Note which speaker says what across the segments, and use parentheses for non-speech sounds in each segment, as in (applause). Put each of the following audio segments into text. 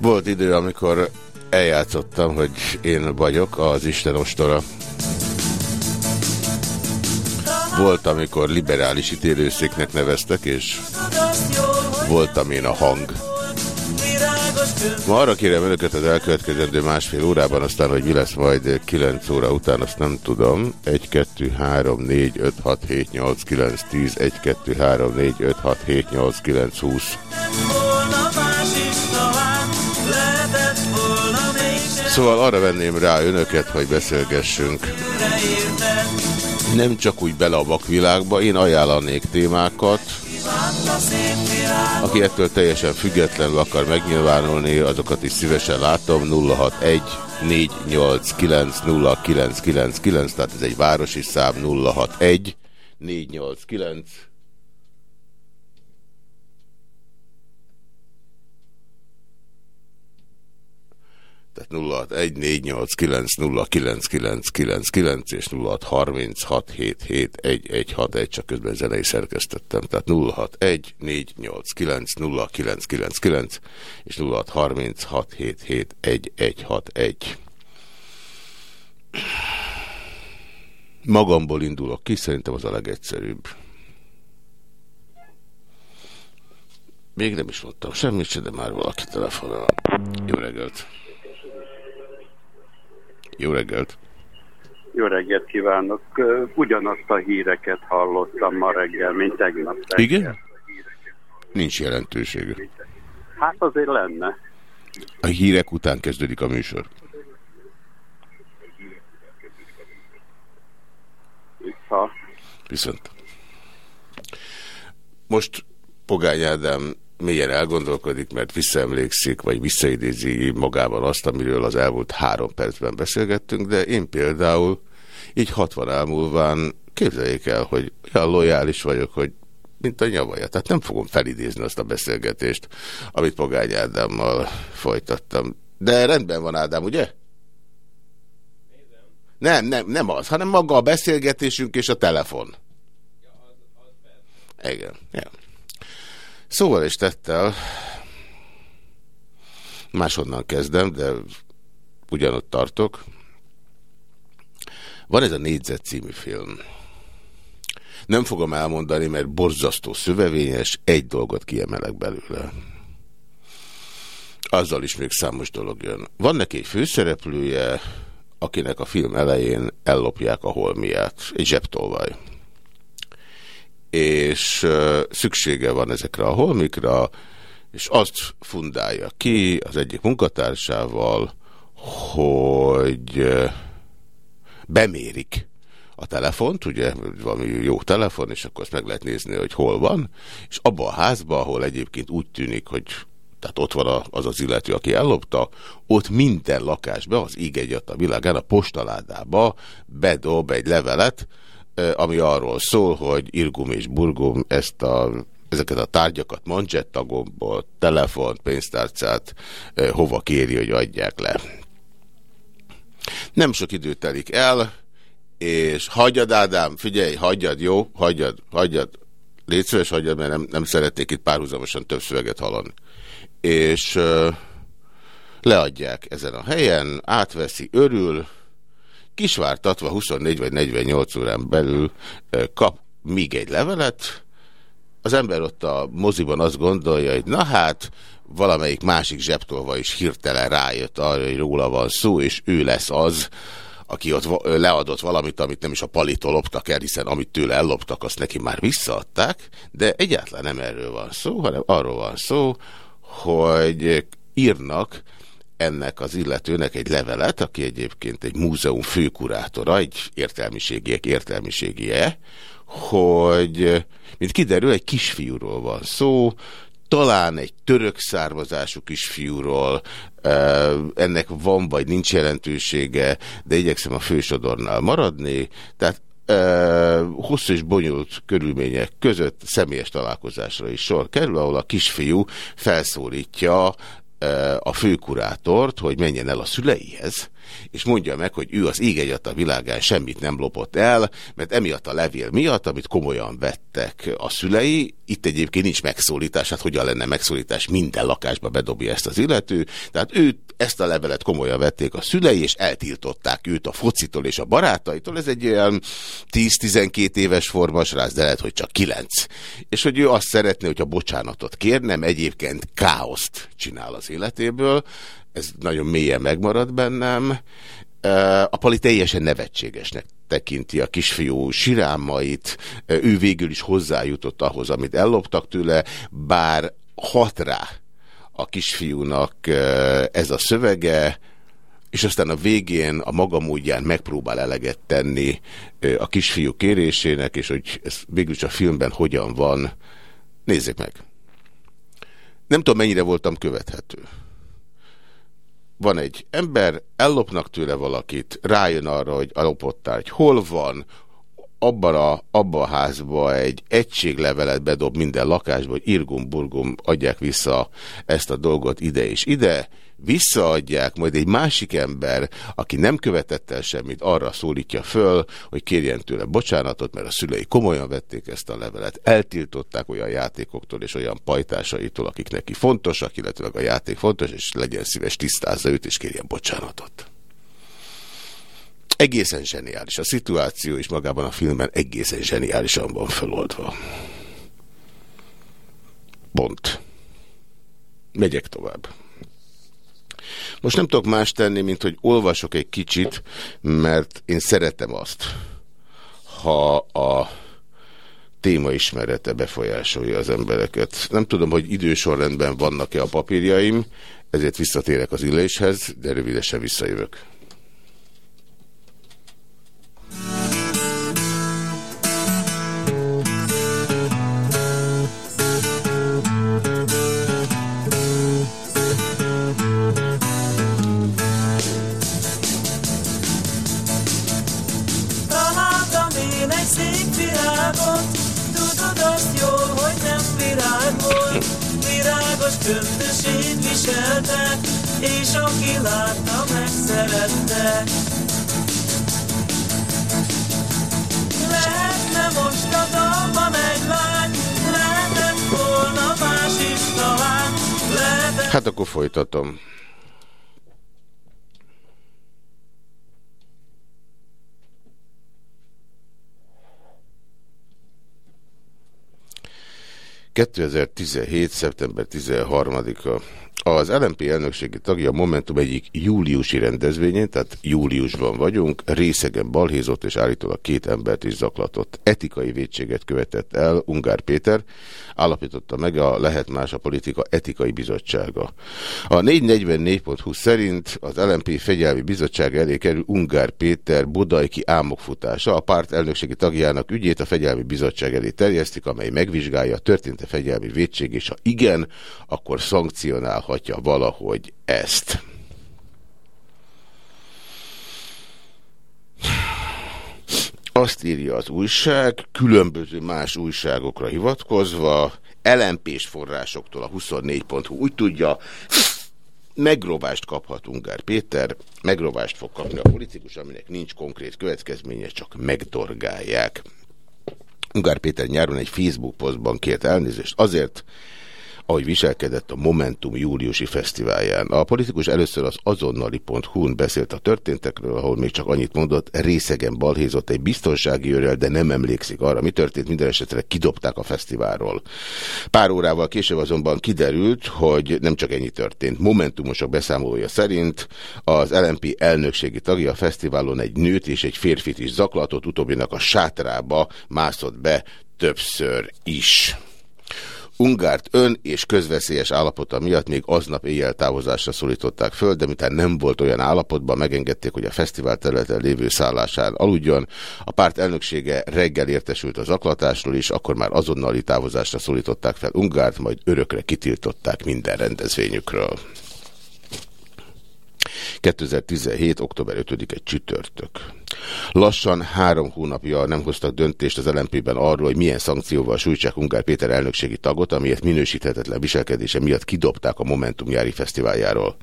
Speaker 1: Volt idő, amikor eljátszottam, hogy én vagyok az Isten ostora. Volt, amikor liberális ítélőszéknek neveztek, és voltam én a hang. Ma arra kérem önöket az elkövetkezendő másfél órában, aztán, hogy mi lesz majd 9 óra után, azt nem tudom. 1, 2, 3, 4, 5, 6, 7, 8, 9, 10, 1, 2, 3, 4, 5, 6, 7, 8, 9, 20. Szóval arra venném rá önöket, hogy beszélgessünk. Nem csak úgy bele a vakvilágba, én ajánlanék témákat. Aki ettől teljesen függetlenül akar megnyilvánulni, azokat is szívesen látom. 061 489 0999, tehát ez egy városi szám 061 489 tehát 0614890999 és 0636771161, csak közben zenei szerkesztettem, tehát 0614890999 és 0636771161. Magamból indulok ki, szerintem az a legegyszerűbb. Még nem is mondtam semmit se, de már valaki telefonál. Jó reggelt! Jó reggelt!
Speaker 2: Jó reggelt kívánok! Ugyanazt a híreket hallottam ma reggel, mint tegnap reggel.
Speaker 1: Igen? Nincs jelentősége.
Speaker 2: Hát azért lenne.
Speaker 1: A hírek után kezdődik a műsor.
Speaker 2: Vissza.
Speaker 1: Viszont. Most Pogány Ádám mélyen elgondolkodik, mert visszaemlékszik, vagy visszaidézi magában azt, amiről az elmúlt három percben beszélgettünk, de én például így 60 elmúlván képzeljék el, hogy olyan lojális vagyok, hogy mint a nyavaja. Tehát nem fogom felidézni azt a beszélgetést, amit Pogány Ádámmal folytattam. De rendben van Ádám, ugye? Nem, nem, nem az, hanem maga a beszélgetésünk és a telefon. Igen, ja. Szóval és tettel, máshonnan kezdem, de ugyanott tartok. Van ez a Négyzet című film. Nem fogom elmondani, mert borzasztó szövevényes, egy dolgot kiemelek belőle. Azzal is még számos dolog jön. Van neki egy főszereplője, akinek a film elején ellopják a holmiát, egy zsebtolvaj és szüksége van ezekre a holmikra, és azt fundálja ki az egyik munkatársával, hogy bemérik a telefont, ugye valami jó telefon, és akkor azt meg lehet nézni, hogy hol van, és abba a házba, ahol egyébként úgy tűnik, hogy tehát ott van az az illető, aki ellopta, ott minden lakásba, az íg a világán, a postaládába bedob egy levelet, ami arról szól, hogy Irgum és Burgum ezt a, ezeket a tárgyakat, manzsettagomból, telefont, pénztárcát hova kéri, hogy adják le. Nem sok idő telik el, és hagyjad, Ádám, figyelj, hagyjad, jó? Hagyjad, hagyjad. Légy szíves, hagyjad, mert nem, nem szeretnék itt párhuzamosan több szöveget hallani. És uh, leadják ezen a helyen, átveszi, örül, kisvártatva 24 vagy 48 órán belül kap még egy levelet, az ember ott a moziban azt gondolja, hogy na hát, valamelyik másik zsebtolva is hirtelen rájött arra, hogy róla van szó, és ő lesz az, aki ott leadott valamit, amit nem is a palitól loptak el, hiszen amit tőle elloptak, azt neki már visszaadták, de egyáltalán nem erről van szó, hanem arról van szó, hogy írnak ennek az illetőnek egy levelet, aki egyébként egy múzeum főkurátora, egy értelmiségiek értelmiségie, hogy, mint kiderül, egy kisfiúról van szó, talán egy török származású kisfiúról, ennek van vagy nincs jelentősége, de igyekszem a fősodornál maradni, tehát hosszú és bonyolult körülmények között személyes találkozásra is sor kerül, ahol a kisfiú felszólítja a főkurátort, hogy menjen el a szüleihez, és mondja meg, hogy ő az ég a világán semmit nem lopott el, mert emiatt a levél miatt, amit komolyan vettek a szülei, itt egyébként nincs megszólítás, hát hogyan lenne megszólítás, minden lakásba bedobja ezt az illető, tehát őt ezt a levelet komolyan vették a szülei, és eltiltották őt a focitól és a barátaitól, ez egy olyan 10-12 éves formasrác, de lehet, hogy csak 9. És hogy ő azt szeretné, hogyha bocsánatot kér, nem egyébként káoszt csinál az életéből, ez nagyon mélyen megmarad bennem. A Pali teljesen nevetségesnek tekinti a kisfiú sirámait, ő végül is hozzájutott ahhoz, amit elloptak tőle, bár hat rá a kisfiúnak ez a szövege, és aztán a végén a maga módján megpróbál eleget tenni a kisfiú kérésének, és hogy ez végülis a filmben hogyan van, nézzék meg. Nem tudom, mennyire voltam követhető. Van egy ember, ellopnak tőle valakit, rájön arra, hogy ellopották, hogy hol van, abban a, abban a házban egy egységlevelet bedob minden lakásba, hogy irgum-burgum adják vissza ezt a dolgot ide és ide, visszaadják, majd egy másik ember, aki nem követett el semmit, arra szólítja föl, hogy kérjen tőle bocsánatot, mert a szülei komolyan vették ezt a levelet, eltiltották olyan játékoktól és olyan pajtásaitól, akik neki fontosak, illetve a játék fontos, és legyen szíves tisztázza őt, és kérjen bocsánatot. Egészen zseniális. A szituáció is magában a filmben egészen zseniálisan van feloldva. Pont. Megyek tovább. Most nem tudok más tenni, mint hogy olvasok egy kicsit, mert én szeretem azt, ha a téma ismerete befolyásolja az embereket. Nem tudom, hogy idősorrendben vannak-e a papírjaim, ezért visszatérek az üléshez, de rövidesen visszajövök.
Speaker 3: Köntösét viselte, és aki látta, megszerette. Lehetne most a dalban egy lány, lehetett volna más is talán.
Speaker 1: Hát akkor folytatom. 2017. szeptember 13-a. Az LMP elnökségi tagja a Momentum egyik júliusi rendezvényén, tehát júliusban vagyunk, részegen balhézott és állítólag két embert is zaklatott. Etikai védséget követett el Ungár Péter, állapította meg a Lehet Más a Politika Etikai Bizottsága. A 444.20 szerint az LMP fegyelmi bizottság elé kerül Ungár Péter bodajki álmokfutása. A párt elnökségi tagjának ügyét a fegyelmi bizottság elé terjesztik, amely megvizsgálja, történt-e fegyelmi védség, és ha igen, akkor szankcionálhatja valahogy ezt. Azt írja az újság, különböző más újságokra hivatkozva, LMP-s forrásoktól a 24.hu úgy tudja, megrovást kaphat Ungár Péter, megrovást fog kapni a politikus, aminek nincs konkrét következménye, csak megdorgálják. Ungár Péter nyáron egy Facebook posztban kért elnézést azért, ahogy viselkedett a Momentum júliusi fesztiválján. A politikus először az azonnali.hu-n beszélt a történtekről, ahol még csak annyit mondott, részegen balhézott egy biztonsági őrrel, de nem emlékszik arra, mi történt, minden esetre kidobták a fesztiválról. Pár órával később azonban kiderült, hogy nem csak ennyi történt. Momentumosok beszámolója szerint az LMP elnökségi tagja a fesztiválon egy nőt és egy férfit is zaklatott, utóbbinak a sátrába mászott be többször is. Ungárt ön és közveszélyes állapota miatt még aznap éjjel távozásra szólították föl, de miután nem volt olyan állapotban, megengedték, hogy a fesztivál területen lévő szállásán aludjon. A párt elnöksége reggel értesült az aklatásról is, akkor már azonnali távozásra szólították fel Ungárt, majd örökre kitiltották minden rendezvényükről. 2017. október 5 egy csütörtök. Lassan három hónapja nem hoztak döntést az LMP-ben arról, hogy milyen szankcióval sújtsák Ungár Péter elnökségi tagot, amiért minősíthetetlen viselkedése miatt kidobták a Momentum nyári fesztiváljáról.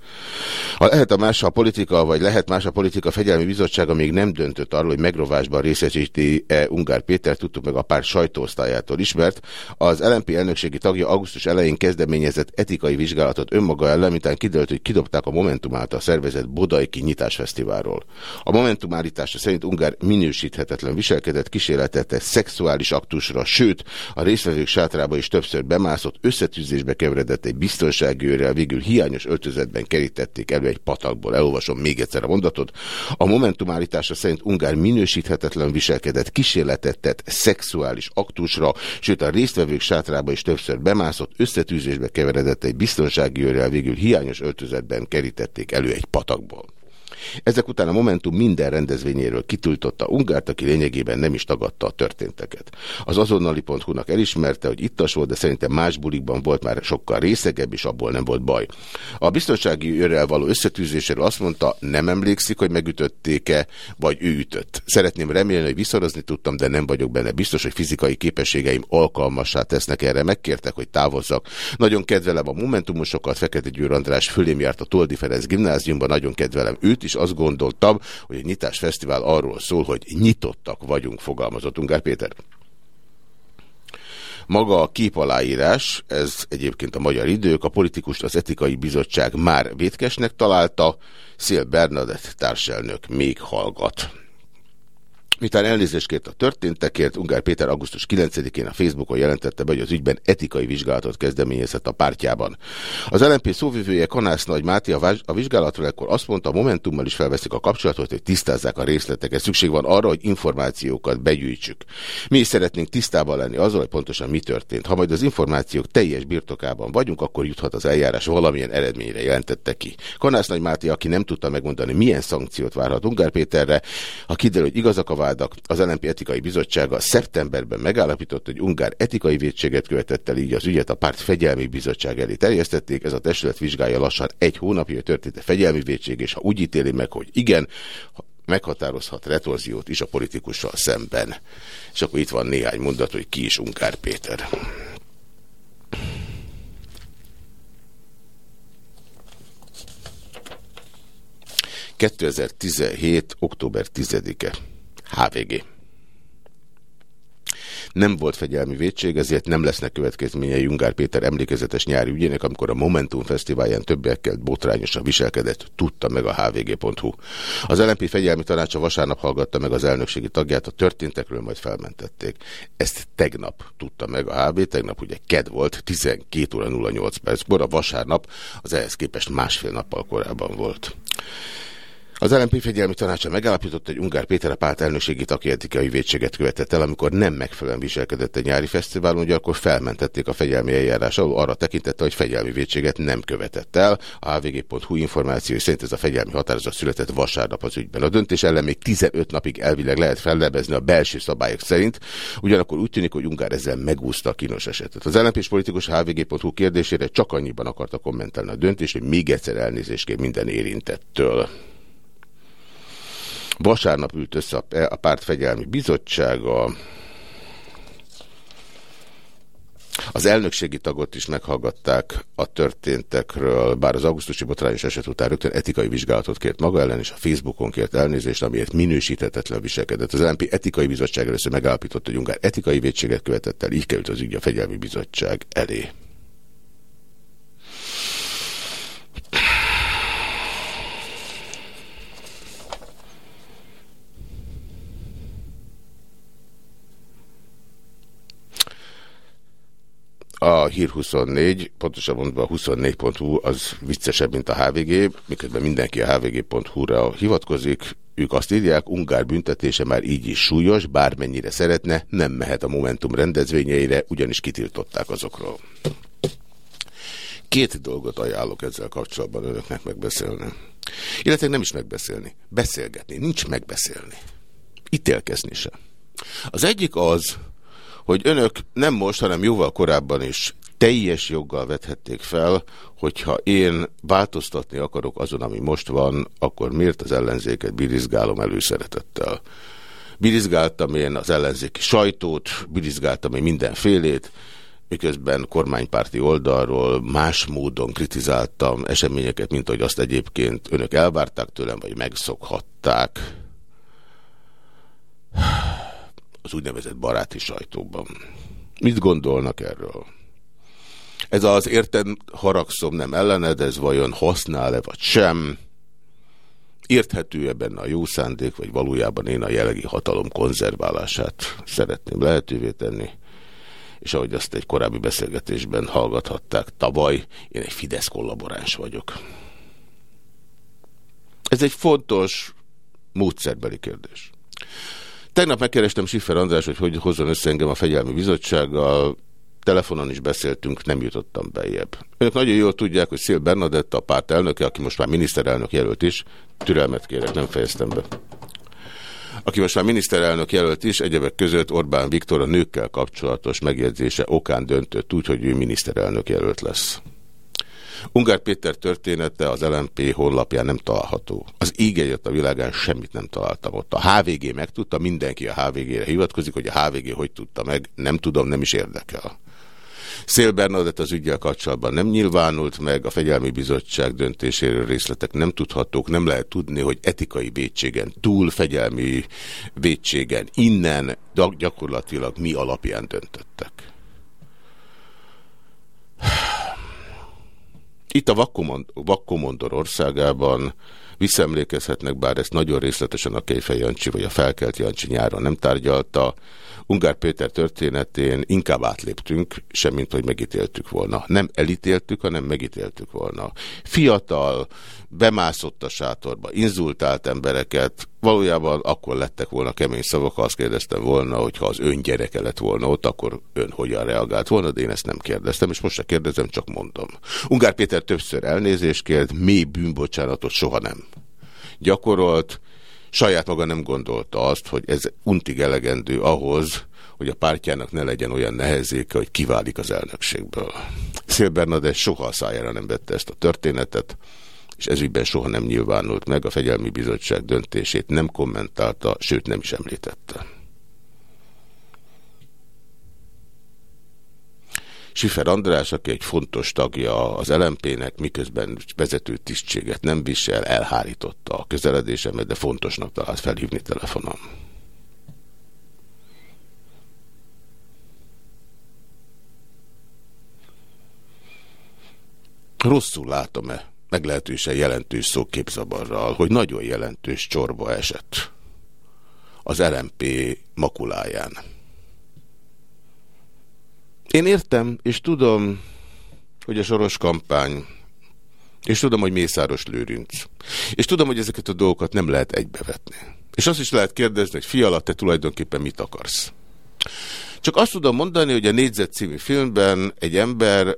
Speaker 1: Ha lehet a más a politika, vagy lehet más a politika fegyelmi bizottsága még nem döntött arról, hogy megrovásban részesíti-e Ungár Péter, tudtuk meg a pár sajtóosztályától ismert. Az LMP elnökségi tagja augusztus elején kezdeményezett etikai vizsgálatot önmaga ellen, miután kiderült, hogy kidobták a Momentum által szervezett Bodajki nyitásfesztiválról. A Momentum állítása szerint Ungár minősíthetetlen viselkedett, kísérletette szexuális aktusra, sőt, a részvevők sátrába is többször bemászott, összetűzésbe keveredett egy biztonsági őrrel, végül hiányos öltözetben kerítették elő egy patakból. Elolvasom még egyszer a mondatot. A Momentum állítása szerint Ungár minősíthetetlen viselkedett, kísérletet szexuális aktusra, sőt a résztvevők sátrába is többször bemászott, összetűzésbe keveredett egy biztonsági őrrel, végül hiányos öltözetben kerítették elő egy patakból. Ezek után a Momentum minden rendezvényéről kitültotta Ungárt, aki lényegében nem is tagadta a történteket. Az azonnali.hu-nak elismerte, hogy ittas volt, de szerintem más bulikban volt már sokkal részegebb, és abból nem volt baj. A biztonsági őrrel való összetűzéséről azt mondta, nem emlékszik, hogy megütötték-e, vagy ő ütött. Szeretném remélni, hogy viszorozni tudtam, de nem vagyok benne biztos, hogy fizikai képességeim alkalmassá tesznek erre. Megkértek, hogy távozzak. Nagyon kedvelem a Momentumosokat, Fekete Győr András fölém járt a Toldi Ferenc gimnáziumban, nagyon kedvelem őt is, azt gondoltam, hogy a Nyitás Fesztivál arról szól, hogy nyitottak vagyunk, fogalmazott Ungár Péter. Maga a képaláírás, ez egyébként a magyar idők, a politikust az etikai bizottság már vétkesnek találta, Szél Bernadett társelnök még hallgat. Miután elnézést kért a történtekért, Ungár Péter augusztus 9-én a Facebookon jelentette be, hogy az ügyben etikai vizsgálatot kezdeményezett a pártjában. Az LNP szóvivője Kanász Nagy Máté a vizsgálatról ekkor azt mondta, a Momentummal is felveszik a kapcsolatot, hogy tisztázzák a részleteket. Szükség van arra, hogy információkat begyűjtsük. Mi is szeretnénk tisztában lenni azzal, hogy pontosan mi történt. Ha majd az információk teljes birtokában vagyunk, akkor juthat az eljárás valamilyen eredményre jelentette ki. Kanász Nagy Máté, aki nem tudta megmondani, milyen szankciót várhat Ungár Péterre, ha kiderül, hogy igazak a vádak, az LNP etikai bizottsága szeptemberben megállapított, hogy Ungár etikai védséget követett el, így az ügyet a párt fegyelmi bizottság elé terjesztették. Ez a testület vizsgálja lassan egy hónapja, történt a fegyelmi védség, és ha úgy ítéli meg, hogy igen, meghatározhat retorziót is a politikussal szemben. És akkor itt van néhány mondat, hogy ki is Ungár Péter. 2017. október 10-e. HVG. Nem volt fegyelmi védség, ezért nem lesznek következményei Jungár Péter emlékezetes nyári ügyének, amikor a Momentum Fesztiválján többiekkel botrányosan viselkedett, tudta meg a hvg.hu. Az LNP fegyelmi tanácsa vasárnap hallgatta meg az elnökségi tagját, a történtekről majd felmentették. Ezt tegnap tudta meg a HV, tegnap ugye KED volt, 12 óra 08 perckor, a vasárnap az ehhez képest másfél nappal korábban volt. Az LNP fegyelmi tanácsa megállapította, hogy Ungár Péter a párt elnökségi taki etikai védséget követett el, amikor nem megfelelően viselkedett a nyári fesztiválon, hogy akkor felmentették a fegyelmi eljárás ahol arra tekintette, hogy fegyelmi védséget nem követett el. A hvg.hu információ szerint ez a fegyelmi határozat született vasárnap az ügyben. A döntés ellen még 15 napig elvileg lehet fellebezni a belső szabályok szerint, ugyanakkor úgy tűnik, hogy Ungár ezzel megúszta a kínos esetet. Az lnp politikus hvg.hu kérdésére csak annyiban akarta kommentálni a döntést, hogy még egyszer elnézést minden érintettől. Vasárnap ült össze a párt fegyelmi bizottsága. Az elnökségi tagot is meghallgatták a történtekről, bár az augusztusi botrányos eset után rögtön etikai vizsgálatot kért maga ellen, és a Facebookon kért elnézést, amiért minősíthetetlen viselkedett. Az LNP etikai bizottság először megállapította, hogy Ungár etikai védséget követett el, így került az ügy a fegyelmi bizottság elé. A Hír 24, pontosabban mondva a 24.hu az viccesebb, mint a HVG, miközben mindenki a hvg.hu-ra hivatkozik. Ők azt írják, Ungár büntetése már így is súlyos, bármennyire szeretne, nem mehet a Momentum rendezvényeire, ugyanis kitiltották azokról. Két dolgot ajánlok ezzel kapcsolatban önöknek megbeszélni. Illetve nem is megbeszélni, beszélgetni, nincs megbeszélni. Ítélkezni sem. Az egyik az, hogy önök nem most, hanem jóval korábban is teljes joggal vethették fel, hogyha én változtatni akarok azon, ami most van, akkor miért az ellenzéket birizgálom előszeretettel. Birizgáltam én az ellenzéki sajtót, birizgáltam én mindenfélét, miközben kormánypárti oldalról más módon kritizáltam eseményeket, mint hogy azt egyébként önök elvárták tőlem, vagy megszokhatták az úgynevezett baráti sajtóban. Mit gondolnak erről? Ez az értem haragszom nem ellened, ez vajon használ-e vagy sem? Érthető-e benne a jó szándék, vagy valójában én a jellegi hatalom konzerválását szeretném lehetővé tenni? És ahogy azt egy korábbi beszélgetésben hallgathatták tavaly, én egy Fidesz kollaboráns vagyok. Ez egy fontos módszerbeli kérdés. Tegnap megkerestem Siffer András, hogy hogy hozzon össze engem a Fegyelmi Bizottsággal, telefonon is beszéltünk, nem jutottam bejebb. Önök nagyon jól tudják, hogy Szél Bernadett a párt elnöke, aki most már miniszterelnök jelölt is, türelmet kérek, nem fejeztem be. Aki most már miniszterelnök jelölt is, egyebek között Orbán Viktor a nőkkel kapcsolatos megjegyzése okán döntött úgy, hogy ő miniszterelnök jelölt lesz. Ungár Péter története az LMP honlapján nem található. Az íg a világán semmit nem találtam ott. A HVG megtudta, mindenki a HVG-re hivatkozik, hogy a HVG hogy tudta meg, nem tudom, nem is érdekel. Szél Bernadett az ügyel kapcsolatban nem nyilvánult meg, a Fegyelmi Bizottság döntéséről részletek nem tudhatók, nem lehet tudni, hogy etikai védségen túl, fegyelmi védségen innen gyakorlatilag mi alapján döntöttek. Itt a Vakkomondor országában visszaemlékezhetnek, bár ezt nagyon részletesen a Kejfej Jancsi vagy a Felkelt Jancsi nyáron nem tárgyalta, Ungár Péter történetén inkább átléptünk, semmint, hogy megítéltük volna. Nem elítéltük, hanem megítéltük volna. Fiatal, bemászott a sátorba, inzultált embereket, valójában akkor lettek volna kemény szavak, azt kérdeztem volna, hogy ha az ön gyereke lett volna ott, akkor ön hogyan reagált volna, de én ezt nem kérdeztem, és most se kérdezem, csak mondom. Ungár Péter többször elnézést kért, mély bűnbocsánatot soha nem gyakorolt, saját maga nem gondolta azt, hogy ez untig elegendő ahhoz, hogy a pártjának ne legyen olyan nehezéke, hogy kiválik az elnökségből. Szél Bernadett soha a szájára nem vette ezt a történetet, és ezügyben soha nem nyilvánult meg, a Fegyelmi Bizottság döntését nem kommentálta, sőt nem is említette. Sifer András, aki egy fontos tagja az LMP-nek, miközben vezető tisztséget nem visel, elhárította a közeledésemet, de fontosnak talált felhívni telefonom. Rosszul látom-e, meglehetősen jelentős szóképzabarral, hogy nagyon jelentős csorba esett az LMP makuláján. Én értem, és tudom, hogy a soros kampány, és tudom, hogy Mészáros Lőrinc, és tudom, hogy ezeket a dolgokat nem lehet egybevetni. És azt is lehet kérdezni, hogy fiala, te tulajdonképpen mit akarsz? Csak azt tudom mondani, hogy a Négyzet című filmben egy ember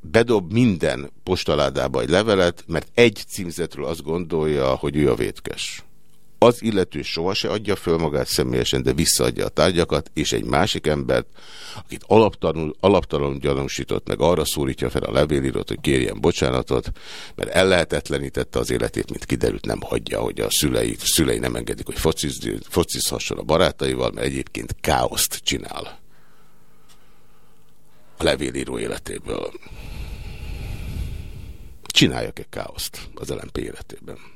Speaker 1: bedob minden postaládába egy levelet, mert egy címzetről azt gondolja, hogy ő a vétkes az illető soha se adja föl magát személyesen, de visszaadja a tárgyakat, és egy másik embert, akit alaptalanul, alaptalanul gyanúsított, meg arra szólítja fel a levélírót, hogy kérjen bocsánatot, mert ellehetetlenítette az életét, mint kiderült, nem hagyja, hogy a szülei, a szülei nem engedik, hogy fociz, focizhasson a barátaival, mert egyébként káoszt csinál a levélíró életéből. Csináljak-e káoszt az LMP életében?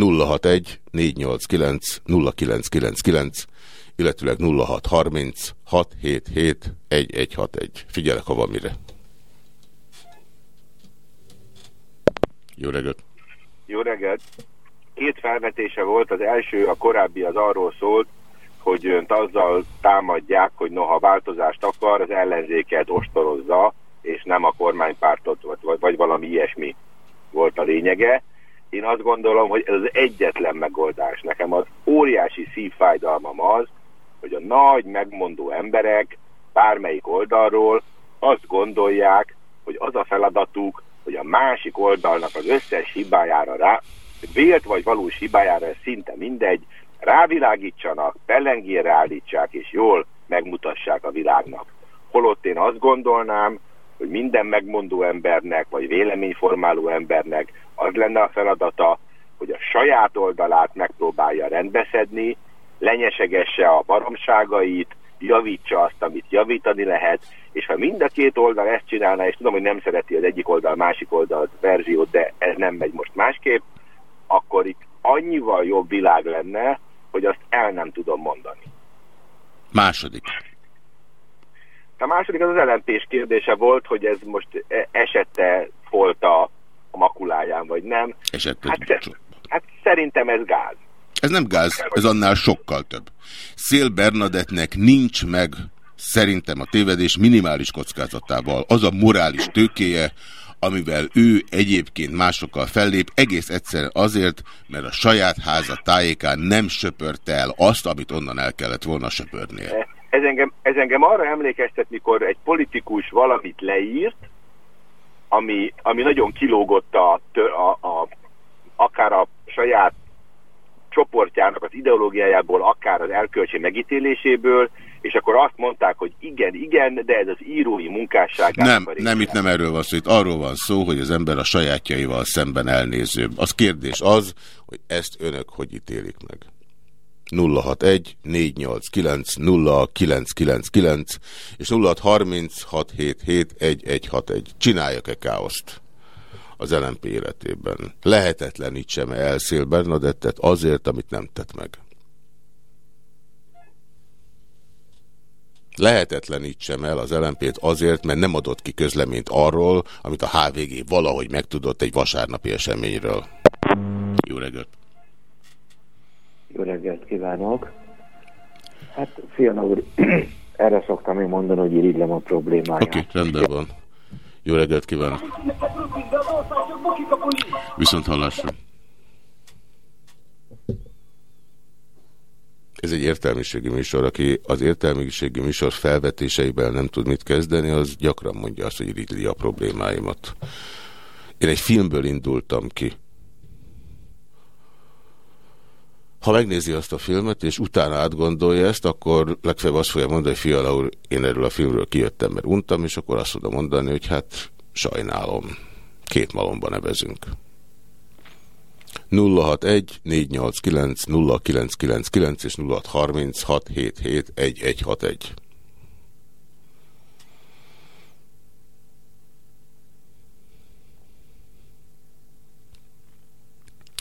Speaker 1: 061 489 0999, illetőleg 0630 677 1161. Figyelek, ha van mire. Jó reggelt!
Speaker 4: Jó reggelt! Két felvetése volt, az első, a korábbi az arról szólt, hogy önt azzal támadják, hogy noha változást akar, az ellenzéket ostorozza, és nem a kormánypártot, vagy, vagy valami ilyesmi volt a lényege
Speaker 5: én azt gondolom, hogy ez az egyetlen megoldás. Nekem az óriási szívfájdalmam az, hogy a nagy megmondó emberek bármelyik oldalról azt gondolják, hogy az a feladatuk, hogy a másik oldalnak az összes hibájára rá, vélt vagy valós hibájára, ez szinte mindegy, rávilágítsanak, pellengére állítsák, és jól megmutassák a világnak. Holott én azt gondolnám, hogy minden megmondó embernek, vagy véleményformáló embernek az lenne a feladata, hogy a saját oldalát megpróbálja rendbeszedni, lenyesegesse a baromságait, javítsa azt, amit javítani lehet, és ha mind a két oldal ezt csinálná, és tudom, hogy nem szereti az egyik oldal, másik oldal verziót, de ez nem megy most másképp, akkor itt annyival jobb világ lenne, hogy azt el nem tudom mondani.
Speaker 1: Második.
Speaker 5: A második az az lmp kérdése volt, hogy ez most e- esette volt a, makuláján, vagy nem.
Speaker 1: Esett
Speaker 5: hát, sze- hát szerintem ez gáz.
Speaker 1: Ez nem gáz, ez annál sokkal több. Szél Bernadettnek nincs meg szerintem a tévedés minimális kockázatával az a morális tőkéje, amivel ő egyébként másokkal fellép, egész egyszerűen azért, mert a saját háza tájékán nem söpörte el azt, amit onnan el kellett volna söpörnie.
Speaker 5: Ez engem, ez engem arra emlékeztet, mikor egy politikus valamit leírt, ami, ami nagyon kilógott a, a, a, akár a saját csoportjának az ideológiájából, akár az elkölcsi megítéléséből, és akkor azt mondták, hogy igen, igen, de ez az írói munkásság.
Speaker 1: Nem, nem, itt nem erről van szó, itt arról van szó, hogy az ember a sajátjaival szemben elnézőbb. Az kérdés az, hogy ezt önök hogy ítélik meg. 061 489 0999 és 0636771161. Csináljak-e káoszt az LMP életében? Lehetetlenítsem -e el Szél Bernadettet azért, amit nem tett meg? lehetetlenítsem el az LMP-t azért, mert nem adott ki közleményt arról, amit a HVG valahogy megtudott egy vasárnapi eseményről. Jó reggelt!
Speaker 6: Jó reggelt kívánok! Hát, Fiona úr, (clears throat) erre szoktam én mondani, hogy irigylem a problémáját.
Speaker 1: Oké, okay, rendben van. Jó reggelt kívánok! Viszont hallásra! Ez egy értelmiségi műsor, aki az értelmiségi műsor felvetéseiben nem tud mit kezdeni, az gyakran mondja azt, hogy irigli a problémáimat. Én egy filmből indultam ki. Ha megnézi azt a filmet, és utána átgondolja ezt, akkor legfeljebb azt fogja mondani, hogy Fiala úr, én erről a filmről kijöttem, mert untam, és akkor azt tudom mondani, hogy hát sajnálom, két malomban nevezünk. 061 489 0999 és 0636771161.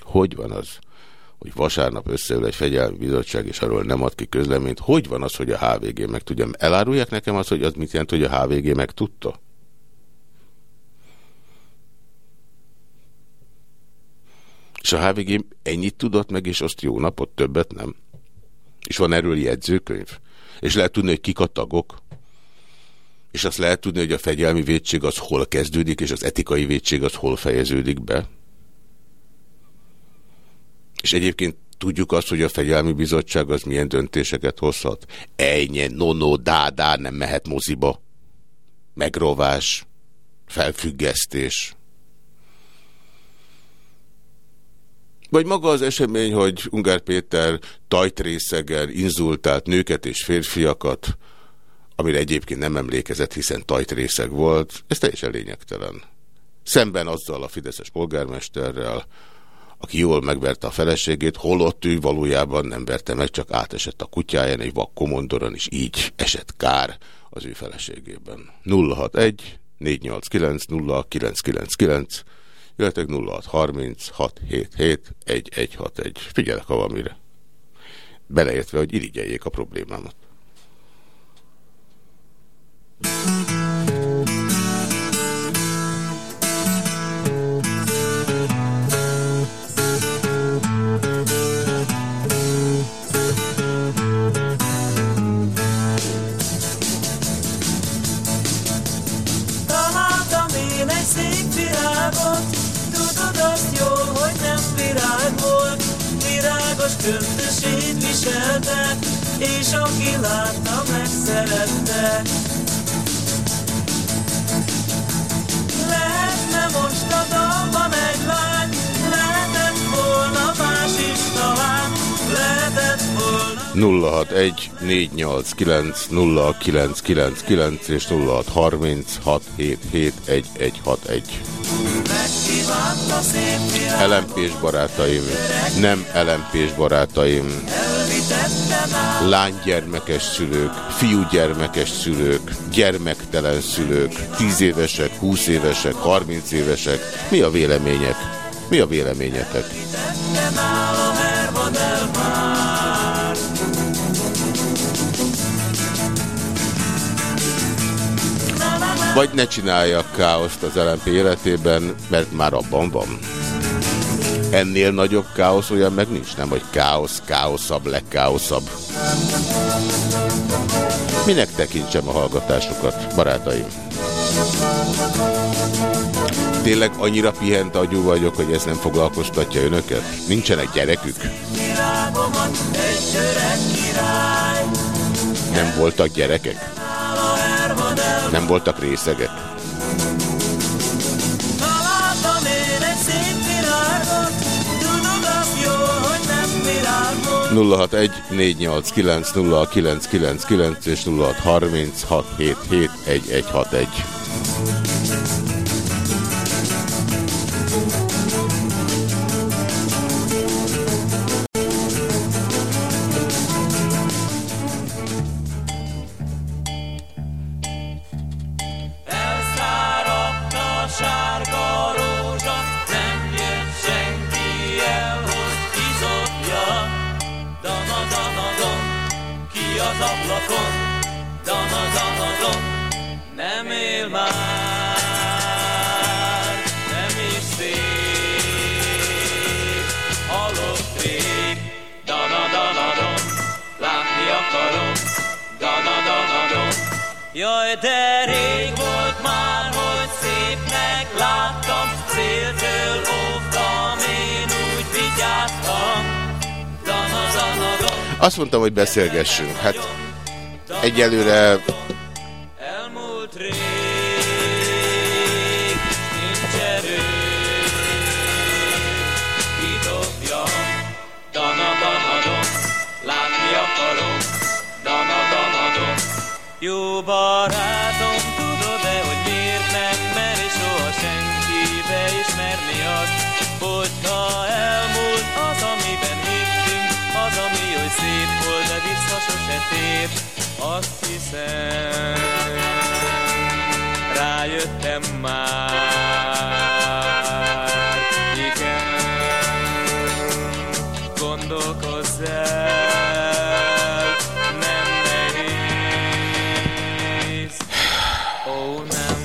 Speaker 1: Hogy van az, hogy vasárnap összeül egy fegyelmi bizottság, és arról nem ad ki közleményt? Hogy van az, hogy a HVG meg tudja? Elárulják nekem azt, hogy az mit jelent, hogy a HVG meg tudta? És a HVG ennyit tudott meg, és azt jó napot, többet nem. És van erről jegyzőkönyv. És lehet tudni, hogy kik a tagok. És azt lehet tudni, hogy a fegyelmi védség az hol kezdődik, és az etikai védség az hol fejeződik be. És egyébként tudjuk azt, hogy a fegyelmi bizottság az milyen döntéseket hozhat. Ejnye, nono, dádá nem mehet moziba. Megrovás, felfüggesztés. Vagy maga az esemény, hogy Ungár Péter tajtrészeggel inzultált nőket és férfiakat, amire egyébként nem emlékezett, hiszen tajtrészeg volt, ez teljesen lényegtelen. Szemben azzal a fideszes polgármesterrel, aki jól megverte a feleségét, holott ő valójában nem verte meg, csak átesett a kutyáján egy vak komondoron, és így esett kár az ő feleségében. 061 489 0999 illetve 0630 677 1161. Figyelek, ha valamire. Beleértve, hogy irigyeljék a problémámat.
Speaker 3: Találtam én virágos köntösét viselte, és aki látta, megszerette. Lehetne most a dalban egy lány, lehetett volna más is talán, lehetett volna
Speaker 1: 061 489 0999 és 0630 677
Speaker 3: megkívánta szép világ,
Speaker 1: LMP-s barátaim, nem LMP-s barátaim, lánygyermekes szülők, fiúgyermekes szülők, gyermektelen szülők, 10 évesek, 20 évesek, 30 évesek. Mi a vélemények? Mi a véleményetek? Vagy ne csináljak káoszt az LMP életében, mert már abban van. Ennél nagyobb káosz olyan meg nincs, nem, hogy káosz, káoszabb, legkáoszabb. Minek tekintsem a hallgatásukat, barátaim? Tényleg annyira pihent agyú vagyok, hogy ez nem foglalkoztatja önöket? Nincsenek gyerekük? Nem voltak gyerekek? Nem voltak részegek?
Speaker 3: Találtam én egy szép virágot, tudod azt jól, hogy nem virágos.
Speaker 1: 061 489 0999 és 0630 677 1161.
Speaker 3: Elszáradt Jaj, de rég volt már, hogy szépnek láttam, széltől óvtam, én úgy vigyáztam.
Speaker 1: Azt mondtam, hogy beszélgessünk. Hát egyelőre
Speaker 3: elmúlt rég, nincs erő, látni akarom. Jó barátom, Azt hiszem, rájöttem már, igen, gondolkozz el, nem nehéz, ó nem.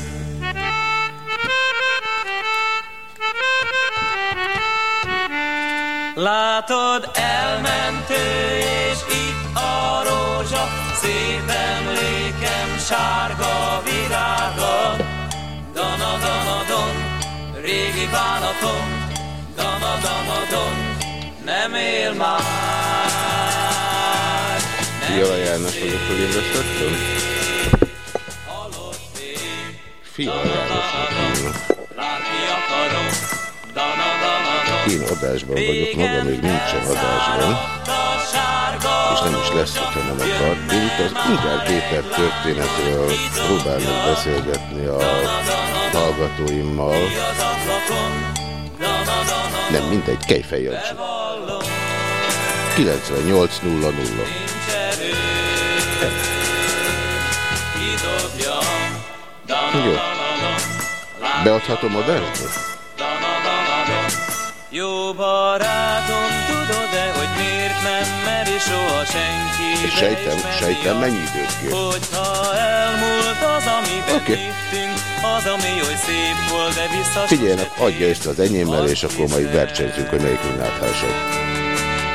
Speaker 3: Látod, elment ő, és itt a rózsa, szép emlékem, sárga virága. Dana, dana, don, régi bánatom, dana, dana, don, nem él már.
Speaker 1: Fiala János vagyok, hogy ébresztettem?
Speaker 3: halott ég,
Speaker 1: Fiala hívnak.
Speaker 3: látni akarom, dana, dana, don.
Speaker 1: Én adásban vagyok, maga még nincsen adásban, és nem is lesz, hogyha nem akar. Én itt az Inger Péter történetről próbálnak beszélgetni a hallgatóimmal. Nem mindegy, Kejfej Jancsi. 98.00. Jó. Beadhatom adásba?
Speaker 3: Jó barátom, tudod-e, hogy miért nem senki
Speaker 1: Sejtem, sejtem, mennyi időt kér?
Speaker 3: Hogyha elmúlt az,
Speaker 1: Oké.
Speaker 3: okay. az, ami oly szép volt, de vissza
Speaker 1: Figyeljenek, adja ezt az enyémmel, és akkor majd versenyzünk, hogy melyikünk láthásabb.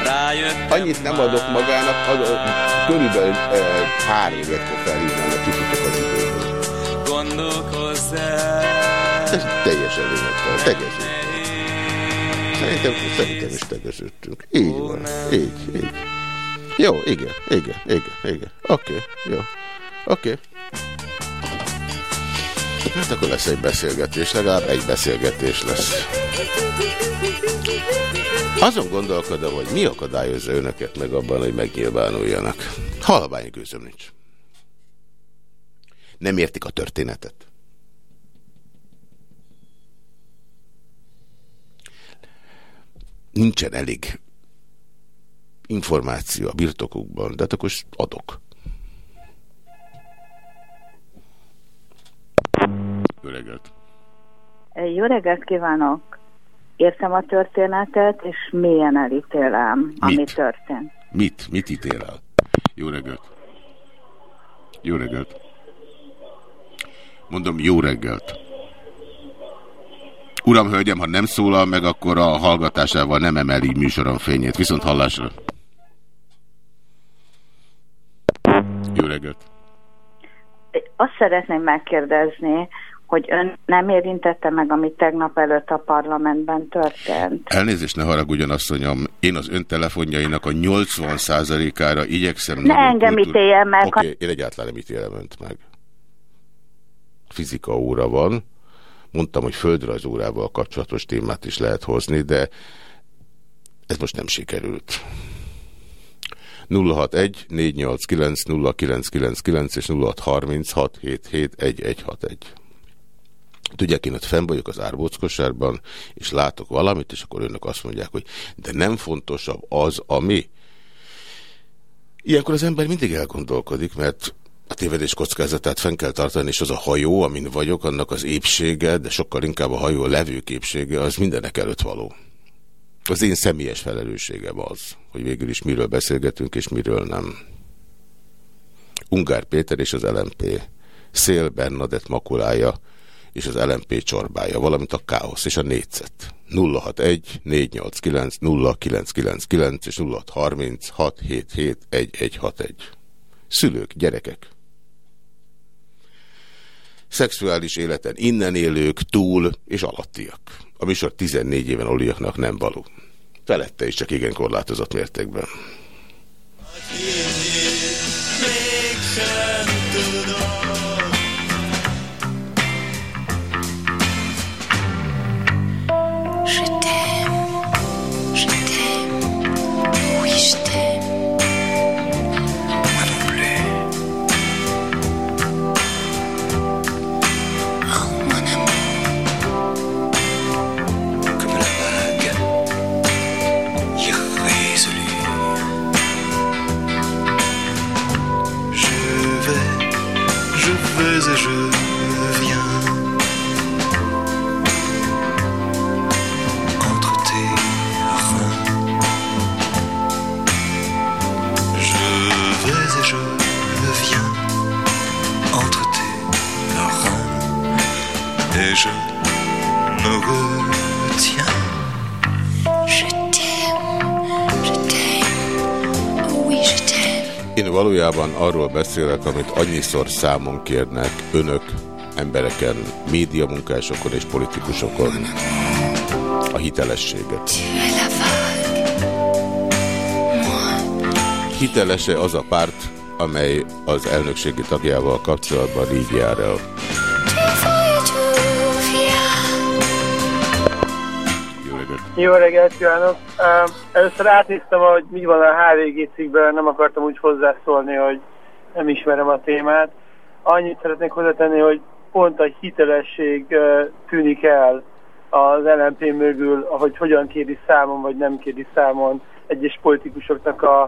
Speaker 3: Rájött
Speaker 1: Annyit nem adok magának, adok, körülbelül e, három évet kell felhívnám a kifutok az időből.
Speaker 3: gondolkozz el.
Speaker 1: Ez teljesen lényegtelen. Tegezünk. Szerintem, szerintem is tegeződtünk. Így van. Így, így. Jó, igen, igen, igen, igen. Oké, jó. Oké. Hát akkor lesz egy beszélgetés, legalább egy beszélgetés lesz. Azon gondolkodom, hogy mi akadályozza önöket meg abban, hogy megnyilvánuljanak. Halvány gőzöm nincs. Nem értik a történetet. Nincsen elég információ a birtokukban, de hát akkor adok. Jó reggelt!
Speaker 7: Jó reggelt kívánok! Értem a történetet, és mélyen elítélem, ami történt.
Speaker 1: Mit? Mit ítél el? Jó reggelt! Jó reggelt! Mondom, jó reggelt! Uram, hölgyem, ha nem szólal meg, akkor a hallgatásával nem emeli műsorom fényét. Viszont hallásra! Reggelt!
Speaker 7: Azt szeretném megkérdezni, hogy ön nem érintette meg, ami tegnap előtt a parlamentben történt.
Speaker 1: Elnézést, ne haragudjon, asszonyom. Én az ön telefonjainak a 80%-ára igyekszem...
Speaker 7: Ne engem kultúr... ítéljen meg.
Speaker 1: Oké, okay, én egyáltalán nem ítélem önt meg. Fizika óra van. Mondtam, hogy földrajz órával kapcsolatos témát is lehet hozni, de ez most nem sikerült. 061 489 0999 és 0636 771161. Tudják, én ott fenn vagyok az árbóckosárban, és látok valamit, és akkor önök azt mondják, hogy de nem fontosabb az, ami. Ilyenkor az ember mindig elgondolkodik, mert a tévedés kockázatát fenn kell tartani, és az a hajó, amin vagyok, annak az épsége, de sokkal inkább a hajó levőképsége, az mindenek előtt való. Az én személyes felelősségem az, hogy végül is miről beszélgetünk, és miről nem. Ungár Péter és az LMP. Szél Bernadett makulája és az LMP csorbája, valamint a káosz és a négyzet. 061 489 0999 és 0630 677 1161. Szülők, gyerekek. Szexuális életen innen élők, túl és alattiak. A műsor 14 éven oliaknak nem való. Felette is csak igen korlátozott mértékben. Valójában arról beszélek, amit annyiszor számon kérnek önök, embereken, médiamunkásokon és politikusokon. A hitelességet. Hitelese az a párt, amely az elnökségi tagjával kapcsolatban így jár el.
Speaker 8: Jó reggelt kívánok! Uh, először átnéztem, hogy mi van a HVG cikkben, nem akartam úgy hozzászólni, hogy nem ismerem a témát. Annyit szeretnék hozzátenni, hogy pont a hitelesség uh, tűnik el az LNP mögül, ahogy hogyan kéri számon, vagy nem kéri számon egyes politikusoknak a,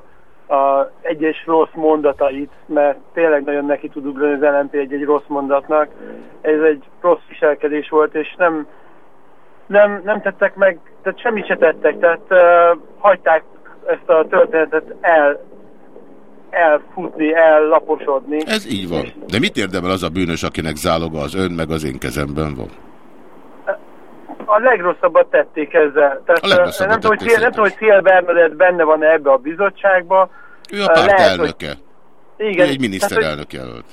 Speaker 8: a egyes rossz mondatait, mert tényleg nagyon neki tud ugrani az LNP egy-egy rossz mondatnak. Ez egy rossz viselkedés volt, és nem nem, nem tettek meg, tehát semmit se tettek, tehát uh, hagyták ezt a történetet el, elfutni, ellaposodni.
Speaker 1: Ez így van. De mit érdemel az a bűnös, akinek záloga az ön meg az én kezemben van?
Speaker 8: A legrosszabbat tették ezzel. Tehát, a legrosszabbat nem, tudom, hogy, nem tudom, hogy Szél Bernadett benne van ebbe a bizottságba.
Speaker 1: Ő a párt Lehet, elnöke. Hogy... Igen. Ő egy miniszterelnök jelölt.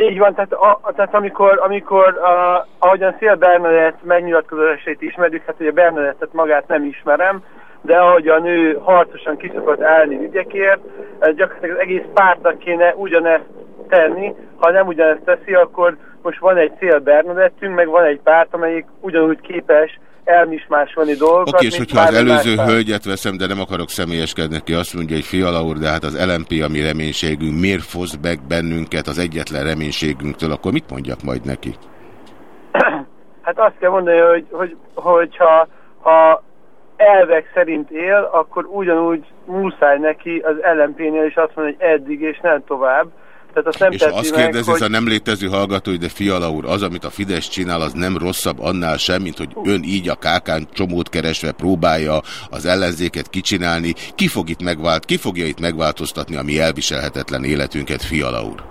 Speaker 8: Így van, tehát, a, tehát amikor, amikor a, ahogyan Szél Bernadett megnyilatkozásait ismerjük, hát ugye Bernadettet magát nem ismerem, de ahogy a nő harcosan kiszokott állni ügyekért, gyakorlatilag az egész pártnak kéne ugyanezt tenni, ha nem ugyanezt teszi, akkor most van egy Szél Bernadettünk, meg van egy párt, amelyik ugyanúgy képes elmismásolni dolgokat.
Speaker 1: Oké, és hogyha az előző hölgyet veszem, de nem akarok személyeskedni ki, azt mondja, hogy Fiala úr, de hát az LMP a mi reménységünk, miért fosz meg bennünket az egyetlen reménységünktől, akkor mit mondjak majd neki? (clears throat)
Speaker 8: Hát azt kell mondani, hogy, hogy, hogyha ha elvek szerint él, akkor ugyanúgy muszáj neki az LMP-nél is azt mondani, hogy eddig és nem tovább. Tehát azt nem
Speaker 1: és azt kérdezi,
Speaker 8: hogy...
Speaker 1: ez a nem létező hallgató, de Fiala úr, az, amit a Fidesz csinál, az nem rosszabb annál sem, mint hogy ön így a kákán csomót keresve próbálja az ellenzéket kicsinálni. Ki, fog itt megvált, ki fogja itt megváltoztatni a mi elviselhetetlen életünket, Fiala úr?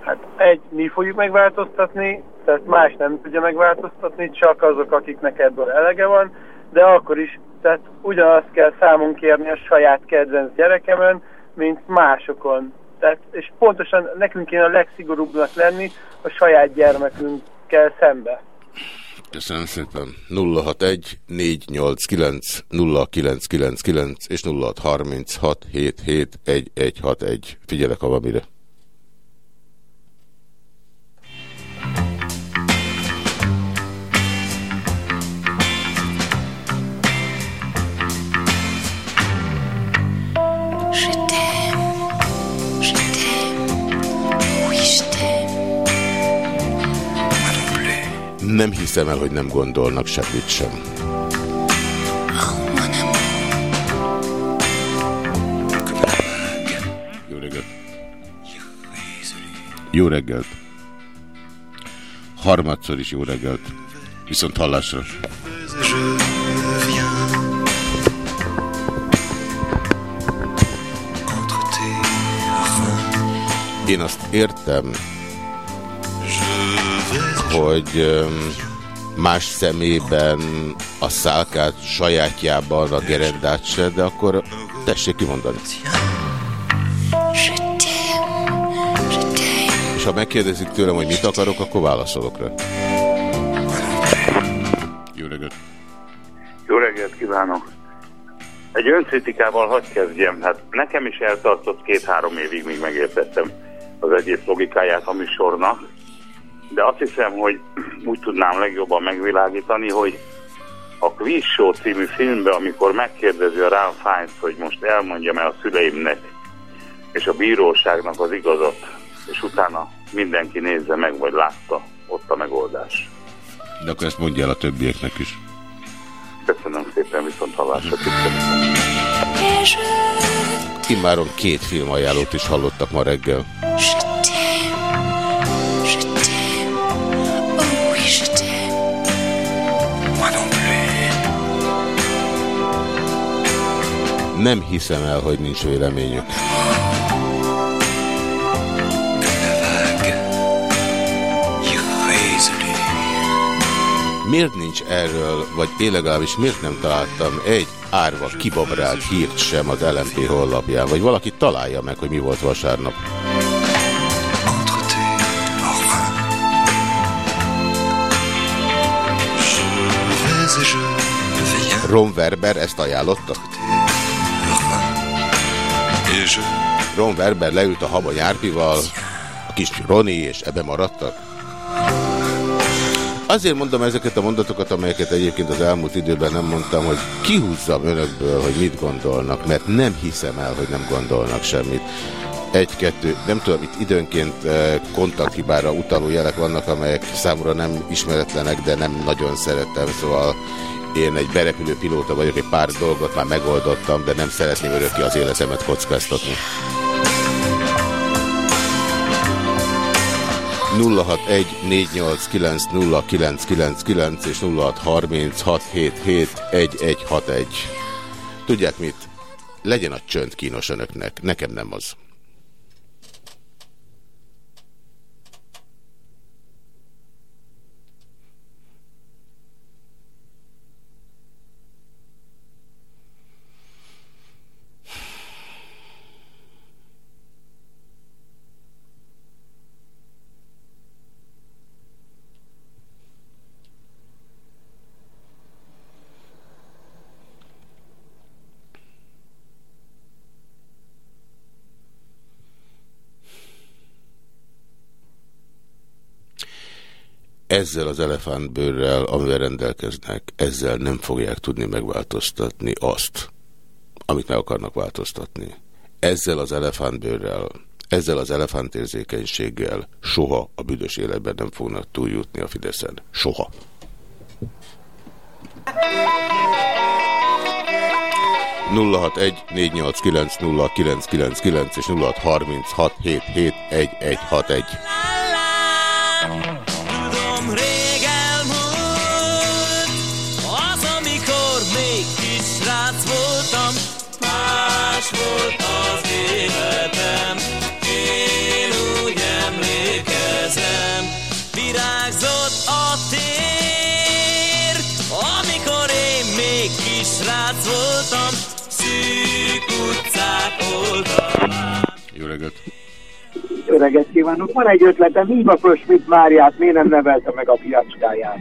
Speaker 8: Hát egy, mi fogjuk megváltoztatni, tehát más nem tudja megváltoztatni, csak azok, akiknek ebből elege van, de akkor is, tehát ugyanazt kell számon kérni a saját kedvenc gyerekemen, mint másokon. Tehát, és pontosan nekünk kéne a legszigorúbbnak lenni a saját gyermekünkkel szembe.
Speaker 1: Köszönöm szépen. 061 489 0999 és 0636 77 1161. Figyelek a Nem hiszem el, hogy nem gondolnak semmit sem. Jó reggelt! Jó reggelt! Harmadszor is jó reggelt. Viszont hallásra. Én azt értem, hogy más szemében a szálkát, sajátjában a gerendát se, de akkor tessék kimondani. És ha megkérdezik tőlem, hogy mit akarok, akkor válaszolok rá. Jó reggelt!
Speaker 9: Jó reggelt kívánok! Egy önkritikával hadd kezdjem. Hát nekem is eltartott két-három évig, míg megértettem az egész logikáját a műsornak de azt hiszem, hogy úgy tudnám legjobban megvilágítani, hogy a Quiz Show című filmben, amikor megkérdezi a Ralph Fiennes, hogy most elmondjam-e a szüleimnek és a bíróságnak az igazat, és utána mindenki nézze meg, vagy látta ott a megoldás.
Speaker 1: De akkor ezt mondja el a többieknek is.
Speaker 9: Köszönöm szépen, viszont hallásra.
Speaker 1: Immáron két filmajánlót is hallottak ma reggel. Nem hiszem el, hogy nincs véleményük. Miért nincs erről, vagy én legalábbis miért nem találtam egy árva, kibabrált hírt sem az LMP honlapján, vagy valaki találja meg, hogy mi volt vasárnap. Ron Werber ezt ajánlotta? Ron Werber leült a Haba Nyárpival, a kis Roni, és ebbe maradtak? Azért mondom ezeket a mondatokat, amelyeket egyébként az elmúlt időben nem mondtam, hogy kihúzzam önökből, hogy mit gondolnak, mert nem hiszem el, hogy nem gondolnak semmit. Egy-kettő, nem tudom, itt időnként eh, kontakthibára utaló jelek vannak, amelyek számomra nem ismeretlenek, de nem nagyon szerettem, szóval én egy berepülő pilóta vagyok, egy pár dolgot már megoldottam, de nem szeretném örökké az életemet kockáztatni. 061 489 és 0636771161. Tudják mit? Legyen a csönd kínos önöknek, nekem nem az. Ezzel az elefántbőrrel, amivel rendelkeznek, ezzel nem fogják tudni megváltoztatni azt, amit meg akarnak változtatni. Ezzel az elefántbőrrel, ezzel az elefántérzékenységgel soha a büdös életben nem fognak túljutni a Fideszen. Soha. és 0636771161. Jó reggelt!
Speaker 10: Jó reggelt kívánok! Van egy ötletem, hívva föl Schmidt Máriát, miért nem nevelte meg a fiacskáját?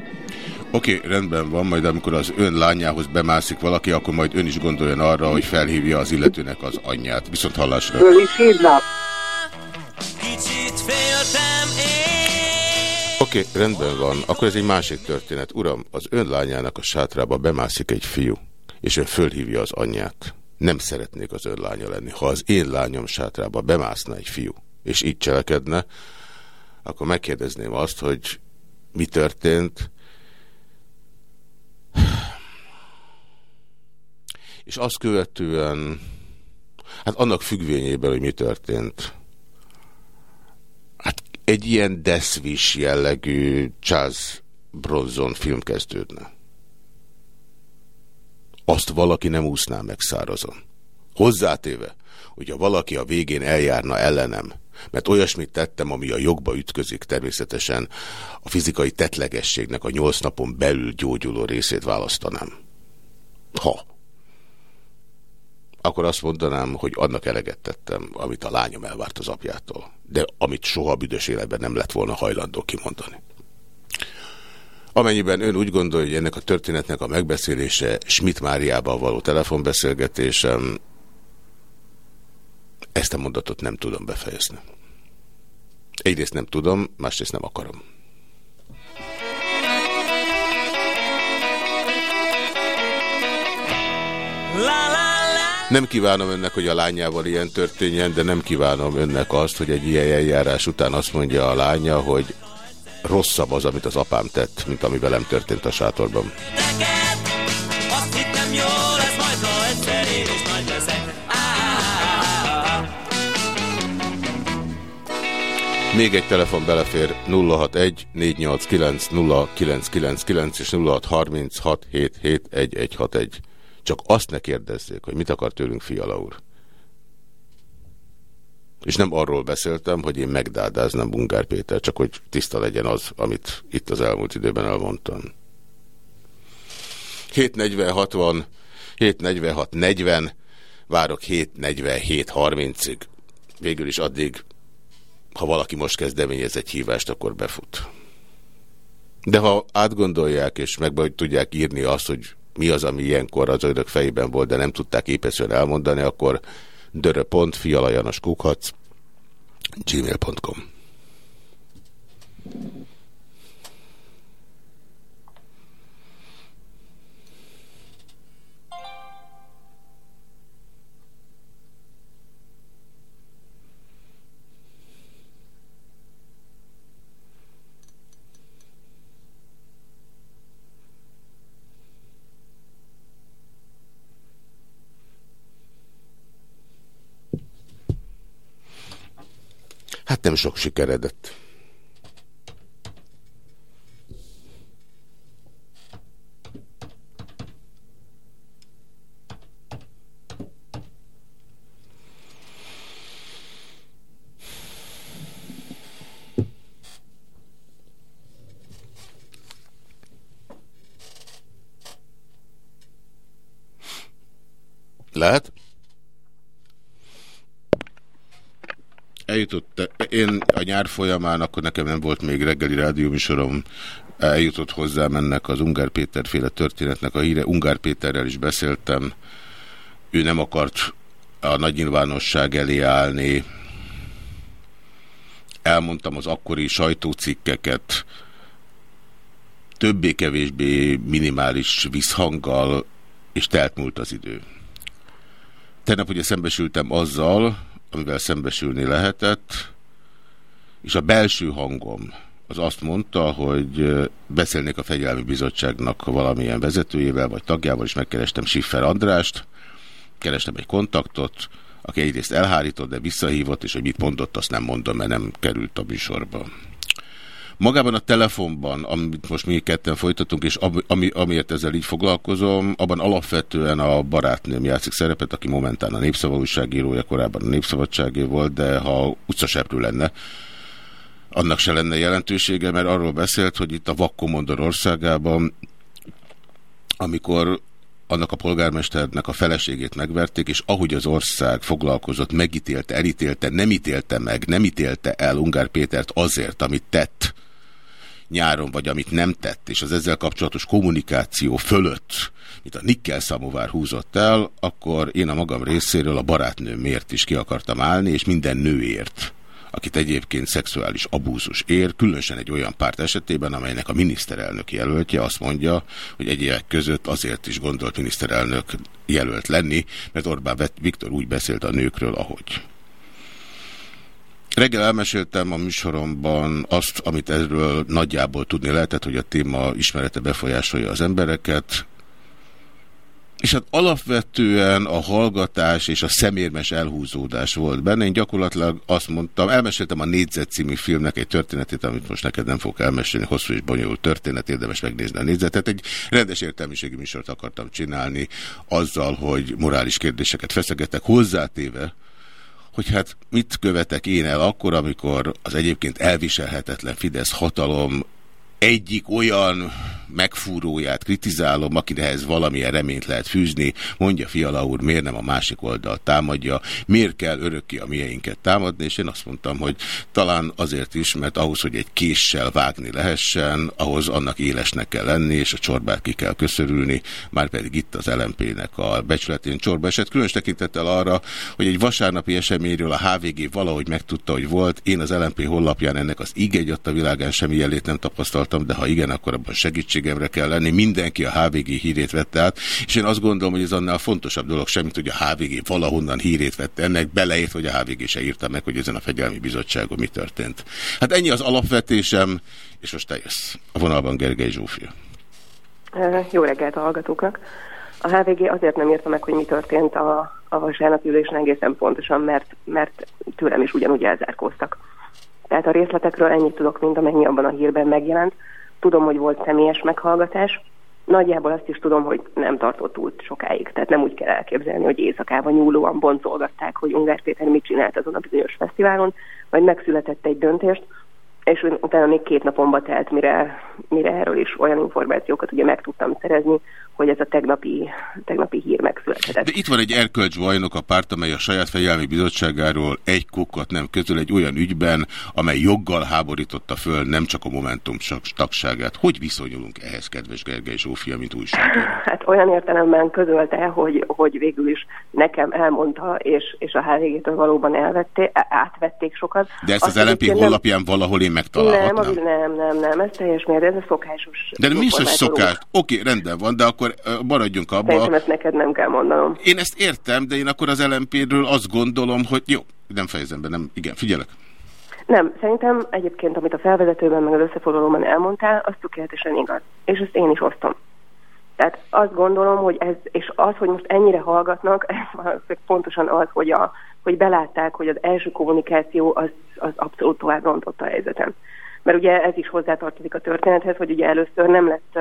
Speaker 1: Oké, okay, rendben van, majd amikor az ön lányához bemászik valaki, akkor majd ön is gondoljon arra, hogy felhívja az illetőnek az anyját. Viszont hallásra.
Speaker 10: Föl is hívnám.
Speaker 1: Oké, okay, rendben van. Akkor ez egy másik történet. Uram, az ön lányának a sátrába bemászik egy fiú, és ön fölhívja az anyját nem szeretnék az ön lánya lenni. Ha az én lányom sátrába bemászna egy fiú, és így cselekedne, akkor megkérdezném azt, hogy mi történt, és azt követően, hát annak függvényében, hogy mi történt, hát egy ilyen Deathwish jellegű Charles Bronson film kezdődne azt valaki nem úszná meg szárazon. Hozzátéve, hogyha valaki a végén eljárna ellenem, mert olyasmit tettem, ami a jogba ütközik, természetesen a fizikai tetlegességnek a nyolc napon belül gyógyuló részét választanám. Ha. Akkor azt mondanám, hogy annak eleget tettem, amit a lányom elvárt az apjától, de amit soha büdös életben nem lett volna hajlandó kimondani. Amennyiben ön úgy gondolja, hogy ennek a történetnek a megbeszélése Schmidt Máriával való telefonbeszélgetésem, ezt a mondatot nem tudom befejezni. Egyrészt nem tudom, másrészt nem akarom. Nem kívánom önnek, hogy a lányával ilyen történjen, de nem kívánom önnek azt, hogy egy ilyen eljárás után azt mondja a lánya, hogy rosszabb az, amit az apám tett, mint ami velem történt a sátorban. Még egy telefon belefér 061 489 0999 és 0636771161. Csak azt ne kérdezzék, hogy mit akar tőlünk Fiala úr. És nem arról beszéltem, hogy én megdádáznám Bungár Péter, csak hogy tiszta legyen az, amit itt az elmúlt időben elmondtam. 7.40.60, 7.46.40, várok 7.47.30-ig. Végül is addig, ha valaki most kezdeményez egy hívást, akkor befut. De ha átgondolják, és meg tudják írni azt, hogy mi az, ami ilyenkor az önök fejében volt, de nem tudták épeszően elmondani, akkor dörö.fialajanoskukac gmail.com Hát nem sok sikeredett. Lehet? Eljutott, én a nyár folyamán, akkor nekem nem volt még reggeli rádióműsorom, eljutott hozzám ennek az Ungár Péter féle történetnek a híre. Ungár Péterrel is beszéltem, ő nem akart a nagy nyilvánosság elé állni. Elmondtam az akkori sajtócikkeket, többé-kevésbé minimális visszhanggal, és telt múlt az idő. Tegnap ugye szembesültem azzal, amivel szembesülni lehetett, és a belső hangom az azt mondta, hogy beszélnék a Fegyelmi Bizottságnak valamilyen vezetőjével, vagy tagjával, és megkerestem Siffer Andrást, kerestem egy kontaktot, aki egyrészt elhárított, de visszahívott, és hogy mit mondott, azt nem mondom, mert nem került a műsorba. Magában a telefonban, amit most mi ketten folytatunk, és ami, amiért ezzel így foglalkozom, abban alapvetően a barátnőm játszik szerepet, aki momentán a Népszava újságírója, korábban a Népszabadságé volt, de ha utcaseprő lenne, annak se lenne jelentősége, mert arról beszélt, hogy itt a Vakkomondor országában, amikor annak a polgármesternek a feleségét megverték, és ahogy az ország foglalkozott, megítélte, elítélte, nem ítélte meg, nem ítélte el Ungár Pétert azért, amit tett nyáron, vagy amit nem tett, és az ezzel kapcsolatos kommunikáció fölött, mint a Nikkel Szamovár húzott el, akkor én a magam részéről a barátnőmért is ki akartam állni, és minden nőért akit egyébként szexuális abúzus ér, különösen egy olyan párt esetében, amelynek a miniszterelnök jelöltje azt mondja, hogy egyébek között azért is gondolt miniszterelnök jelölt lenni, mert Orbán Viktor úgy beszélt a nőkről, ahogy. Reggel elmeséltem a műsoromban azt, amit erről nagyjából tudni lehetett, hogy a téma ismerete befolyásolja az embereket, és hát alapvetően a hallgatás és a szemérmes elhúzódás volt benne. Én gyakorlatilag azt mondtam, elmeséltem a Négyzet című filmnek egy történetét, amit most neked nem fogok elmesélni, hosszú és bonyolult történet, érdemes megnézni a négyzetet. Egy rendes értelmiségi műsort akartam csinálni azzal, hogy morális kérdéseket feszegetek hozzátéve, hogy hát mit követek én el akkor, amikor az egyébként elviselhetetlen Fidesz hatalom egyik olyan megfúróját kritizálom, akinehez valamilyen reményt lehet fűzni, mondja Fiala úr, miért nem a másik oldal támadja, miért kell örökké a mieinket támadni, és én azt mondtam, hogy talán azért is, mert ahhoz, hogy egy késsel vágni lehessen, ahhoz annak élesnek kell lenni, és a csorbát ki kell köszörülni, már pedig itt az LMP-nek a becsületén. Csorba esett, különös tekintettel arra, hogy egy vasárnapi eseményről a HVG valahogy megtudta, hogy volt, én az LMP hollapján ennek az íg a világán semmi jelét nem tapasztaltam, de ha igen, akkor abban segítség segítségemre kell lenni. Mindenki a HVG hírét vette át, és én azt gondolom, hogy ez annál fontosabb dolog semmit, hogy a HVG valahonnan hírét vette ennek, beleért, hogy a HVG se írta meg, hogy ezen a fegyelmi bizottságon mi történt. Hát ennyi az alapvetésem, és most te. A vonalban Gergely Zsófia.
Speaker 11: Jó reggelt a hallgatóknak. A HVG azért nem írta meg, hogy mi történt a, a vasárnapi ülésen egészen pontosan, mert, mert tőlem is ugyanúgy elzárkóztak. Tehát a részletekről ennyit tudok, mint amennyi abban a hírben megjelent. Tudom, hogy volt személyes meghallgatás. Nagyjából azt is tudom, hogy nem tartott túl sokáig. Tehát nem úgy kell elképzelni, hogy éjszakában nyúlóan boncolgatták, hogy Ungár Péter mit csinált azon a bizonyos fesztiválon, vagy megszületett egy döntést, és utána még két napomba telt, mire, mire erről is olyan információkat ugye meg tudtam szerezni, hogy ez a tegnapi, tegnapi hír megszületett.
Speaker 1: De itt van egy erkölcsbajnok a párt, amely a saját fegyelmi bizottságáról egy kukat nem közül egy olyan ügyben, amely joggal háborította föl nem csak a Momentum tagságát. Hogy viszonyulunk ehhez, kedves Gergely Zsófia, mint újságíró?
Speaker 11: Hát olyan értelemben közölte, hogy, hogy végül is nekem elmondta, és, és a HVG-től valóban elvették, átvették sokat.
Speaker 1: De ezt az LNP honlapján nem... valahol én megtalálhatnám?
Speaker 11: Nem, nem, nem, nem, ez teljes mértékben, ez a szokásos.
Speaker 1: De mi is, hogy szokás? Oké, rendben van, de akkor akkor maradjunk abba.
Speaker 11: Szerintem ezt neked nem kell mondanom.
Speaker 1: Én ezt értem, de én akkor az LMP-ről azt gondolom, hogy jó, nem fejezem be, nem, igen, figyelek.
Speaker 11: Nem, szerintem egyébként, amit a felvezetőben, meg az összefoglalóban elmondtál, az tökéletesen igaz. És ezt én is osztom. Tehát azt gondolom, hogy ez, és az, hogy most ennyire hallgatnak, (laughs) ez pontosan az, hogy, a, hogy belátták, hogy az első kommunikáció az, az abszolút tovább rontotta a helyzetem. Mert ugye ez is hozzátartozik a történethez, hogy ugye először nem lett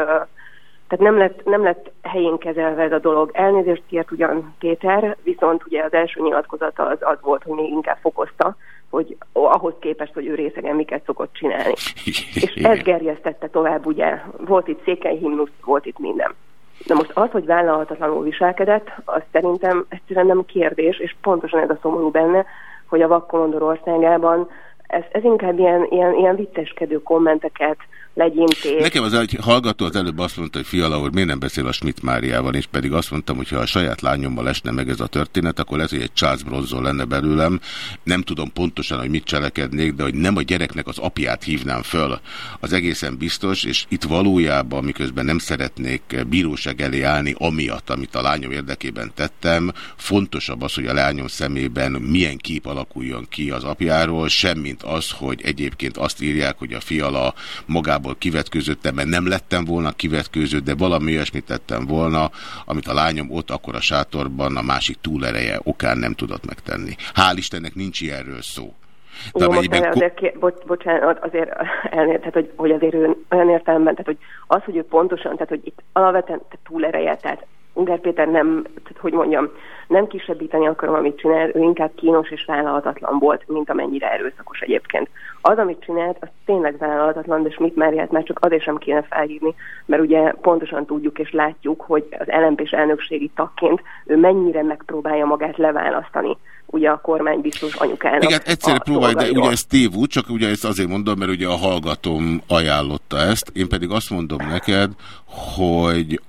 Speaker 11: tehát nem lett, nem lett helyén kezelve ez a dolog. Elnézést kért ugyan Péter, viszont ugye az első nyilatkozata az, az volt, hogy még inkább fokozta, hogy ahhoz képest, hogy ő részegen miket szokott csinálni. (laughs) És ez gerjesztette tovább, ugye, volt itt székely himnusz, volt itt minden. Na most az, hogy vállalhatatlanul viselkedett, az szerintem egyszerűen nem kérdés, és pontosan ez a szomorú benne, hogy a Vakkolondor országában ez, ez inkább ilyen, ilyen, ilyen vicceskedő kommenteket legyintés.
Speaker 1: Nekem az egy hallgató az előbb azt mondta, hogy Fiala úr miért nem beszél a Schmidt Máriával, és pedig azt mondtam, hogy ha a saját lányommal esne meg ez a történet, akkor hogy egy Charles Bronson lenne belőlem. Nem tudom pontosan, hogy mit cselekednék, de hogy nem a gyereknek az apját hívnám föl, az egészen biztos, és itt valójában, miközben nem szeretnék bíróság elé állni, amiatt, amit a lányom érdekében tettem, fontosabb az, hogy a lányom szemében milyen kép alakuljon ki az apjáról, semmint az, hogy egyébként azt írják, hogy a fiala igazából kivetkőzöttem, mert nem lettem volna kivetkőzött, de valami olyasmit tettem volna, amit a lányom ott akkor a sátorban a másik túlereje okán nem tudott megtenni. Hál' Istennek nincs ilyenről szó.
Speaker 11: De Jó, most azért, ké... Bo bocsánat, azért elnér, tehát, hogy, hogy azért ő olyan értelemben, tehát hogy az, hogy ő pontosan, tehát hogy itt alapvetően túlereje, tehát Ungár Péter nem, tehát hogy mondjam, nem kisebbíteni akarom, amit csinál, ő inkább kínos és vállalhatatlan volt, mint amennyire erőszakos egyébként. Az, amit csinált, az tényleg vállalhatatlan, de mit már már csak azért sem kéne felhívni, mert ugye pontosan tudjuk és látjuk, hogy az lmp elnökségi tagként ő mennyire megpróbálja magát leválasztani ugye a kormány biztos anyukának.
Speaker 1: Igen, egyszerre próbálj, de ugye ez tévút, csak ugye ezt azért mondom, mert ugye a hallgatom ajánlotta ezt, én pedig azt mondom neked, hogy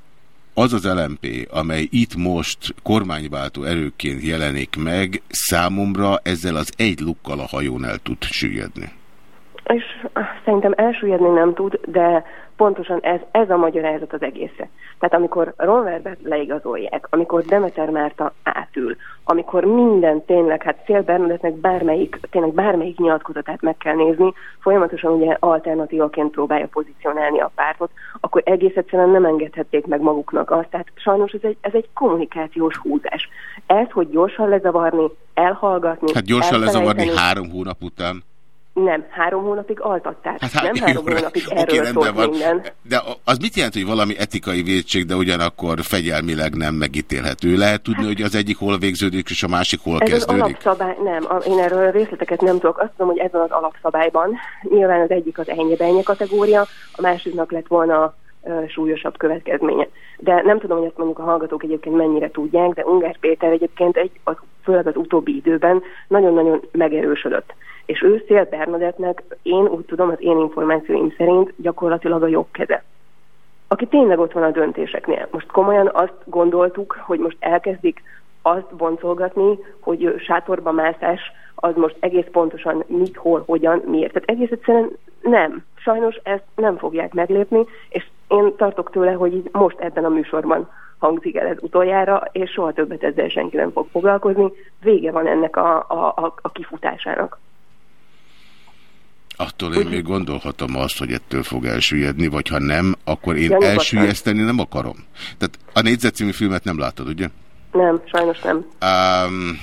Speaker 1: az az LMP, amely itt most kormányváltó erőként jelenik meg, számomra ezzel az egy lukkal a hajón el tud süllyedni.
Speaker 11: És szerintem elsüllyedni nem tud, de pontosan ez, ez a magyarázat az egészre. Tehát amikor Ronverbet leigazolják, amikor Demeter Márta átül, amikor minden tényleg, hát Szél Bernadettnek bármelyik, tényleg bármelyik nyilatkozatát meg kell nézni, folyamatosan ugye alternatívaként próbálja pozícionálni a pártot, akkor egész egyszerűen nem engedhették meg maguknak azt. Tehát sajnos ez egy, ez egy kommunikációs húzás. Ez, hogy gyorsan lezavarni, elhallgatni,
Speaker 1: Hát gyorsan lezavarni három hónap után.
Speaker 11: Nem, három hónapig altatták. Hát, hát, nem három jó, hónapig erről okay, szólt
Speaker 1: van.
Speaker 11: minden.
Speaker 1: De az mit jelent, hogy valami etikai védség, de ugyanakkor fegyelmileg nem megítélhető? Lehet tudni, hát, hogy az egyik hol végződik, és a másik hol ez kezdődik?
Speaker 11: Az alapszabály, nem, én erről részleteket nem tudok. Azt tudom, hogy ez van az alapszabályban. Nyilván az egyik az ennyi kategória, a másiknak lett volna súlyosabb következménye. De nem tudom, hogy ezt mondjuk a hallgatók egyébként mennyire tudják, de Ungár Péter egyébként egy, az, főleg az utóbbi időben nagyon-nagyon megerősödött és ő Szél Bernadettnek, én úgy tudom, az én információim szerint gyakorlatilag a jobb keze aki tényleg ott van a döntéseknél. Most komolyan azt gondoltuk, hogy most elkezdik azt boncolgatni, hogy sátorba mászás az most egész pontosan mit, hol, hogyan, miért. Tehát egész egyszerűen nem. Sajnos ezt nem fogják meglépni, és én tartok tőle, hogy most ebben a műsorban hangzik el ez utoljára, és soha többet ezzel senki nem fog foglalkozni. Vége van ennek a, a, a kifutásának.
Speaker 1: Attól én még gondolhatom azt, hogy ettől fog elsüllyedni, vagy ha nem, akkor én ja, elsüllyeszteni nem akarom. Tehát a négyzet című filmet nem látod, ugye?
Speaker 11: Nem, sajnos nem.
Speaker 1: Um,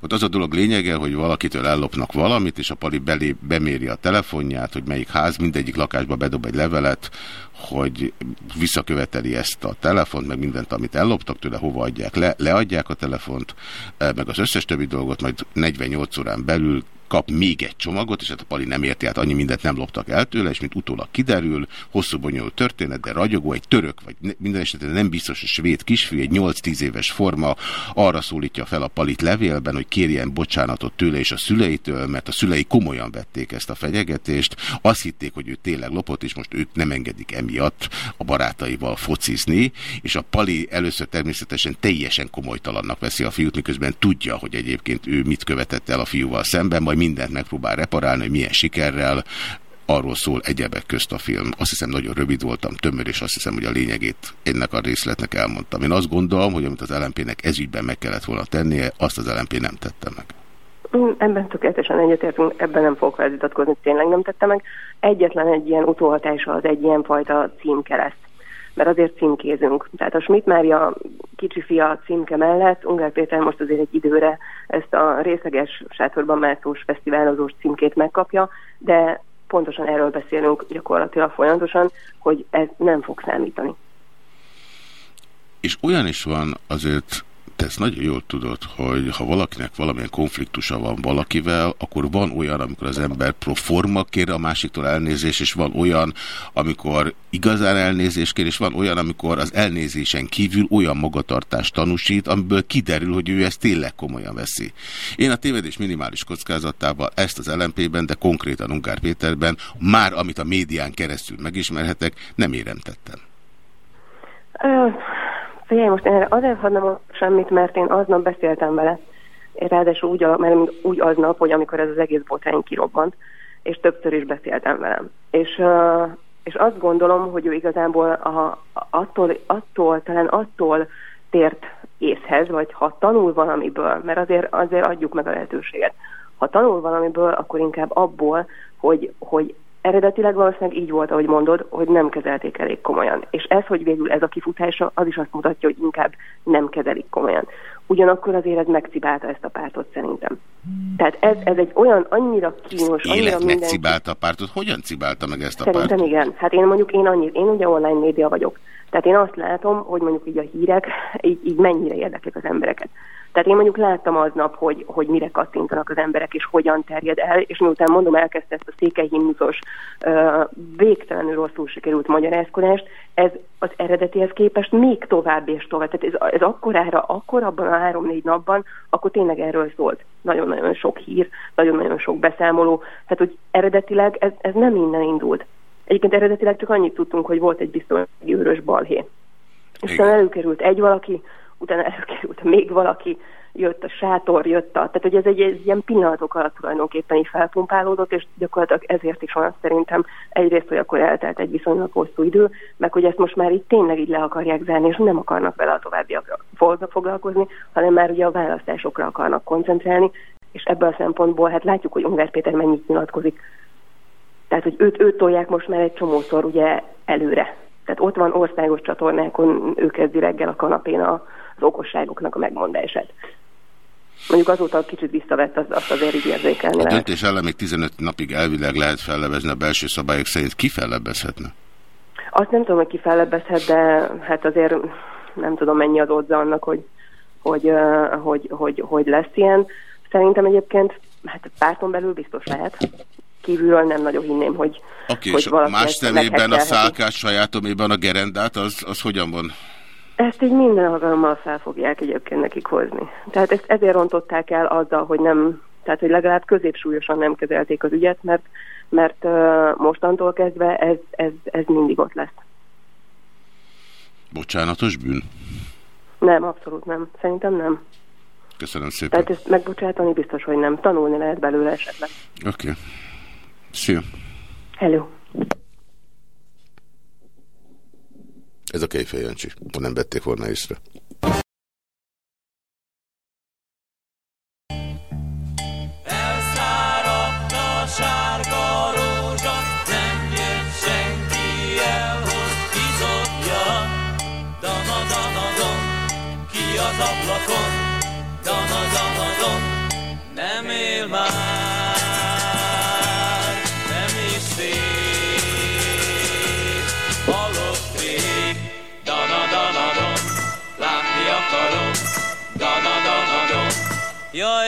Speaker 1: ott az a dolog lényege, hogy valakitől ellopnak valamit, és a pali belé beméri a telefonját, hogy melyik ház, mindegyik lakásba bedob egy levelet, hogy visszaköveteli ezt a telefont, meg mindent, amit elloptak tőle, hova adják le, leadják a telefont, meg az összes többi dolgot, majd 48 órán belül kap még egy csomagot, és hát a Pali nem érti, hát annyi mindent nem loptak el tőle, és mint utólag kiderül, hosszú bonyolult történet, de ragyogó, egy török, vagy minden esetben nem biztos, hogy svéd kisfiú, egy 8-10 éves forma arra szólítja fel a Palit levélben, hogy kérjen bocsánatot tőle és a szüleitől, mert a szülei komolyan vették ezt a fenyegetést, azt hitték, hogy ő tényleg lopott, és most ők nem engedik emiatt a barátaival focizni, és a Pali először természetesen teljesen komolytalannak veszi a fiút, miközben tudja, hogy egyébként ő mit követett el a fiúval szemben, majd mindent megpróbál reparálni, hogy milyen sikerrel, arról szól egyebek közt a film. Azt hiszem, nagyon rövid voltam, tömör, és azt hiszem, hogy a lényegét ennek a részletnek elmondtam. Én azt gondolom, hogy amit az LMP-nek ezügyben meg kellett volna tennie, azt az LMP nem tette meg.
Speaker 11: Ebben tökéletesen egyetértünk, ebben nem fogok felvitatkozni, tényleg nem tette meg. Egyetlen egy ilyen utóhatása az egy ilyen fajta címkereszt mert azért címkézünk. Tehát a Schmidt Mária kicsi fia címke mellett Ungár Péter most azért egy időre ezt a részeges sátorban mászós fesztiválozós címkét megkapja, de pontosan erről beszélünk gyakorlatilag folyamatosan, hogy ez nem fog számítani.
Speaker 1: És olyan is van azért te ezt nagyon jól tudod, hogy ha valakinek valamilyen konfliktusa van valakivel, akkor van olyan, amikor az ember proforma kér a másiktól elnézést, és van olyan, amikor igazán elnézést kér, és van olyan, amikor az elnézésen kívül olyan magatartást tanúsít, amiből kiderül, hogy ő ezt tényleg komolyan veszi. Én a tévedés minimális kockázatával ezt az LMP-ben, de konkrétan Ungár Péterben, már amit a médián keresztül megismerhetek, nem éremtettem.
Speaker 11: Figyelj, most én azért hadd nem semmit, mert én aznap beszéltem vele. Ráadásul úgy, mert úgy aznap, hogy amikor ez az egész botrány kirobbant, és többször is beszéltem velem. És, és azt gondolom, hogy ő igazából a, attól, attól, talán attól tért észhez, vagy ha tanul valamiből, mert azért, azért adjuk meg a lehetőséget. Ha tanul valamiből, akkor inkább abból, hogy, hogy eredetileg valószínűleg így volt, ahogy mondod, hogy nem kezelték elég komolyan. És ez, hogy végül ez a kifutása, az is azt mutatja, hogy inkább nem kezelik komolyan. Ugyanakkor azért ez megcibálta ezt a pártot szerintem. Tehát ez, ez egy olyan annyira kínos,
Speaker 1: Élet
Speaker 11: annyira
Speaker 1: mindenki... megcibálta a pártot. Hogyan cibálta meg ezt a
Speaker 11: szerintem
Speaker 1: pártot?
Speaker 11: Szerintem igen. Hát én mondjuk én annyit, én ugye online média vagyok. Tehát én azt látom, hogy mondjuk így a hírek így, így mennyire érdeklik az embereket. Tehát én mondjuk láttam aznap, hogy, hogy mire kattintanak az emberek, és hogyan terjed el, és miután mondom, elkezdte ezt a székelyhimnuszos, végtelenül rosszul sikerült magyarázkodást, ez az eredetihez képest még tovább és tovább. Tehát ez, ez akkorára, akkor abban a három-négy napban, akkor tényleg erről szólt. Nagyon-nagyon sok hír, nagyon-nagyon sok beszámoló. Tehát, hogy eredetileg ez, ez nem innen indult. Egyébként eredetileg csak annyit tudtunk, hogy volt egy biztonsági őrös balhé. És aztán előkerült egy valaki, utána előkerült még valaki, jött a sátor, jött a... Tehát, hogy ez egy, egy ilyen pillanatok alatt tulajdonképpen így felpumpálódott, és gyakorlatilag ezért is van szerintem egyrészt, hogy akkor eltelt egy viszonylag hosszú idő, meg hogy ezt most már így tényleg így le akarják zárni, és nem akarnak vele a továbbiakra foglalkozni, hanem már ugye a választásokra akarnak koncentrálni, és ebből a szempontból hát látjuk, hogy Ungár Péter mennyit nyilatkozik. Tehát, hogy őt, őt tolják most már egy csomószor ugye előre. Tehát ott van országos csatornákon, ő kezdi reggel a kanapén a, az okosságoknak a megmondását. Mondjuk azóta kicsit visszavett, az, azt azért így érzékelni.
Speaker 1: A döntés ellen még 15 napig elvileg lehet fellebezni a belső szabályok szerint. Ki fellebbezhetne?
Speaker 11: Azt nem tudom, hogy ki fellebbezhet, de hát azért nem tudom mennyi az odza annak, hogy, hogy, hogy, hogy, hogy, lesz ilyen. Szerintem egyébként hát párton belül biztos lehet. Kívülről nem nagyon hinném, hogy,
Speaker 1: okay,
Speaker 11: hogy
Speaker 1: valaki más szemében a szálkás sajátomében a gerendát, az, az hogyan van?
Speaker 11: Ezt így minden alkalommal fel fogják egyébként nekik hozni. Tehát ezt ezért rontották el azzal, hogy nem, tehát hogy legalább középsúlyosan nem kezelték az ügyet, mert, mert uh, mostantól kezdve ez, ez, ez mindig ott lesz.
Speaker 1: Bocsánatos bűn?
Speaker 11: Nem, abszolút nem. Szerintem nem.
Speaker 1: Köszönöm szépen.
Speaker 11: Tehát ezt megbocsátani biztos, hogy nem. Tanulni lehet belőle esetleg.
Speaker 1: Oké. Okay. Szia.
Speaker 11: Hello.
Speaker 1: Ez a Kejfej Jancsi, nem vették volna észre.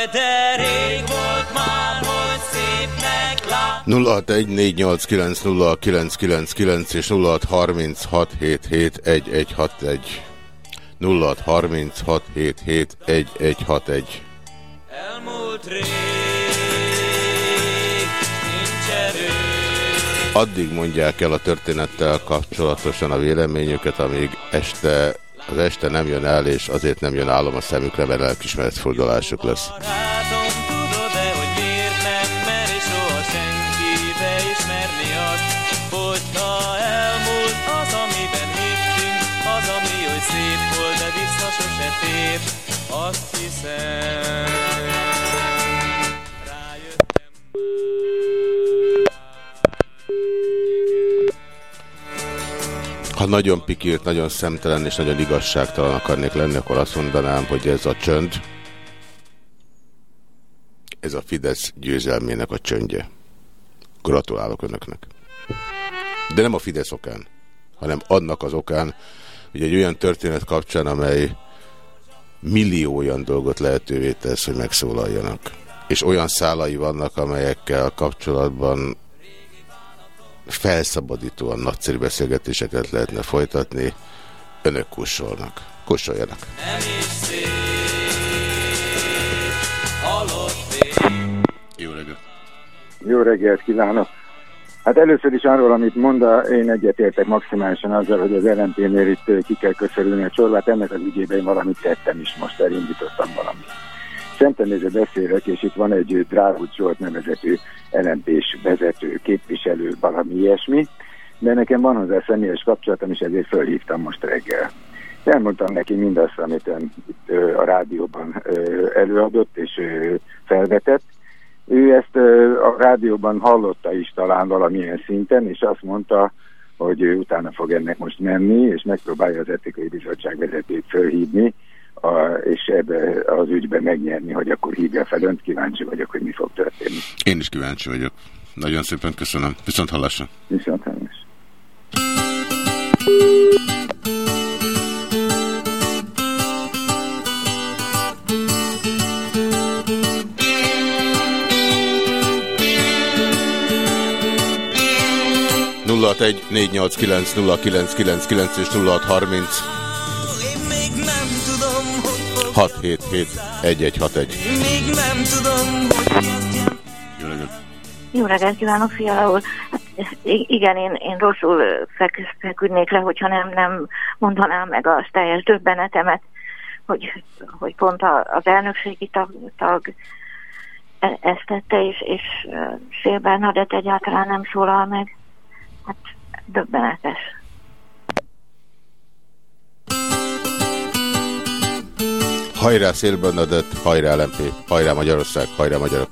Speaker 3: Jaj, de rég volt már, hogy szépnek lát.
Speaker 1: 0614890999 és 0636771161. 0636771161.
Speaker 3: Elmúlt rég, nincs erő.
Speaker 1: Addig mondják el a történettel kapcsolatosan a véleményüket, amíg este az este nem jön el, és azért nem jön álom a szemükre, mert lelkismeretfordulásuk lesz. Nagyon pikilt, nagyon szemtelen és nagyon igazságtalan akarnék lenni, akkor azt mondanám, hogy ez a csönd, ez a Fidesz győzelmének a csöndje. Gratulálok önöknek. De nem a Fidesz okán, hanem annak az okán, hogy egy olyan történet kapcsán, amely millió olyan dolgot lehetővé tesz, hogy megszólaljanak. És olyan szálai vannak, amelyekkel kapcsolatban felszabadítóan nagyszerű beszélgetéseket lehetne folytatni. Önök kussolnak. Kussoljanak.
Speaker 12: Jó reggelt! Jó reggelt kívánok! Hát először is arról, amit mond, én egyetértek maximálisan azzal, hogy az LNP-nél itt ki kell köszönülni a csorvát. Ennek az ügyében én valamit tettem is, most elindítottam valamit. Szemtenéző beszélek, és itt van egy Drágút Zsolt nevezetű LNP-s vezető, képviselő, valami ilyesmi, de nekem van hozzá személyes kapcsolatom, és ezért fölhívtam most reggel. Elmondtam neki mindazt, amit ön itt a rádióban előadott és felvetett, ő ezt a rádióban hallotta is talán valamilyen szinten, és azt mondta, hogy ő utána fog ennek most menni, és megpróbálja az etikai bizottság vezetőt fölhívni, a, és ebbe az ügybe megnyerni, hogy akkor hívja fel önt. Kíváncsi vagyok, hogy mi fog történni.
Speaker 1: Én is kíváncsi vagyok. Nagyon szépen köszönöm. Viszont hallásra.
Speaker 12: Viszont hallásra.
Speaker 1: 061 és 0630 677 1161. Még nem tudom, Jó reggelt!
Speaker 7: Jó reggelt kívánok, Fiala úr! Hát, igen, én, én rosszul feküdnék le, hogyha nem, nem mondanám meg a teljes döbbenetemet, hogy, hogy pont az elnökségi tag, tag e, ezt tette, és, és Szél Bernadett egyáltalán nem szólal meg. Hát döbbenetes.
Speaker 1: Hajrá Szél Bernadett, hajrá LMP, hajrá Magyarország, hajrá magyarok!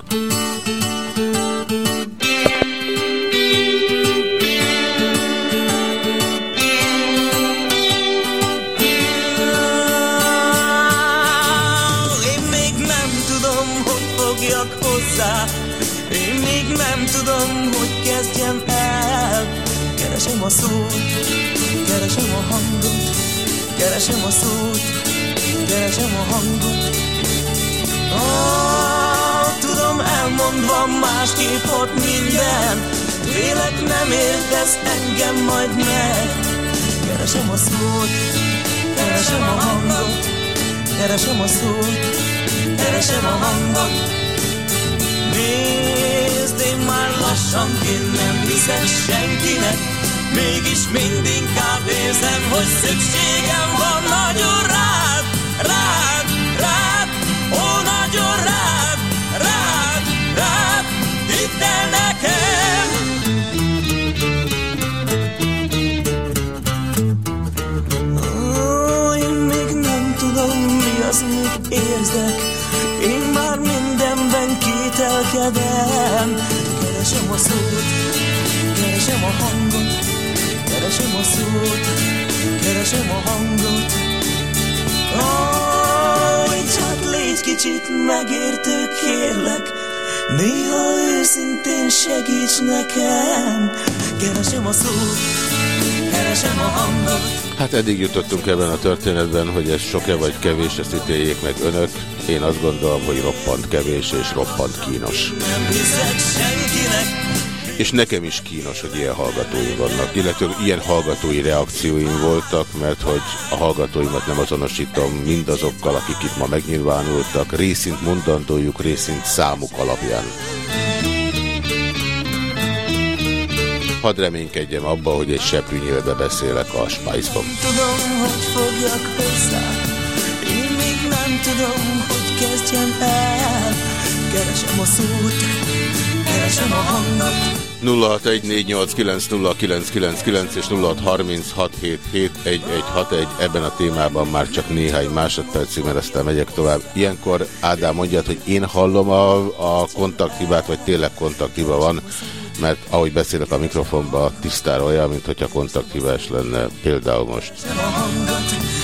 Speaker 3: Keresem a szót, keresem a hangot, keresem a szót, keresem a hangot. Oh, tudom, elmondva másképp ott minden, Vélek nem értesz engem majd meg. Keresem a szót, keresem a hangot, keresem a szót, keresem a hangot. Nézd, én már lassan én nem hiszek senkinek, Mégis mindinkább érzem, hogy szükségem van nagyon rád, rád, rád, ó, nagyon rád, rád, rád, hidd el nekem. Ó, én még nem tudom, mi az, mit érzek, én már mindenben kételkedem, keresem a szót, keresem a hangot, Keresem a szót, keresem a hangot Aj, csak légy kicsit megértő, kérlek Néha őszintén segíts nekem Keresem a szót, keresem a hangot
Speaker 1: Hát eddig jutottunk ebben a történetben, hogy ez sok-e vagy kevés, ezt ítéljék meg önök. Én azt gondolom, hogy roppant kevés és roppant kínos.
Speaker 3: Nem hiszek senkinek
Speaker 1: és nekem is kínos, hogy ilyen hallgatóim vannak, illetve ilyen hallgatói reakcióim voltak, mert hogy a hallgatóimat nem azonosítom mindazokkal, akik itt ma megnyilvánultak, részint mondandójuk, részint számuk alapján. Hadd reménykedjem abba, hogy egy seprű nyílbe beszélek a Spice-ban.
Speaker 3: Tudom, hogy fogjak hozzá, én még nem tudom, hogy kezdjem el, keresem a szót, keresem a hangot,
Speaker 1: 0614890999 és 0636771161 ebben a témában már csak néhány másodpercig, mert aztán megyek tovább. Ilyenkor Ádám mondja, hogy én hallom a, a kontakthibát, vagy tényleg kontakthiba van, mert ahogy beszélek a mikrofonba, tisztára olyan, mint hogyha kontakthibás lenne, például most. mondd, hogy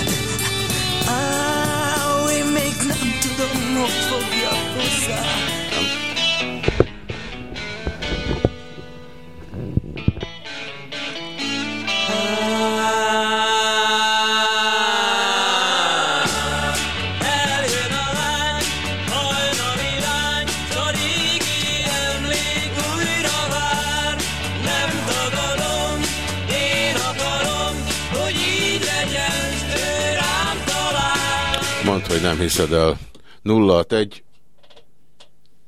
Speaker 1: nem hiszed el. 061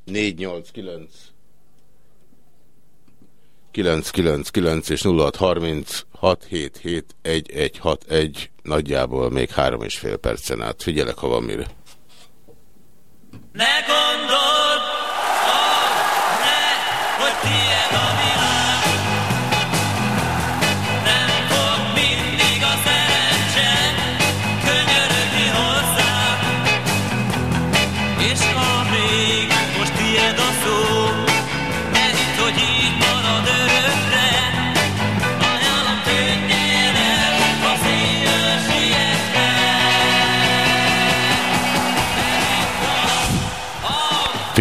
Speaker 1: 489 999 és 0630 677 nagyjából még három és fél percen át. Figyelek, ha van mire.
Speaker 3: Ne gondold,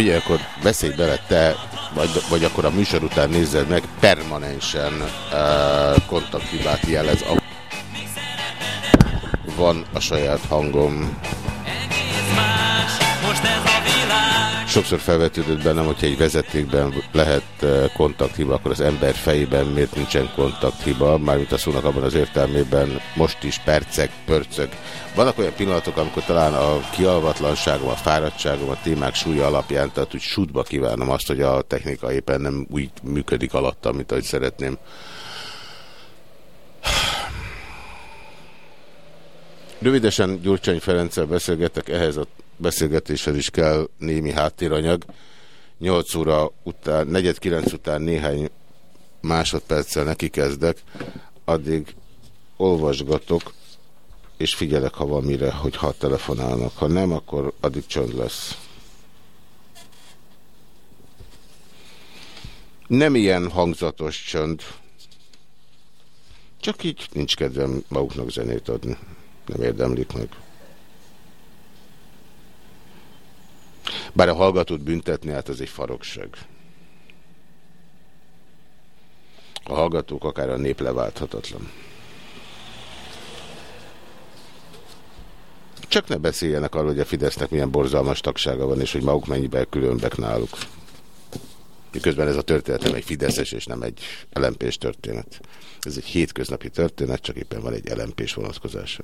Speaker 1: Figyelj, akkor beszélj bele te, vagy, vagy akkor a műsor után nézzed meg, permanensen uh, kontakthibát jelez. Van a saját hangom. Sokszor felvetődött bennem, hogyha egy vezetékben lehet uh, kontakthiba, akkor az ember fejében miért nincsen kontakthiba, mármint a szónak abban az értelmében most is percek, pörcög. Vannak olyan pillanatok, amikor talán a kialvatlanságom, a fáradtságom, a témák súlya alapján, tehát úgy sútba kívánom azt, hogy a technika éppen nem úgy működik alattam, mint ahogy szeretném. Rövidesen Gyurcsány Ferenccel beszélgetek, ehhez a beszélgetéshez is kell némi háttéranyag. 8 óra után, 4-9 után néhány másodperccel neki kezdek, addig olvasgatok, és figyelek, ha van mire, hogy ha telefonálnak. Ha nem, akkor addig csönd lesz. Nem ilyen hangzatos csönd. Csak így nincs kedvem maguknak zenét adni. Nem érdemlik meg. Bár a hallgatót büntetni, hát ez egy farokság. A hallgatók akár a nép leválthatatlan. Csak ne beszéljenek arról, hogy a Fidesznek milyen borzalmas tagsága van, és hogy maguk mennyiben különbek náluk. Miközben ez a történet nem egy Fideszes, és nem egy lmp történet. Ez egy hétköznapi történet, csak éppen van egy lmp vonatkozása.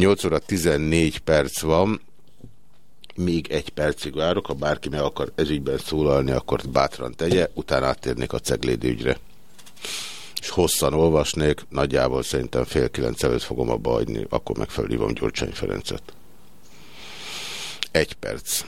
Speaker 1: 8 óra 14 perc van, még egy percig várok, ha bárki meg akar ezügyben szólalni, akkor bátran tegye, utána áttérnék a cegléd ügyre. És hosszan olvasnék, nagyjából szerintem fél kilenc előtt fogom abba hagyni, akkor meg felhívom Gyurcsány Ferencet. Egy perc.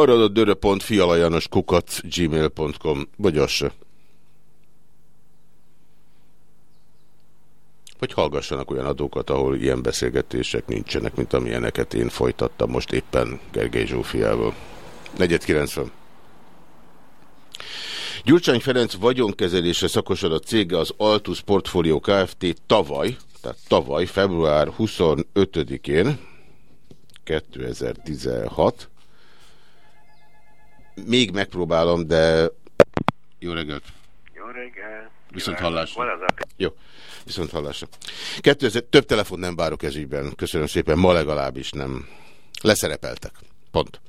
Speaker 1: Maradott dörö.fialajanos kukac gmail.com vagy az se. Vagy hallgassanak olyan adókat, ahol ilyen beszélgetések nincsenek, mint amilyeneket én folytattam most éppen Gergely Zsófiával. 490. Gyurcsány Ferenc vagyonkezelésre szakosodott cége az Altus Portfolio Kft. tavaly, tehát tavaly, február 25-én 2016 még megpróbálom, de jó reggelt.
Speaker 4: Jó reggelt.
Speaker 1: Viszont hallásra. Jó, viszont hallásra. 2000, több telefon nem várok ez ügyben. Köszönöm szépen, ma legalábbis nem. Leszerepeltek. Pont.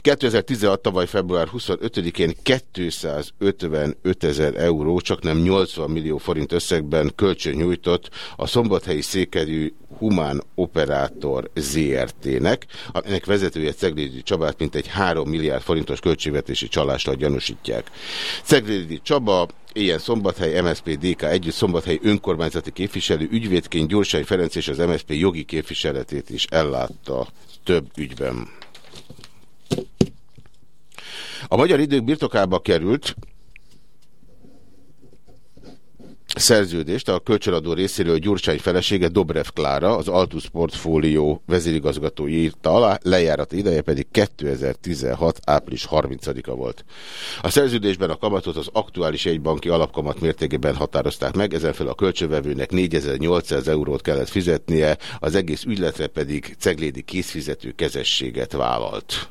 Speaker 1: 2016 tavaly február 25-én 255 ezer euró, csak nem 80 millió forint összegben kölcsön nyújtott a szombathelyi székerű Humán Operátor ZRT-nek, aminek vezetője Ceglédi Csabát mint egy 3 milliárd forintos költségvetési csalásra gyanúsítják. Ceglédi Csaba Ilyen Szombathely, MSZP, DK együtt Szombathely önkormányzati képviselő ügyvédként Gyursány Ferenc és az MSZP jogi képviseletét is ellátta több ügyben. A magyar idők birtokába került szerződést a kölcsönadó részéről Gyurcsány felesége Dobrev Klára, az Altus Portfólió vezérigazgató írta alá, lejárat ideje pedig 2016. április 30-a volt. A szerződésben a kamatot az aktuális egybanki alapkamat mértékében határozták meg, ezen fel a kölcsönvevőnek 4800 eurót kellett fizetnie, az egész ügyletre pedig ceglédi készfizető kezességet vállalt.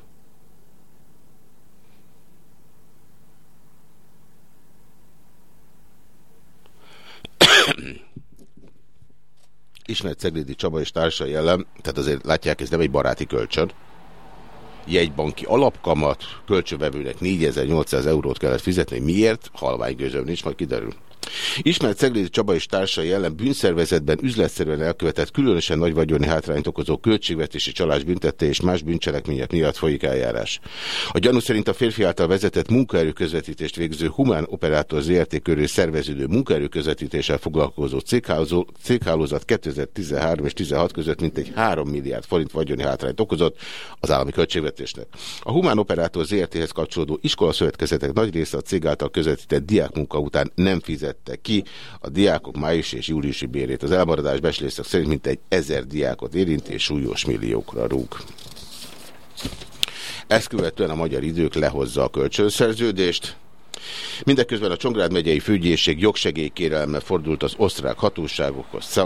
Speaker 1: (coughs) ismert Ceglédi Csaba és társai ellen, tehát azért látják, ez nem egy baráti kölcsön. Jegybanki alapkamat, kölcsönvevőnek 4800 eurót kellett fizetni. Miért? Halvány nincs, majd kiderül. Ismert Ceglédi Csaba és társai ellen bűnszervezetben üzletszerűen elkövetett különösen nagy vagyoni hátrányt okozó költségvetési csalás büntette és más bűncselekmények miatt folyik eljárás. A gyanú szerint a férfi által vezetett munkaerőközvetítést végző Humán Operátor ZRT körül szerveződő munkaerőközvetítéssel foglalkozó céghálózat 2013 és 16 között mintegy 3 milliárd forint vagyoni hátrányt okozott az állami költségvetésnek. A Humán Operátor ZRT-hez kapcsolódó iskolaszövetkezetek nagy része a cég által közvetített diákmunka után nem fizet fizette ki a diákok május és júliusi bérét. Az elmaradás beslészek szerint mintegy ezer diákot érint és súlyos milliókra rúg. Ezt követően a magyar idők lehozza a kölcsönszerződést. Mindeközben a Csongrád megyei főgyészség jogsegélykérelme fordult az osztrák hatóságokhoz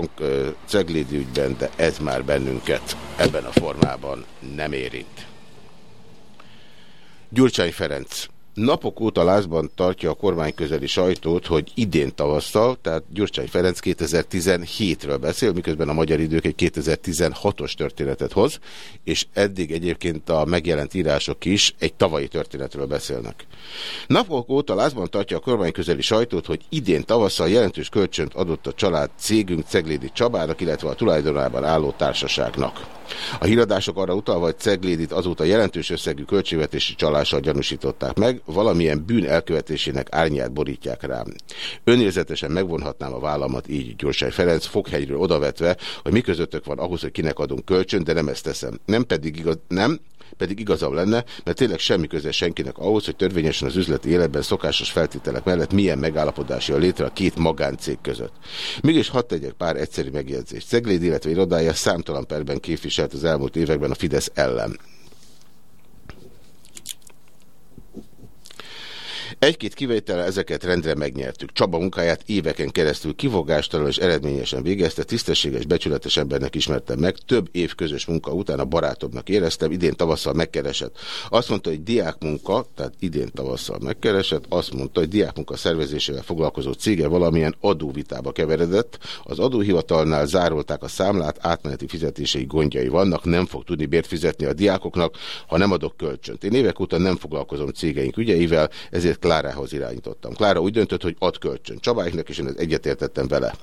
Speaker 1: Ceglédi ügyben, de ez már bennünket ebben a formában nem érint. Gyurcsány Ferenc napok óta lázban tartja a kormány közeli sajtót, hogy idén tavasszal, tehát Gyurcsány Ferenc 2017-ről beszél, miközben a magyar idők egy 2016-os történetet hoz, és eddig egyébként a megjelent írások is egy tavalyi történetről beszélnek. Napok óta lázban tartja a kormány közeli sajtót, hogy idén tavasszal jelentős kölcsönt adott a család cégünk Ceglédi Csabának, illetve a tulajdonában álló társaságnak. A híradások arra utalva, hogy Ceglédit azóta jelentős összegű költségvetési csalással gyanúsították meg, valamilyen bűn elkövetésének árnyát borítják rám. Önérzetesen megvonhatnám a vállamat így Gyorsály Ferenc foghegyről odavetve, hogy mi közöttök van ahhoz, hogy kinek adunk kölcsön, de nem ezt teszem. Nem pedig igaz, nem, pedig igazam lenne, mert tényleg semmi köze senkinek ahhoz, hogy törvényesen az üzleti életben szokásos feltételek mellett milyen megállapodási a létre a két magáncég között. Mégis hadd tegyek pár egyszerű megjegyzést. Cegléd, illetve irodája számtalan perben képviselt az elmúlt években a Fidesz ellen. Egy-két kivétel ezeket rendre megnyertük. Csaba munkáját éveken keresztül kifogástalan és eredményesen végezte, tisztességes, becsületes embernek ismertem meg, több év közös munka után a barátomnak éreztem, idén tavasszal megkeresett. Azt mondta, hogy diákmunka, tehát idén tavasszal megkeresett, azt mondta, hogy diákmunka szervezésével foglalkozó cége valamilyen adóvitába keveredett, az adóhivatalnál zárolták a számlát, átmeneti fizetései gondjai vannak, nem fog tudni bért fizetni a diákoknak, ha nem adok kölcsönt. Én évek óta nem foglalkozom cégeink ügyeivel, ezért Klárához irányítottam. Klára úgy döntött, hogy ad kölcsön Csabáiknak, és én egyetértettem vele.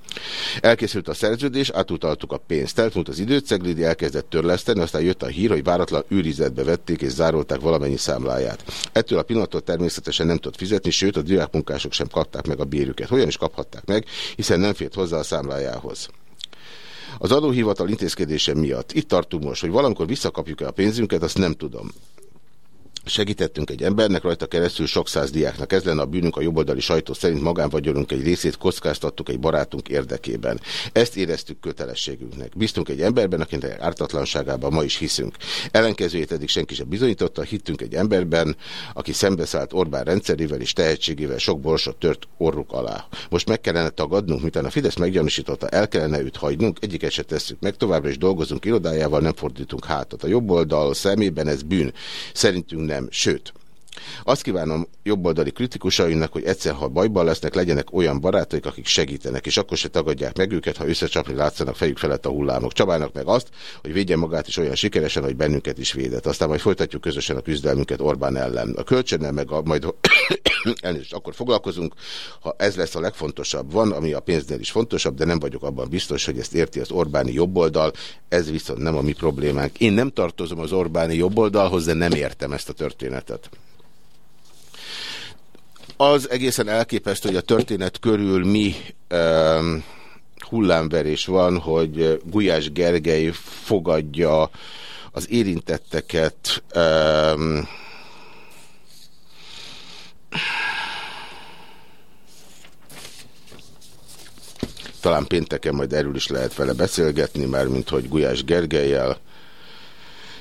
Speaker 1: Elkészült a szerződés, átutaltuk a pénzt. Teltmúlt az időt, Ceglidi elkezdett törleszteni, aztán jött a hír, hogy váratlan őrizetbe vették és zárolták valamennyi számláját. Ettől a pillanattól természetesen nem tudott fizetni, sőt a diákmunkások sem kapták meg a bérüket. Hogyan is kaphatták meg, hiszen nem fért hozzá a számlájához. Az adóhivatal intézkedése miatt itt tartunk most, hogy valamikor visszakapjuk-e a pénzünket, azt nem tudom segítettünk egy embernek, rajta keresztül sok száz diáknak. Ez lenne a bűnünk a jobboldali sajtó szerint magánvagyonunk egy részét kockáztattuk egy barátunk érdekében. Ezt éreztük kötelességünknek. Bíztunk egy emberben, akinek ártatlanságában ma is hiszünk. Ellenkezőjét eddig senki sem bizonyította, hittünk egy emberben, aki szembeszállt Orbán rendszerével és tehetségével sok borsot tört orruk alá. Most meg kellene tagadnunk, miután a Fidesz meggyanúsította, el kellene őt hagynunk, egyiket se tesszük meg, továbbra is dolgozunk irodájával, nem fordítunk hátat. A jobboldal szemében ez bűn. Szerintünk nem, sőt. Azt kívánom jobboldali kritikusainak, hogy egyszer, ha bajban lesznek, legyenek olyan barátaik, akik segítenek, és akkor se tagadják meg őket, ha összecsapni látszanak fejük felett a hullámok. Csabának meg azt, hogy védje magát is olyan sikeresen, hogy bennünket is védett. Aztán majd folytatjuk közösen a küzdelmünket Orbán ellen. A kölcsönnel meg a, majd (coughs) elnézést, akkor foglalkozunk, ha ez lesz a legfontosabb. Van, ami a pénznél is fontosabb, de nem vagyok abban biztos, hogy ezt érti az Orbáni jobboldal. Ez viszont nem a mi problémánk. Én nem tartozom az Orbáni jobboldalhoz, de nem értem ezt a történetet. Az egészen elképesztő, hogy a történet körül mi um, hullámverés van, hogy Gulyás Gergely fogadja az érintetteket um, talán pénteken majd erről is lehet vele beszélgetni, már mint hogy Gulyás Gergelyel,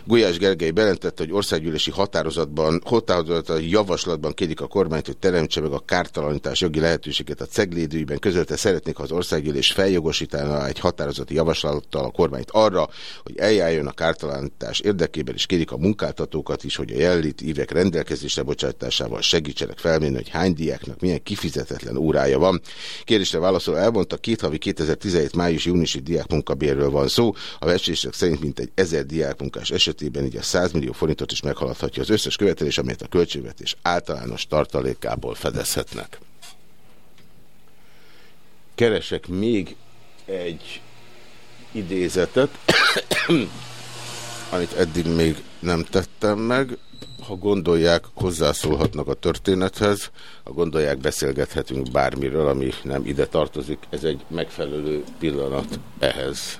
Speaker 1: Gulyás Gergely bejelentette, hogy országgyűlési határozatban, határozatban javaslatban kérik a kormányt, hogy teremtse meg a kártalanítás jogi lehetőséget a ceglédőiben. Közölte szeretnék, ha az országgyűlés feljogosítaná egy határozati javaslattal a kormányt arra, hogy eljárjon a kártalanítás érdekében, és kérik a munkáltatókat is, hogy a jelenlét évek rendelkezésre bocsátásával segítsenek felmérni, hogy hány diáknak milyen kifizetetlen órája van. Kérdésre válaszol elmondta, két havi 2017 május-júniusi diák munkabérről van szó. A veszések szerint mintegy ezer diákmunkás eset esetében így a 100 millió forintot is meghaladhatja az összes követelés, amelyet a költségvetés általános tartalékából fedezhetnek. Keresek még egy idézetet, (coughs) amit eddig még nem tettem meg. Ha gondolják, hozzászólhatnak a történethez, ha gondolják, beszélgethetünk bármiről, ami nem ide tartozik. Ez egy megfelelő pillanat ehhez.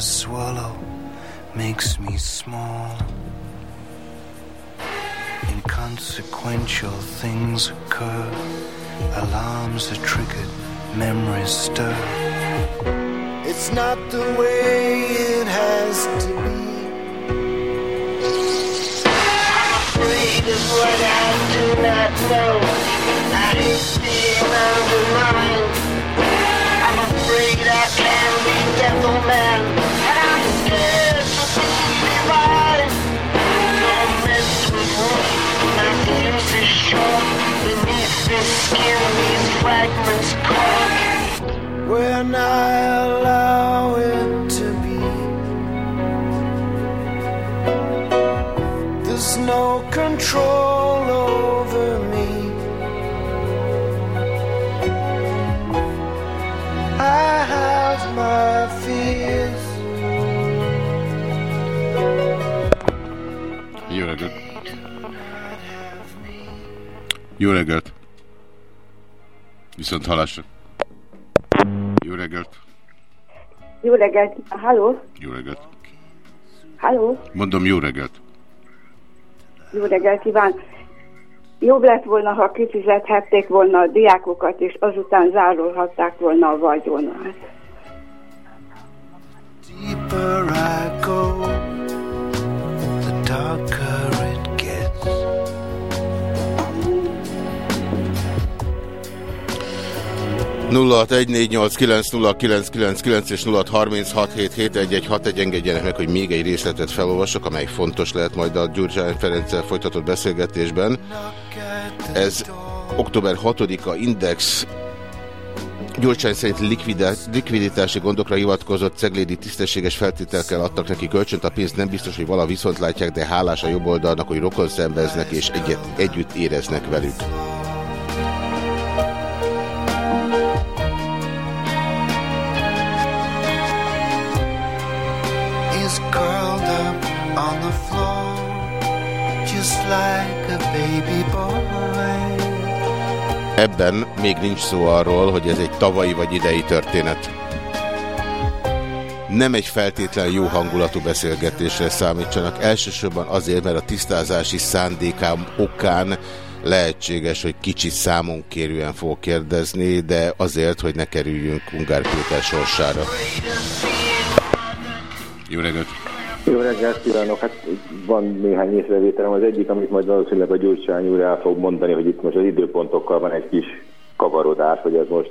Speaker 13: Swallow makes me small. Inconsequential things occur, alarms are triggered, memories stir. It's not the way it has to be. I'm afraid of what I do not know. I hate being undermined. I'm afraid I can be devil man. these fragments when I allow it to be. There's no control over me. I have my fears.
Speaker 1: you're Jó reggelt! 0630 677 1161.
Speaker 14: Halló?
Speaker 1: Jó reggelt.
Speaker 14: Halló?
Speaker 1: Mondom, jó reggelt.
Speaker 14: Jó reggelt kíván. Jobb lett volna, ha kifizethették volna a diákokat, és azután zárolhatták volna a vagyonát. Deeper I go, the darker
Speaker 1: 0614890999 és 0636771161 engedjenek meg, hogy még egy részletet felolvasok, amely fontos lehet majd a Gyurcsány Ferenccel folytatott beszélgetésben. Ez október 6-a Index Gyurcsány szerint likviditási gondokra hivatkozott ceglédi tisztességes feltételkel adtak neki kölcsönt, a pénzt nem biztos, hogy vala viszont látják, de hálás a jobb oldalnak, hogy rokon szembeznek és egyet, együtt éreznek velük. Ebben még nincs szó arról, hogy ez egy tavalyi vagy idei történet. nem egy feltétlen jó hangulatú beszélgetésre számítsanak. Elsősorban azért, mert a tisztázási szándékám okán lehetséges, hogy kicsit számon kérően fog kérdezni, de azért, hogy ne kerüljünk Ungár Péter sorsára. Jó reggelt!
Speaker 15: Jó reggelt kívánok! Hát van néhány észrevételem. Az egyik, amit majd valószínűleg a Gyurcsány úr el fog mondani, hogy itt most az időpontokkal van egy kis kavarodás, hogy ez most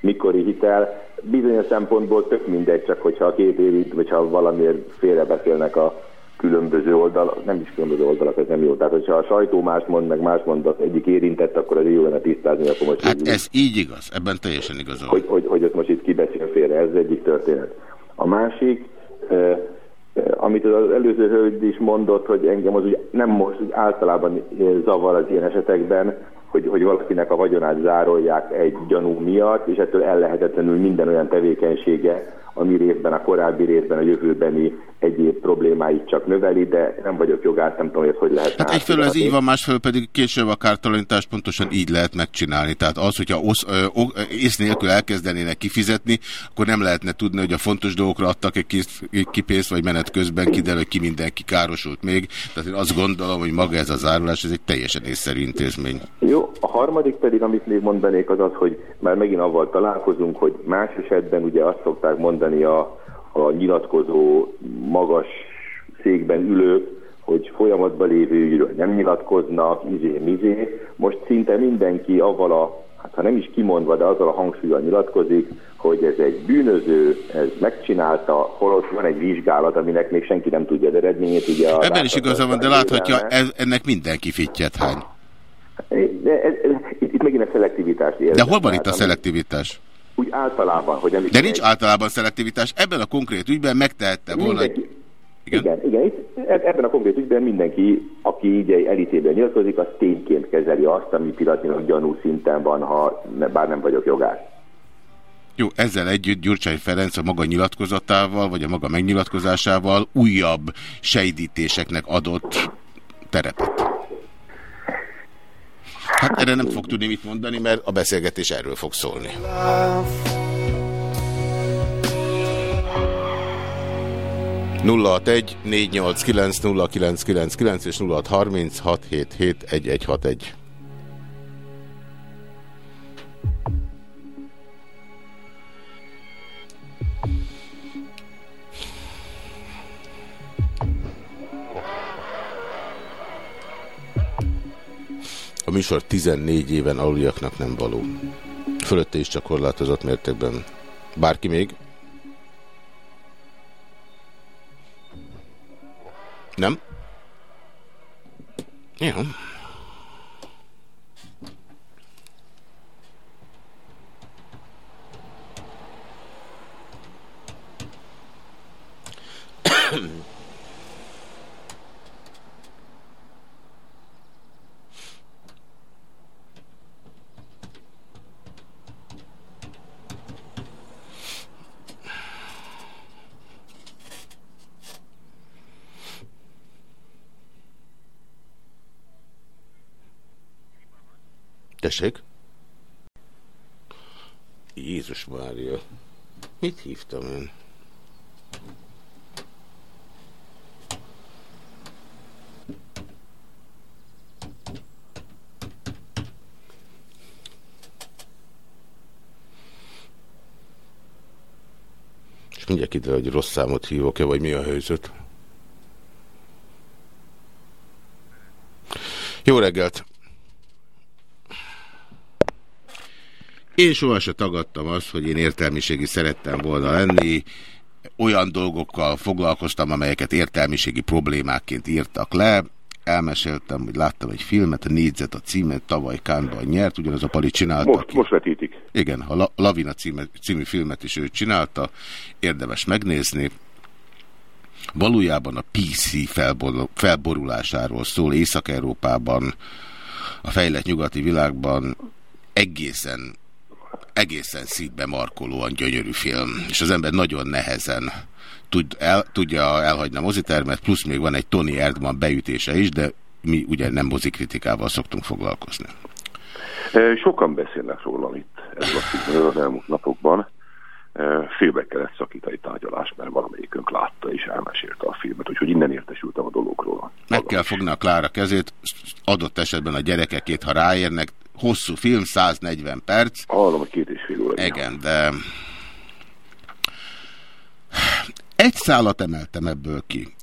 Speaker 15: mikori hitel. Bizonyos szempontból tök mindegy, csak hogyha a két évig, vagy ha valamiért félrebeszélnek a különböző oldalak, nem is különböző oldalak, ez nem jó. Tehát, hogyha a sajtó más mond, meg más mond, az egyik érintett, akkor az jó lenne tisztázni, akkor most...
Speaker 1: Hát így, ez így igaz, ebben teljesen igazol.
Speaker 15: Hogy, hogy, hogy ott most itt kibeszél félre, ez egyik történet. A másik, amit az előző hölgy is mondott, hogy engem az úgy nem most úgy általában zavar az ilyen esetekben, hogy, hogy valakinek a vagyonát zárolják egy gyanú miatt, és ettől ellehetetlenül minden olyan tevékenysége, ami részben, a korábbi részben, a jövőbeni egyéb problémáit csak növeli, de nem vagyok jogász, nem tudom, hogy hogy lehet.
Speaker 1: Hát egyfelől ez így van, másfelől pedig később a kártalanítást pontosan így lehet megcsinálni. Tehát az, hogyha osz, ö, ö, ész nélkül elkezdenének kifizetni, akkor nem lehetne tudni, hogy a fontos dolgokra adtak egy kipénzt, vagy menet közben kiderül, hogy ki mindenki károsult még. Tehát én azt gondolom, hogy maga ez a zárulás, ez egy teljesen észszerű intézmény.
Speaker 15: Jó, a harmadik pedig, amit még mondanék, az az, hogy már megint avval találkozunk, hogy más esetben ugye azt szokták mondani a a nyilatkozó magas székben ülők, hogy folyamatban lévő ügyről nem nyilatkoznak, izé-mizé. Most szinte mindenki avval a, hát ha nem is kimondva, de azzal a hangsúlyal nyilatkozik, hogy ez egy bűnöző, ez megcsinálta, holott van egy vizsgálat, aminek még senki nem tudja az eredményét. Ugye a
Speaker 1: Ebben is igaza van, de láthatja, ez, ennek mindenki fittyet hány.
Speaker 15: De ez, ez, itt, itt megint a szelektivitást érzem.
Speaker 1: De hol van itt a szelektivitás?
Speaker 15: Úgy általában, hogy
Speaker 1: De nincs egy... általában szelektivitás. Ebben a konkrét ügyben megtehette volna...
Speaker 15: Mindenki... Igen, igen, igen itt, e- ebben a konkrét ügyben mindenki, aki így elítélben nyilatkozik, az tényként kezeli azt, ami pillanatnyilag gyanú szinten van, ha bár nem vagyok jogász.
Speaker 1: Jó, ezzel együtt Gyurcsány Ferenc a maga nyilatkozatával, vagy a maga megnyilatkozásával újabb sejdítéseknek adott terepet. Hát erre nem fog tudni mit mondani, mert a beszélgetés erről fog szólni. nulla egy és nulla egy műsor 14 éven aluljaknak nem való. Fölötte is csak korlátozott mértékben. Bárki még? Nem? Jó. Tessék? Jézus Mária. Mit hívtam én? És mindjárt kiderül, hogy rossz számot hívok-e, vagy mi a helyzet. Jó reggelt! Én sohasem tagadtam azt, hogy én értelmiségi szerettem volna lenni, olyan dolgokkal foglalkoztam, amelyeket értelmiségi problémákként írtak le. Elmeséltem, hogy láttam egy filmet, a Négyzet a címet, tavaly Kánban nyert, ugyanaz a Pali csinálta.
Speaker 15: Most, ki. most vetítik.
Speaker 1: Igen, a La Lavina címe, című filmet is ő csinálta, érdemes megnézni. Valójában a PC felborulásáról szól Észak-Európában, a fejlett nyugati világban egészen egészen szívbe markolóan gyönyörű film, és az ember nagyon nehezen tud el, tudja elhagyni a mozitermet, plusz még van egy Tony Erdman beütése is, de mi ugye nem mozikritikával szoktunk foglalkozni.
Speaker 15: Sokan beszélnek róla itt ez az elmúlt napokban.
Speaker 5: félbe kellett szakítani tárgyalást, mert valamelyikünk látta és elmesélte a filmet, úgyhogy innen értesültem a dologról.
Speaker 1: Meg kell fogni a Klára kezét, adott esetben a gyerekekét, ha ráérnek, hosszú film, 140 perc.
Speaker 5: Hallom, hogy két és fél óra.
Speaker 1: Igen, de egy szállat emeltem ebből ki.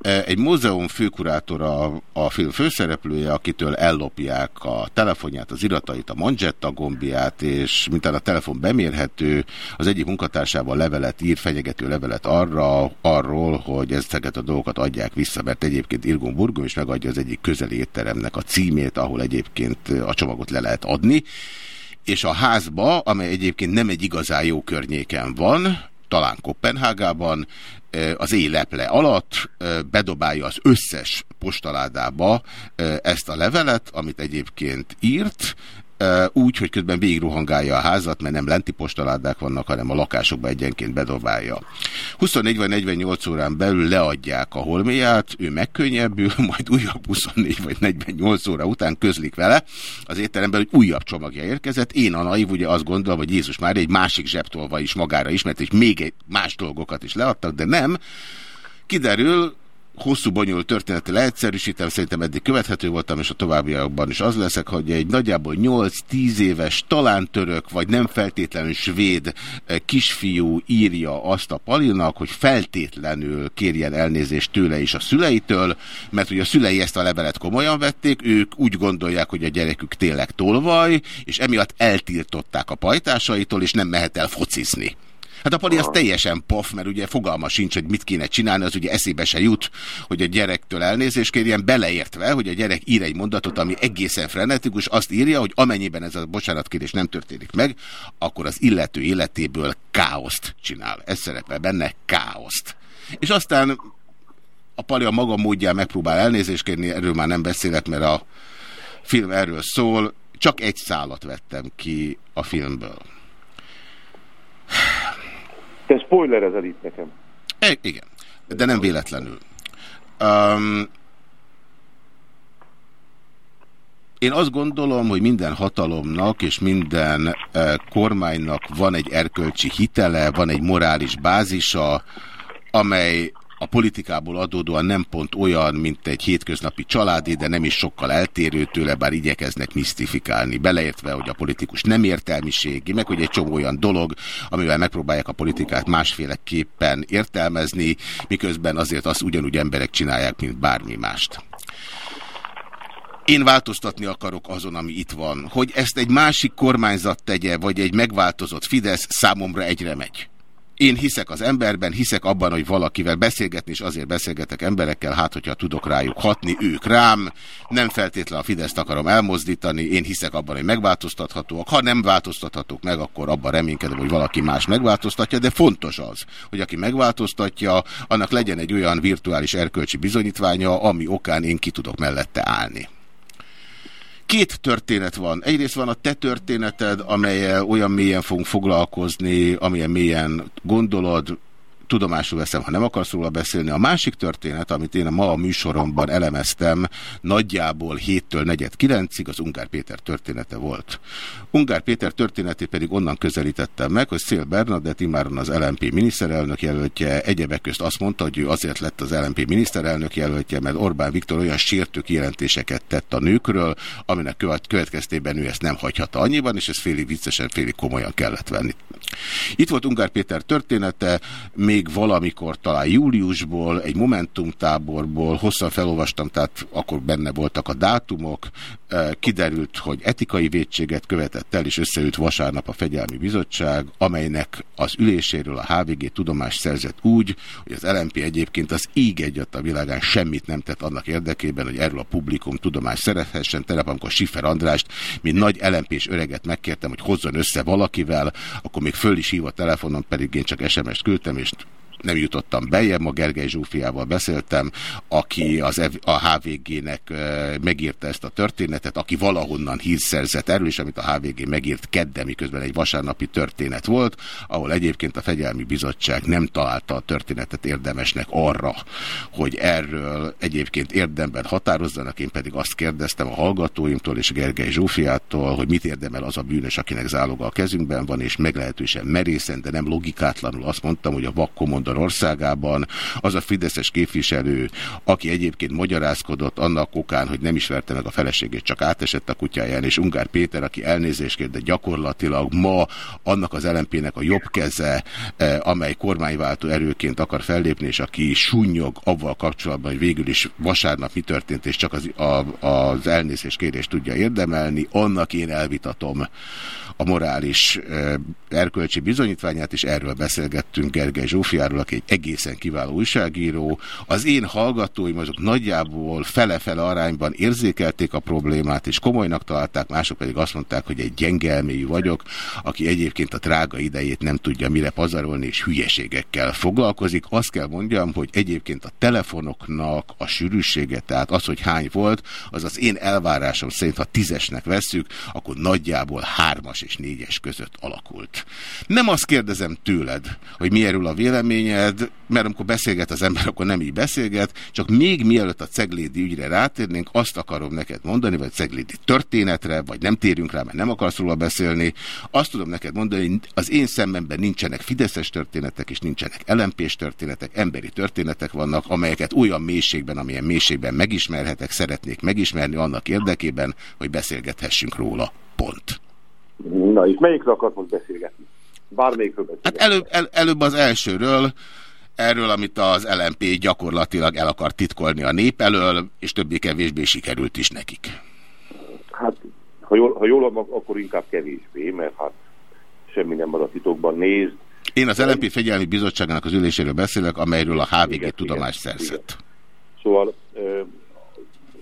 Speaker 1: E, egy múzeum főkurátora a film főszereplője, akitől ellopják a telefonját, az iratait, a Manzsetta gombját, és mintán a telefon bemérhető, az egyik munkatársával levelet ír, fenyegető levelet arra, arról, hogy ezeket a dolgokat adják vissza, mert egyébként Irgon Burgum is megadja az egyik közeli étteremnek a címét, ahol egyébként a csomagot le lehet adni. És a házba, amely egyébként nem egy igazán jó környéken van, talán Kopenhágában, az éleple alatt bedobálja az összes postaládába ezt a levelet, amit egyébként írt, úgy, hogy közben végig rohangálja a házat, mert nem lenti postaládák vannak, hanem a lakásokba egyenként bedobálja. 24 vagy 48 órán belül leadják a holméját, ő megkönnyebbül, (laughs) majd újabb 24 vagy 48 óra után közlik vele az étteremben, hogy újabb csomagja érkezett. Én a naiv ugye azt gondolom, hogy Jézus már egy másik zsebtolva is magára ismert, és még egy más dolgokat is leadtak, de nem. Kiderül, hosszú, bonyolult történeti leegyszerűsítem, szerintem eddig követhető voltam, és a továbbiakban is az leszek, hogy egy nagyjából 8-10 éves, talán török, vagy nem feltétlenül svéd eh, kisfiú írja azt a Palinak, hogy feltétlenül kérjen elnézést tőle és a szüleitől, mert hogy a szülei ezt a levelet komolyan vették, ők úgy gondolják, hogy a gyerekük tényleg tolvaj, és emiatt eltiltották a pajtásaitól, és nem mehet el focizni. Hát a pali az teljesen pof, mert ugye fogalma sincs, hogy mit kéne csinálni, az ugye eszébe se jut, hogy a gyerektől elnézést kérjen, beleértve, hogy a gyerek ír egy mondatot, ami egészen frenetikus, azt írja, hogy amennyiben ez a bocsánatkérés nem történik meg, akkor az illető életéből káoszt csinál. Ez szerepel benne, káoszt. És aztán a pali a maga módján megpróbál elnézést kérni, erről már nem beszélek, mert a film erről szól, csak egy szálat vettem ki a filmből.
Speaker 5: Te spoilerezel itt nekem.
Speaker 1: E, igen, de nem véletlenül. Um, én azt gondolom, hogy minden hatalomnak és minden uh, kormánynak van egy erkölcsi hitele, van egy morális bázisa, amely a politikából adódóan nem pont olyan, mint egy hétköznapi családi, de nem is sokkal eltérő tőle, bár igyekeznek misztifikálni, beleértve, hogy a politikus nem értelmiségi, meg hogy egy csomó olyan dolog, amivel megpróbálják a politikát másféleképpen értelmezni, miközben azért azt ugyanúgy emberek csinálják, mint bármi mást. Én változtatni akarok azon, ami itt van. Hogy ezt egy másik kormányzat tegye, vagy egy megváltozott Fidesz, számomra egyre megy. Én hiszek az emberben, hiszek abban, hogy valakivel beszélgetni, és azért beszélgetek emberekkel, hát hogyha tudok rájuk hatni, ők rám. Nem feltétlenül a Fideszt akarom elmozdítani, én hiszek abban, hogy megváltoztathatóak. Ha nem változtathatók meg, akkor abban reménykedem, hogy valaki más megváltoztatja, de fontos az, hogy aki megváltoztatja, annak legyen egy olyan virtuális erkölcsi bizonyítványa, ami okán én ki tudok mellette állni. Két történet van. Egyrészt van a te történeted, amelyel olyan mélyen fogunk foglalkozni, amilyen mélyen gondolod, tudomásul veszem, ha nem akarsz róla beszélni. A másik történet, amit én a ma a műsoromban elemeztem, nagyjából 7-től 4-9-ig az Ungár Péter története volt. Ungár Péter történetét pedig onnan közelítettem meg, hogy Szél Bernadett imáron az LNP miniszterelnök jelöltje egyebek közt azt mondta, hogy ő azért lett az LNP miniszterelnök jelöltje, mert Orbán Viktor olyan sértő kijelentéseket tett a nőkről, aminek következtében ő ezt nem hagyhatta annyiban, és ez félig viccesen, félig komolyan kellett venni. Itt volt Ungár Péter története, még valamikor talán júliusból, egy Momentum táborból, hosszan felolvastam, tehát akkor benne voltak a dátumok, kiderült, hogy etikai védséget követett el, és összeült vasárnap a Fegyelmi Bizottság, amelynek az üléséről a HVG tudomást szerzett úgy, hogy az LMP egyébként az íg egyat a világán semmit nem tett annak érdekében, hogy erről a publikum tudomást szerezhessen. Terep, amikor Siffer Andrást, mint nagy lmp és öreget megkértem, hogy hozzon össze valakivel, akkor még föl is hív a telefonon, pedig én csak SMS-t küldtem, és nem jutottam bejebb, ma Gergely Zsófiával beszéltem, aki az, a HVG-nek megírta ezt a történetet, aki valahonnan hírt szerzett erről is, amit a HVG megírt kedden, miközben egy vasárnapi történet volt, ahol egyébként a Fegyelmi Bizottság nem találta a történetet érdemesnek arra, hogy erről egyébként érdemben határozzanak, én pedig azt kérdeztem a hallgatóimtól és Gergely Zsófiától, hogy mit érdemel az a bűnös, akinek záloga a kezünkben van, és meglehetősen merészen, de nem logikátlanul azt mondtam, hogy a vakkomondor országában. Az a Fideszes képviselő, aki egyébként magyarázkodott annak okán, hogy nem ismerte meg a feleségét, csak átesett a kutyáján, és Ungár Péter, aki elnézést kér, de gyakorlatilag ma annak az LMP-nek a jobb keze, eh, amely kormányváltó erőként akar fellépni, és aki sunnyog avval kapcsolatban, hogy végül is vasárnap mi történt, és csak az, a, az elnézést kérést tudja érdemelni, annak én elvitatom a morális erkölcsi bizonyítványát, és erről beszélgettünk Gergely Zsófiáról, aki egy egészen kiváló újságíró. Az én hallgatóim azok nagyjából fele-fele arányban érzékelték a problémát, és komolynak találták, mások pedig azt mondták, hogy egy gyengelméjű vagyok, aki egyébként a drága idejét nem tudja mire pazarolni, és hülyeségekkel foglalkozik. Azt kell mondjam, hogy egyébként a telefonoknak a sűrűsége, tehát az, hogy hány volt, az az én elvárásom szerint, ha tízesnek vesszük, akkor nagyjából hármas és négyes között alakult. Nem azt kérdezem tőled, hogy mi erről a véleményed, mert amikor beszélget az ember, akkor nem így beszélget, csak még mielőtt a ceglédi ügyre rátérnénk, azt akarom neked mondani, vagy ceglédi történetre, vagy nem térünk rá, mert nem akarsz róla beszélni, azt tudom neked mondani, hogy az én szememben nincsenek fideszes történetek, és nincsenek lmp történetek, emberi történetek vannak, amelyeket olyan mélységben, amilyen mélységben megismerhetek, szeretnék megismerni annak érdekében, hogy beszélgethessünk róla. Pont.
Speaker 5: Na, és melyikről akart most beszélgetni? Bármelyikről beszélgetni.
Speaker 1: Hát előbb, el, előbb az elsőről, erről, amit az LMP gyakorlatilag el akar titkolni a nép elől, és többé-kevésbé sikerült is nekik.
Speaker 5: Hát, ha jól, ha jól akkor inkább kevésbé, mert hát semmi nem a titokban. Nézd.
Speaker 1: Én az LMP Fegyelmi Bizottságának az üléséről beszélek, amelyről a HVG igen, tudomást szerzett. Igen.
Speaker 5: Szóval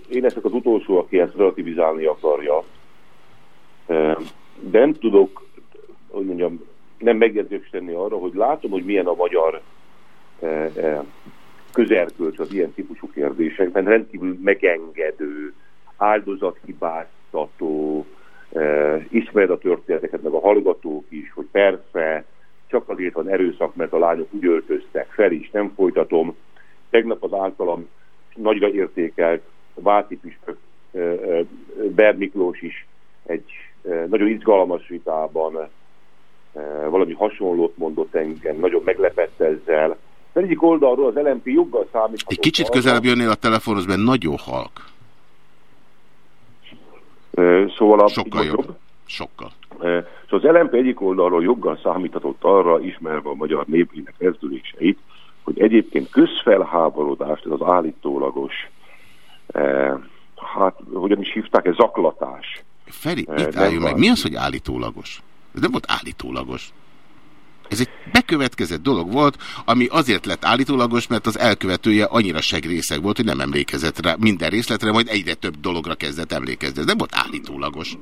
Speaker 5: én ezek az utolsó, aki ezt relativizálni akarja, de nem tudok, hogy mondjam, nem megjegyzést tenni arra, hogy látom, hogy milyen a magyar eh, eh, közerkölcs az ilyen típusú kérdésekben, rendkívül megengedő, áldozathibáztató, eh, ismered a történeteket, meg a hallgatók is, hogy persze, csak azért van erőszak, mert a lányok úgy öltöztek fel is, nem folytatom. Tegnap az általam nagyra értékelt Váci Püspök Ber Miklós is egy nagyon izgalmas vitában valami hasonlót mondott engem, nagyon meglepett ezzel. De egyik oldalról az LMP joggal számít.
Speaker 1: Egy kicsit közelebb jönnél a telefonhoz, mert nagyon halk.
Speaker 5: Szóval a
Speaker 1: Sokkal jobb. jobb. Sokkal.
Speaker 5: Szóval az LMP egyik oldalról joggal számíthatott arra, ismerve a magyar népének rezdüléseit, hogy egyébként közfelháborodást, ez az állítólagos, hát hogyan is hívták, ez zaklatás,
Speaker 1: Feri, itt álljunk meg. Mi az, hogy állítólagos? Ez nem volt állítólagos. Ez egy bekövetkezett dolog volt, ami azért lett állítólagos, mert az elkövetője annyira segrészeg volt, hogy nem emlékezett rá minden részletre, majd egyre több dologra kezdett emlékezni. Ez nem volt állítólagos.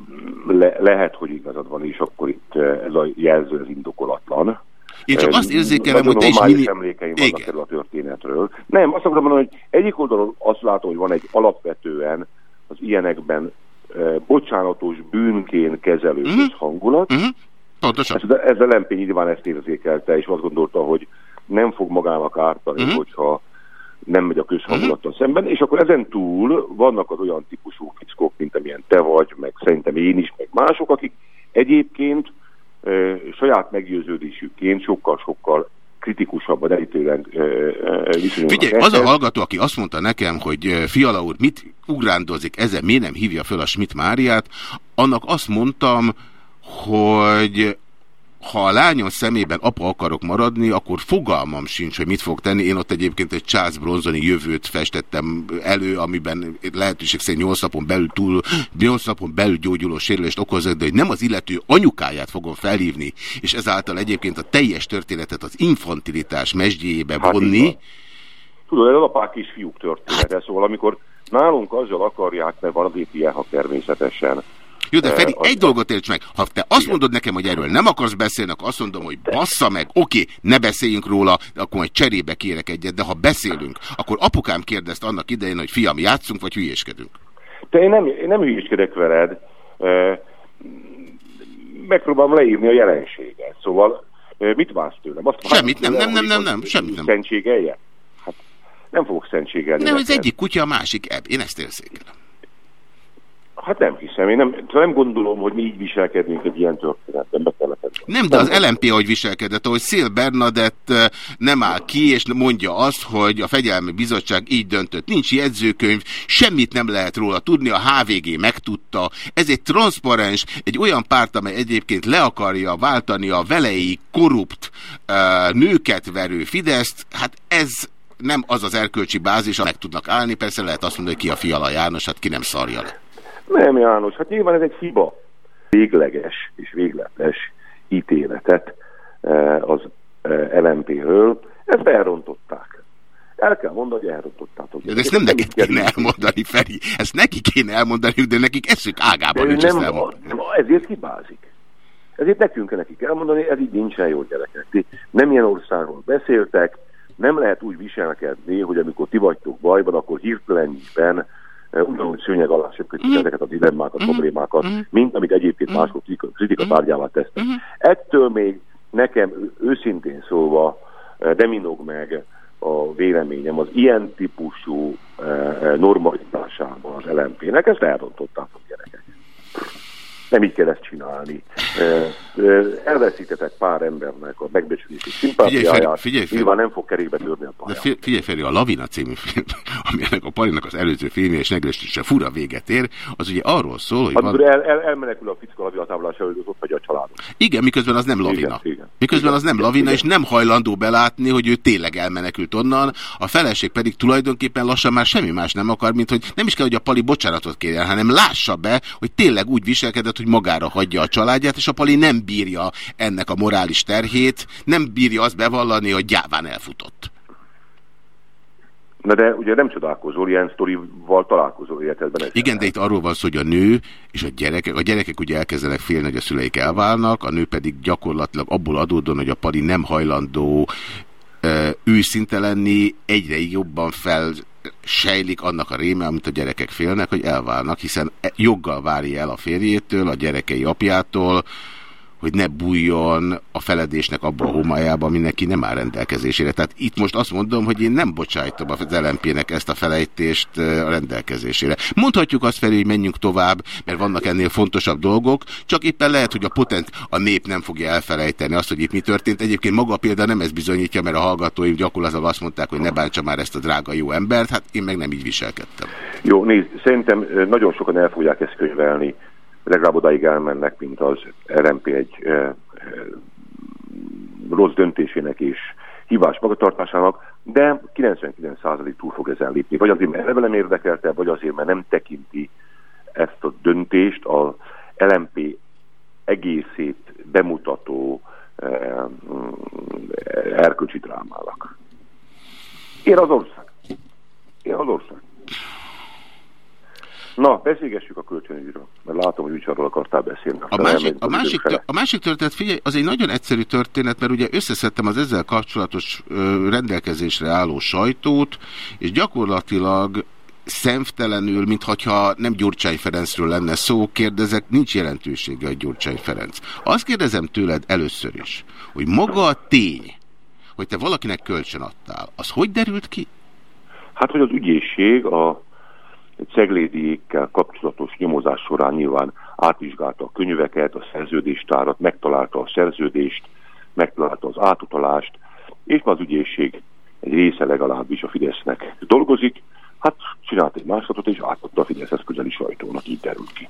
Speaker 5: Le lehet, hogy igazad van, és akkor itt ez a jelző az indokolatlan.
Speaker 1: Én csak azt érzékelem, hogy te is
Speaker 5: mini... emlékeim vannak erről a történetről. Nem, azt akarom mondani, hogy egyik oldalon azt látom, hogy van egy alapvetően az ilyenekben bocsánatos bűnként kezelő uh mhm. -huh. hangulat. Uh mhm. -huh.
Speaker 1: Pontosan.
Speaker 5: Ez, ez a Lempé nyilván ezt érzékelte, és azt gondolta, hogy nem fog magának ártani, uh mhm. -huh. hogyha nem megy a közhangulattal uh -huh. szemben, és akkor ezen túl vannak az olyan típusú fickók, mint amilyen te vagy, meg szerintem én is, meg mások, akik egyébként e, saját meggyőződésükként sokkal-sokkal kritikusabban elítélően
Speaker 1: Figyelj, az a hallgató, aki azt mondta nekem, hogy Fiala úr mit ugrándozik ezen, miért nem hívja fel a Schmidt Máriát, annak azt mondtam, hogy ha a lányom szemében apa akarok maradni, akkor fogalmam sincs, hogy mit fog tenni. Én ott egyébként egy Charles Bronzoni jövőt festettem elő, amiben lehetőség szerint 8 napon belül túl, 8 napon belül gyógyuló sérülést okozott, de hogy nem az illető anyukáját fogom felhívni, és ezáltal egyébként a teljes történetet az infantilitás mesdjéjébe hát vonni.
Speaker 5: Tudod, ez apák is fiúk története, hát. szóval amikor nálunk azzal akarják, mert van a DPH természetesen,
Speaker 1: Jó, de Feri, egy dolgot érts meg. Ha te azt mondod nekem, hogy erről nem akarsz beszélni, akkor azt mondom, hogy bassza meg, oké, ne beszéljünk róla, akkor majd cserébe kérek egyet, de ha beszélünk, akkor apukám kérdezte annak idején, hogy fiam, játszunk, vagy hülyéskedünk.
Speaker 5: De én nem, én nem hülyéskedek veled. Megpróbálom leírni a jelenséget. Szóval mit vársz tőlem? Azt
Speaker 1: semmit, nem, nem, nem, nem, nem, semmit nem.
Speaker 5: Szentségelje? Hát nem fogok szentségelni.
Speaker 1: Nem, az egyik kutya, a másik ebb. Én ezt érzékelem.
Speaker 5: Hát nem hiszem, én nem, nem gondolom, hogy mi így viselkednénk egy ilyen történetben, be kellett
Speaker 1: Nem, de az LMP ahogy viselkedett, ahogy Szél Bernadett nem áll ki, és mondja azt, hogy a Fegyelmi Bizottság így döntött. Nincs jegyzőkönyv, semmit nem lehet róla tudni, a HVG megtudta. Ez egy transzparens, egy olyan párt, amely egyébként le akarja váltani a velei korrupt uh, nőket verő Fideszt, hát ez nem az az erkölcsi bázis, meg tudnak állni. Persze lehet azt mondani, hogy ki a Fiala János, hát ki nem szarja le.
Speaker 5: Nem, János, hát nyilván ez egy hiba. Végleges és végletes ítéletet eh, az eh, LMP-ről, ezt elrontották. El kell mondani, hogy elrontottátok.
Speaker 1: De ezt nem nekik kéne elmondani, Feri. Ezt nekik kéne elmondani, de nekik eszük ágában nincs
Speaker 5: nem, nem, ezért hibázik. Ezért nekünk kell nekik elmondani, ez így nincsen jó gyerekek. Ti nem ilyen országról beszéltek, nem lehet úgy viselkedni, hogy amikor ti vagytok bajban, akkor hirtelenben ugyanúgy szőnyeg alá söpködik mm. ezeket a dilemmákat, mm. problémákat, mm. mint amit egyébként mm. máskor kritika mm. tárgyává tesztek. Mm. Ettől még nekem őszintén szólva nem inog meg a véleményem az ilyen típusú normalitásában az LMP-nek, ezt elrontották a gyerekek nem így kell ezt csinálni. Elveszítetek pár embernek a megbecsülési szimpátiáját, figyelj, figyelj, nyilván nem fog kerékbe törni a pályán.
Speaker 1: De figyelj Feri, a Lavina című film, (laughs) aminek a Palinak az előző filmje és negrestőse fura véget ér, az ugye arról szól, hogy
Speaker 5: van... El, el, elmenekül a fickó Lavina táblás előtt, ott vagy a család.
Speaker 1: Igen, miközben az nem Lavina. Igen, igen. Miközben az nem Lavina, és nem hajlandó belátni, hogy ő tényleg elmenekült onnan, a feleség pedig tulajdonképpen lassan már semmi más nem akar, mint hogy nem is kell, hogy a Pali bocsánatot kérjen, hanem lássa be, hogy tényleg úgy viselkedett, hogy magára hagyja a családját, és a Pali nem bírja ennek a morális terhét, nem bírja azt bevallani, hogy gyáván elfutott.
Speaker 5: Na de ugye nem csodálkozol, ilyen sztorival találkozol életedben.
Speaker 1: Igen, de itt arról van szó, hogy a nő és a gyerekek, a gyerekek ugye elkezdenek félni, hogy a szüleik elválnak, a nő pedig gyakorlatilag abból adódóan, hogy a pali nem hajlandó őszinte lenni, egyre jobban fel sejlik annak a réme, amit a gyerekek félnek, hogy elválnak, hiszen e- joggal várja el a férjétől, a gyerekei apjától, hogy ne bújjon a feledésnek abba a homályába, ami neki nem áll rendelkezésére. Tehát itt most azt mondom, hogy én nem bocsájtom az LMP-nek ezt a felejtést a rendelkezésére. Mondhatjuk azt felé, hogy menjünk tovább, mert vannak ennél fontosabb dolgok, csak éppen lehet, hogy a potent a nép nem fogja elfelejteni azt, hogy itt mi történt. Egyébként maga a példa nem ez bizonyítja, mert a hallgatóim gyakorlatilag azt mondták, hogy ne bántsa már ezt a drága jó embert, hát én meg nem így viselkedtem.
Speaker 5: Jó, nézd, szerintem nagyon sokan el fogják ezt könyvelni legalább odáig elmennek, mint az RMP egy e, e, rossz döntésének és hibás magatartásának, de 99% túl fog ezen lépni. Vagy azért, mert eleve nem érdekelte, vagy azért, mert nem tekinti ezt a döntést a LMP egészét bemutató e, erkölcsi drámának. Én az ország. Én az ország. Na, beszélgessük a kölcsönügyről, mert látom, hogy arról akartál beszélni.
Speaker 1: A másik, a, másik, a másik történet, figyelj, az egy nagyon egyszerű történet, mert ugye összeszedtem az ezzel kapcsolatos ö, rendelkezésre álló sajtót, és gyakorlatilag szemtelenül, mintha nem Gyurcsány Ferencről lenne szó, kérdezek, nincs jelentősége a Gyurcsány Ferenc. Azt kérdezem tőled először is, hogy maga a tény, hogy te valakinek kölcsön adtál, az hogy derült ki?
Speaker 5: Hát, hogy az ügyészség a ceglédiékkel kapcsolatos nyomozás során nyilván átvizsgálta a könyveket, a szerződéstárat, megtalálta a szerződést, megtalálta az átutalást, és az ügyészség egy része legalábbis a Fidesznek dolgozik, hát csinált egy másolatot, és átadta a Fideszhez közeli sajtónak, így derül ki.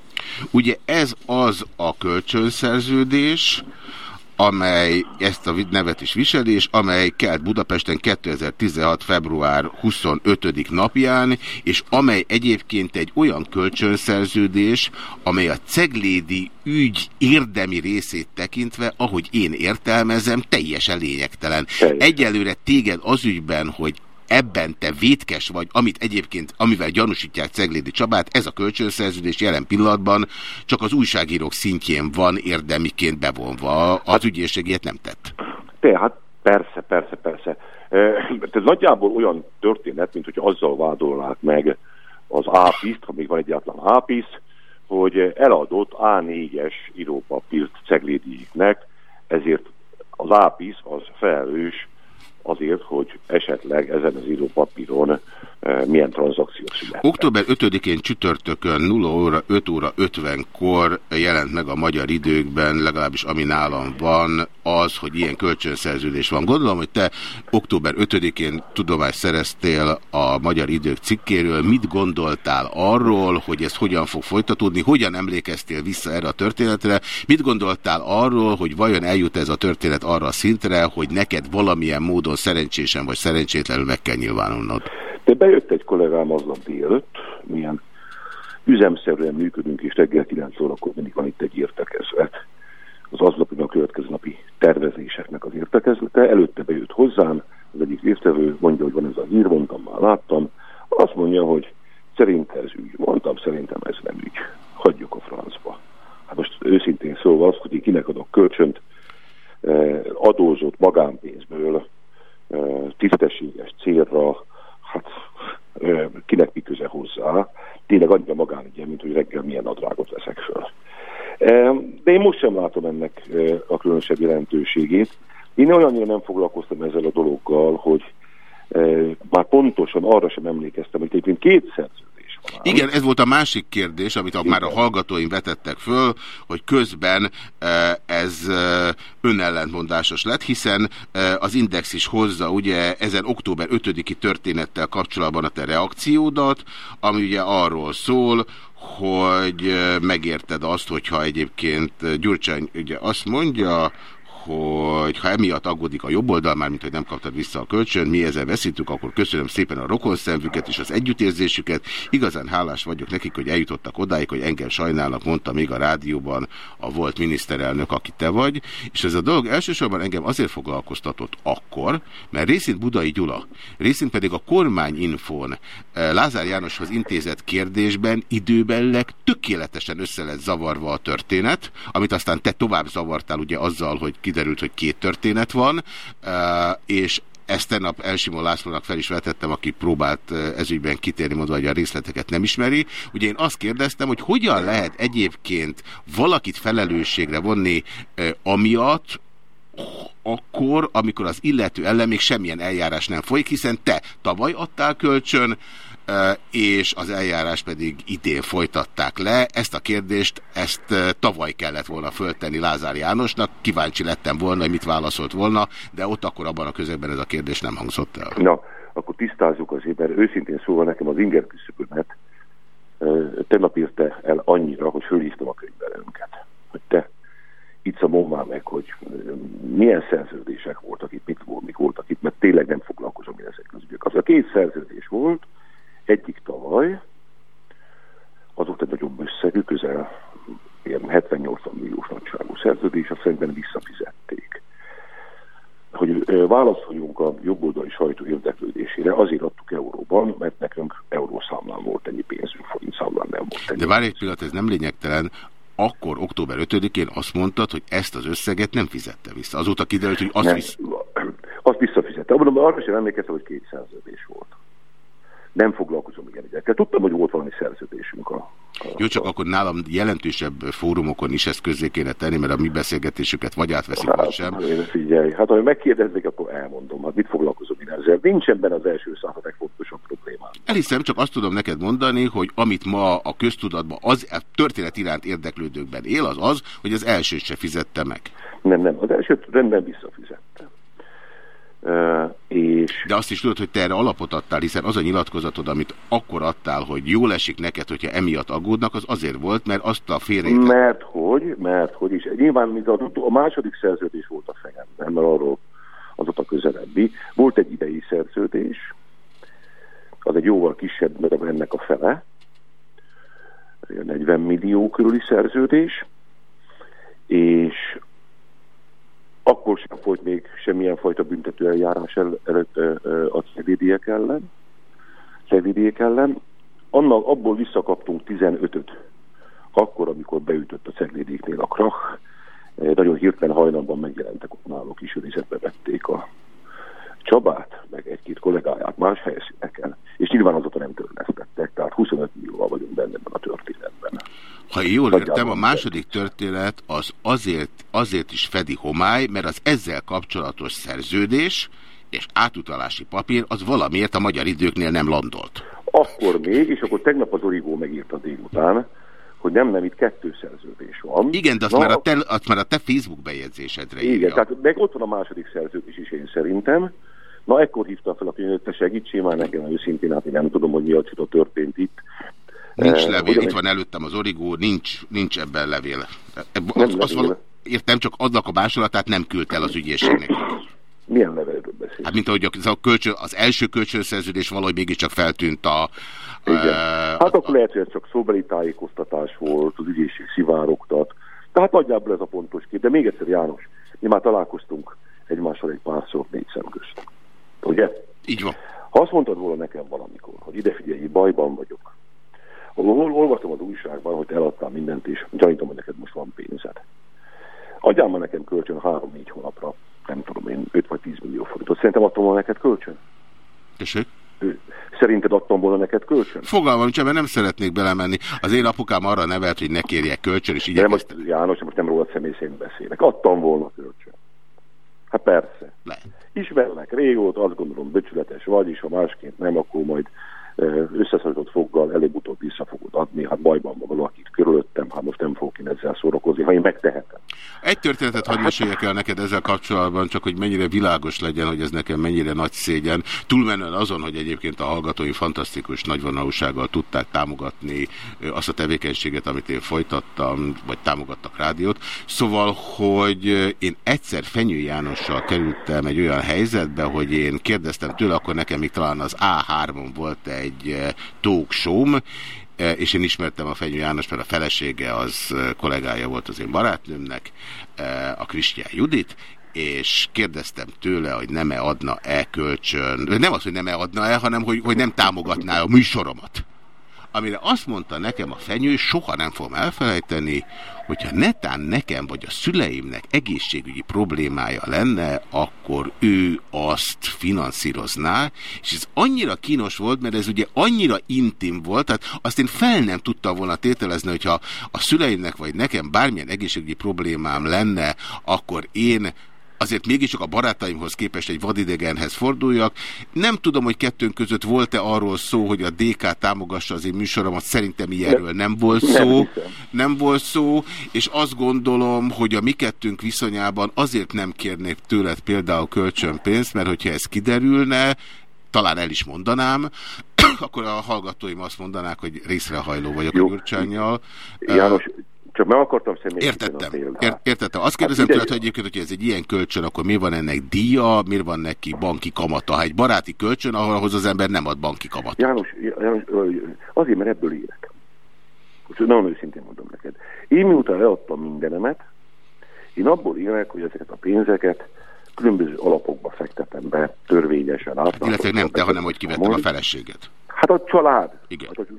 Speaker 1: Ugye ez az a kölcsönszerződés, amely ezt a nevet is viseli, és amely kelt Budapesten 2016. február 25. napján, és amely egyébként egy olyan kölcsönszerződés, amely a ceglédi ügy érdemi részét tekintve, ahogy én értelmezem, teljesen lényegtelen. Egyelőre téged az ügyben, hogy ebben te vétkes vagy, amit egyébként, amivel gyanúsítják Ceglédi Csabát, ez a kölcsönszerződés jelen pillanatban csak az újságírók szintjén van érdemiként bevonva. Az ügyészség ilyet nem tett.
Speaker 5: Tehát persze, persze, persze. Ez nagyjából olyan történet, mint hogy azzal vádolnák meg az ápiszt, ha még van egyáltalán ápisz, hogy eladott A4-es írópapírt Ceglédiéknek, ezért az ápisz az felelős azért, hogy esetleg ezen az írópapíron milyen tranzakciók születnek.
Speaker 1: Október 5-én csütörtökön 0 óra 5 óra 50-kor jelent meg a magyar időkben, legalábbis ami nálam van, az, hogy ilyen kölcsönszerződés van. Gondolom, hogy te október 5-én tudomást szereztél a magyar idők cikkéről. Mit gondoltál arról, hogy ez hogyan fog folytatódni? Hogyan emlékeztél vissza erre a történetre? Mit gondoltál arról, hogy vajon eljut ez a történet arra a szintre, hogy neked valamilyen módon szerencsésen vagy szerencsétlenül meg kell nyilvánulnod.
Speaker 5: De bejött egy kollégám aznap délőtt, milyen üzemszerűen működünk, és reggel 9 órakor mindig van itt egy értekezlet. Az aznapi, a következő napi tervezéseknek az értekezlete. Előtte bejött hozzám, az egyik résztvevő mondja, hogy van ez a hír, mondtam, már láttam. Azt mondja, hogy szerintem ez ügy. Mondtam, szerintem ez nem ügy. Hagyjuk a francba. Hát most őszintén szóval azt, hogy én kinek adok kölcsönt, eh, adózott magánpénzből tisztességes célra, hát kinek mi köze hozzá, tényleg annyira magánügye, mint hogy reggel milyen nadrágot veszek föl. De én most sem látom ennek a különösebb jelentőségét. Én olyannyira nem foglalkoztam ezzel a dologgal, hogy már pontosan arra sem emlékeztem, hogy egyébként kétszer
Speaker 1: igen, ez volt a másik kérdés, amit Igen. már a hallgatóim vetettek föl, hogy közben e, ez e, önellentmondásos lett, hiszen e, az Index is hozza ugye ezen október 5-i történettel kapcsolatban a te reakciódat, ami ugye arról szól, hogy megérted azt, hogyha egyébként Gyurcsány ugye azt mondja, hogy ha emiatt aggódik a jobb oldal, már mint hogy nem kaptad vissza a kölcsön, mi ezzel veszítünk, akkor köszönöm szépen a rokonszemvüket és az együttérzésüket. Igazán hálás vagyok nekik, hogy eljutottak odáig, hogy engem sajnálnak, mondta még a rádióban a volt miniszterelnök, aki te vagy. És ez a dolog elsősorban engem azért foglalkoztatott akkor, mert részint Budai Gyula, részint pedig a kormányinfón eh, Lázár Jánoshoz intézett kérdésben időbelleg tökéletesen össze lett zavarva a történet, amit aztán te tovább zavartál ugye azzal, hogy kiderült, hogy két történet van, és ezt tennap Elsimó Lászlónak fel is vetettem, aki próbált ezügyben kitérni, mondva, hogy a részleteket nem ismeri. Ugye én azt kérdeztem, hogy hogyan lehet egyébként valakit felelősségre vonni amiatt, akkor, amikor az illető ellen még semmilyen eljárás nem folyik, hiszen te tavaly adtál kölcsön, és az eljárás pedig idén folytatták le. Ezt a kérdést, ezt tavaly kellett volna föltenni Lázár Jánosnak. Kíváncsi lettem volna, hogy mit válaszolt volna, de ott akkor abban a közegben ez a kérdés nem hangzott el.
Speaker 5: Na, akkor tisztázzuk azért, mert őszintén szóval nekem az inger küszöbömet tegnap írta el annyira, hogy fölhívtam a könyvelőnket, hogy te itt szamom már meg, hogy milyen szerződések voltak itt, mit, mik voltak itt, mert tényleg nem foglalkozom én ezek az. Az a két szerződés volt, egyik tavaly, az volt egy nagyobb összegű, közel 70-80 milliós nagyságú szerződés, azt szerintem visszafizették. Hogy válaszoljunk a jobboldali sajtó érdeklődésére, azért adtuk euróban, mert nekünk eurószámlán volt ennyi pénzünk, forint számlán nem volt ennyi.
Speaker 1: De várj egy pillanat, ez nem lényegtelen, akkor október 5-én azt mondtad, hogy ezt az összeget nem fizette vissza. Azóta kiderült, hogy azt, nem, visz...
Speaker 5: azt visszafizette. Abban arra sem emlékeztem, hogy két szerződés volt nem foglalkozom ilyen ügyekkel. Tudtam, hogy volt valami szerződésünk. A, a,
Speaker 1: Jó, csak a... akkor nálam jelentősebb fórumokon is ezt közzé kéne tenni, mert a mi beszélgetésüket vagy átveszik,
Speaker 5: hát,
Speaker 1: vagy sem.
Speaker 5: Figyelj, hát ha megkérdeznék, akkor elmondom. Hát mit foglalkozom én ezzel? Nincsen benne az első szám a legfontosabb problémám.
Speaker 1: Elhiszem, csak azt tudom neked mondani, hogy amit ma a köztudatban az a történet iránt érdeklődőkben él, az az, hogy az elsőt se fizette meg.
Speaker 5: Nem, nem, az elsőt rendben visszafizettem. És...
Speaker 1: De azt is tudod, hogy te erre alapot adtál, hiszen az a nyilatkozatod, amit akkor adtál, hogy jól esik neked, hogyha emiatt aggódnak, az azért volt, mert azt a félre...
Speaker 5: Mert hogy, mert hogy is. Nyilván mint a, a második szerződés volt a fejemben, mert arról az ott a közelebbi. Volt egy idei szerződés, az egy jóval kisebb, mert ennek a fele, 40 millió körüli szerződés, és akkor sem folyt még semmilyen fajta büntető eljárás el, el, a ceglédiek ellen. Ceglédiek ellen. Annak, abból visszakaptunk 15-öt, akkor, amikor beütött a ceglédéknél a krach, nagyon hirtelen hajnalban megjelentek ott náluk is, őrizetbe vették a Csabát, meg egy-két kollégáját más helyszíneken, és nyilván azóta nem törlesztettek, tehát 25 millióval vagyunk benne ebben a történetben.
Speaker 1: Ha jól értem, a második történet az azért, azért is fedi homály, mert az ezzel kapcsolatos szerződés és átutalási papír az valamiért a magyar időknél nem landolt.
Speaker 5: Akkor még, és akkor tegnap az Origó megírta délután, hogy nem, nem, itt kettő szerződés van.
Speaker 1: Igen, de azt, Na, már, a te, azt már a te Facebook bejegyzésedre
Speaker 5: Igen, írja. tehát meg ott van a második szerződés is én szerintem. Na, ekkor hívta fel a könyvet, te segítsél már nekem, őszintén, hát én nem tudom, hogy mi a csuda történt itt.
Speaker 1: Nincs uh, levél, itt van előttem az origó, nincs, nincs ebben levél. Az, az val, értem, csak adnak a másolatát nem küldte el az ügyészségnek.
Speaker 5: Milyen levelről beszél?
Speaker 1: Hát mint ahogy az, a kölcsön, az első kölcsönszerződés valahogy mégiscsak feltűnt a...
Speaker 5: Igen. Uh, hát akkor lehet, hogy ez csak szóbeli tájékoztatás volt, az ügyészség szivárogtat. Tehát nagyjából ez a pontos kép. De még egyszer János, mi már találkoztunk egymással egy párszor négy szem közt. Ugye?
Speaker 1: Így van.
Speaker 5: Ha azt mondtad volna nekem valamikor, hogy ide figyelj, bajban vagyok, ahol olvastam az újságban, hogy eladtál mindent, és gyanítom, hogy neked most van pénzed. Adjál már nekem kölcsön három-négy hónapra, nem tudom én, 5 vagy 10 millió forintot. Szerintem adtam volna neked kölcsön?
Speaker 1: Tessék?
Speaker 5: Szerinted adtam volna neked kölcsön?
Speaker 1: Fogalmam csak, mert nem szeretnék belemenni. Az én apukám arra nevelt, hogy ne kérjek kölcsön, és így
Speaker 5: most, János, most nem rólad személy beszélek. Adtam volna kölcsön. Hát persze.
Speaker 1: Le.
Speaker 5: Ismerlek régóta, azt gondolom, becsületes vagy, és ha másként nem, akkor majd összeszorított foggal előbb-utóbb vissza fogod adni, hát bajban van valakit körülöttem, hát most nem fogok én ezzel szórakozni, ha én megtehetem.
Speaker 1: Egy történetet hadd meséljek el neked ezzel kapcsolatban, csak hogy mennyire világos legyen, hogy ez nekem mennyire nagy szégyen. Túlmenően azon, hogy egyébként a hallgatói fantasztikus nagyvonalúsággal tudták támogatni azt a tevékenységet, amit én folytattam, vagy támogattak rádiót. Szóval, hogy én egyszer Fenyő Jánossal kerültem egy olyan helyzetbe, hogy én kérdeztem tőle, akkor nekem még talán az A3-on volt egy egy eh, talk show eh, és én ismertem a Fenyő János, mert a felesége az eh, kollégája volt az én barátnőmnek, a Krisztián Judit, és kérdeztem tőle, hogy nem-e adna-e kölcsön, nem az, hogy nem-e adna-e, hanem hogy, hogy nem támogatná a műsoromat. Amire azt mondta nekem a fenyő, soha nem fogom elfelejteni, hogyha netán nekem vagy a szüleimnek egészségügyi problémája lenne, akkor ő azt finanszírozná, és ez annyira kínos volt, mert ez ugye annyira intim volt, tehát azt én fel nem tudtam volna tételezni, hogyha a szüleimnek vagy nekem bármilyen egészségügyi problémám lenne, akkor én azért mégiscsak a barátaimhoz képest egy vadidegenhez forduljak. Nem tudom, hogy kettőnk között volt-e arról szó, hogy a DK támogassa az én műsoromat, szerintem ilyenről nem volt szó. Nem, volt szó, és azt gondolom, hogy a mi kettőnk viszonyában azért nem kérnék tőled például kölcsönpénzt, mert hogyha ez kiderülne, talán el is mondanám, (coughs) akkor a hallgatóim azt mondanák, hogy részrehajló vagyok Jó. a Gyurcsányjal.
Speaker 5: János, csak meg akartam személyesen
Speaker 1: Értettem. Ér értettem. Azt kérdezem hát tőled, hogy egyébként, hogy ez egy ilyen kölcsön, akkor mi van ennek díja, miért van neki banki kamata? Ha egy baráti kölcsön, ahhoz az ember nem ad banki kamatot.
Speaker 5: János, János azért, mert ebből élek. Nagyon őszintén mondom neked. Én miután leadtam mindenemet, én abból élek, hogy ezeket a pénzeket különböző alapokba fektetem be, törvényesen át.
Speaker 1: Illetve nem te, hanem hogy kivettem a feleséget.
Speaker 5: Hát a család.
Speaker 1: Igen.
Speaker 5: Hát a,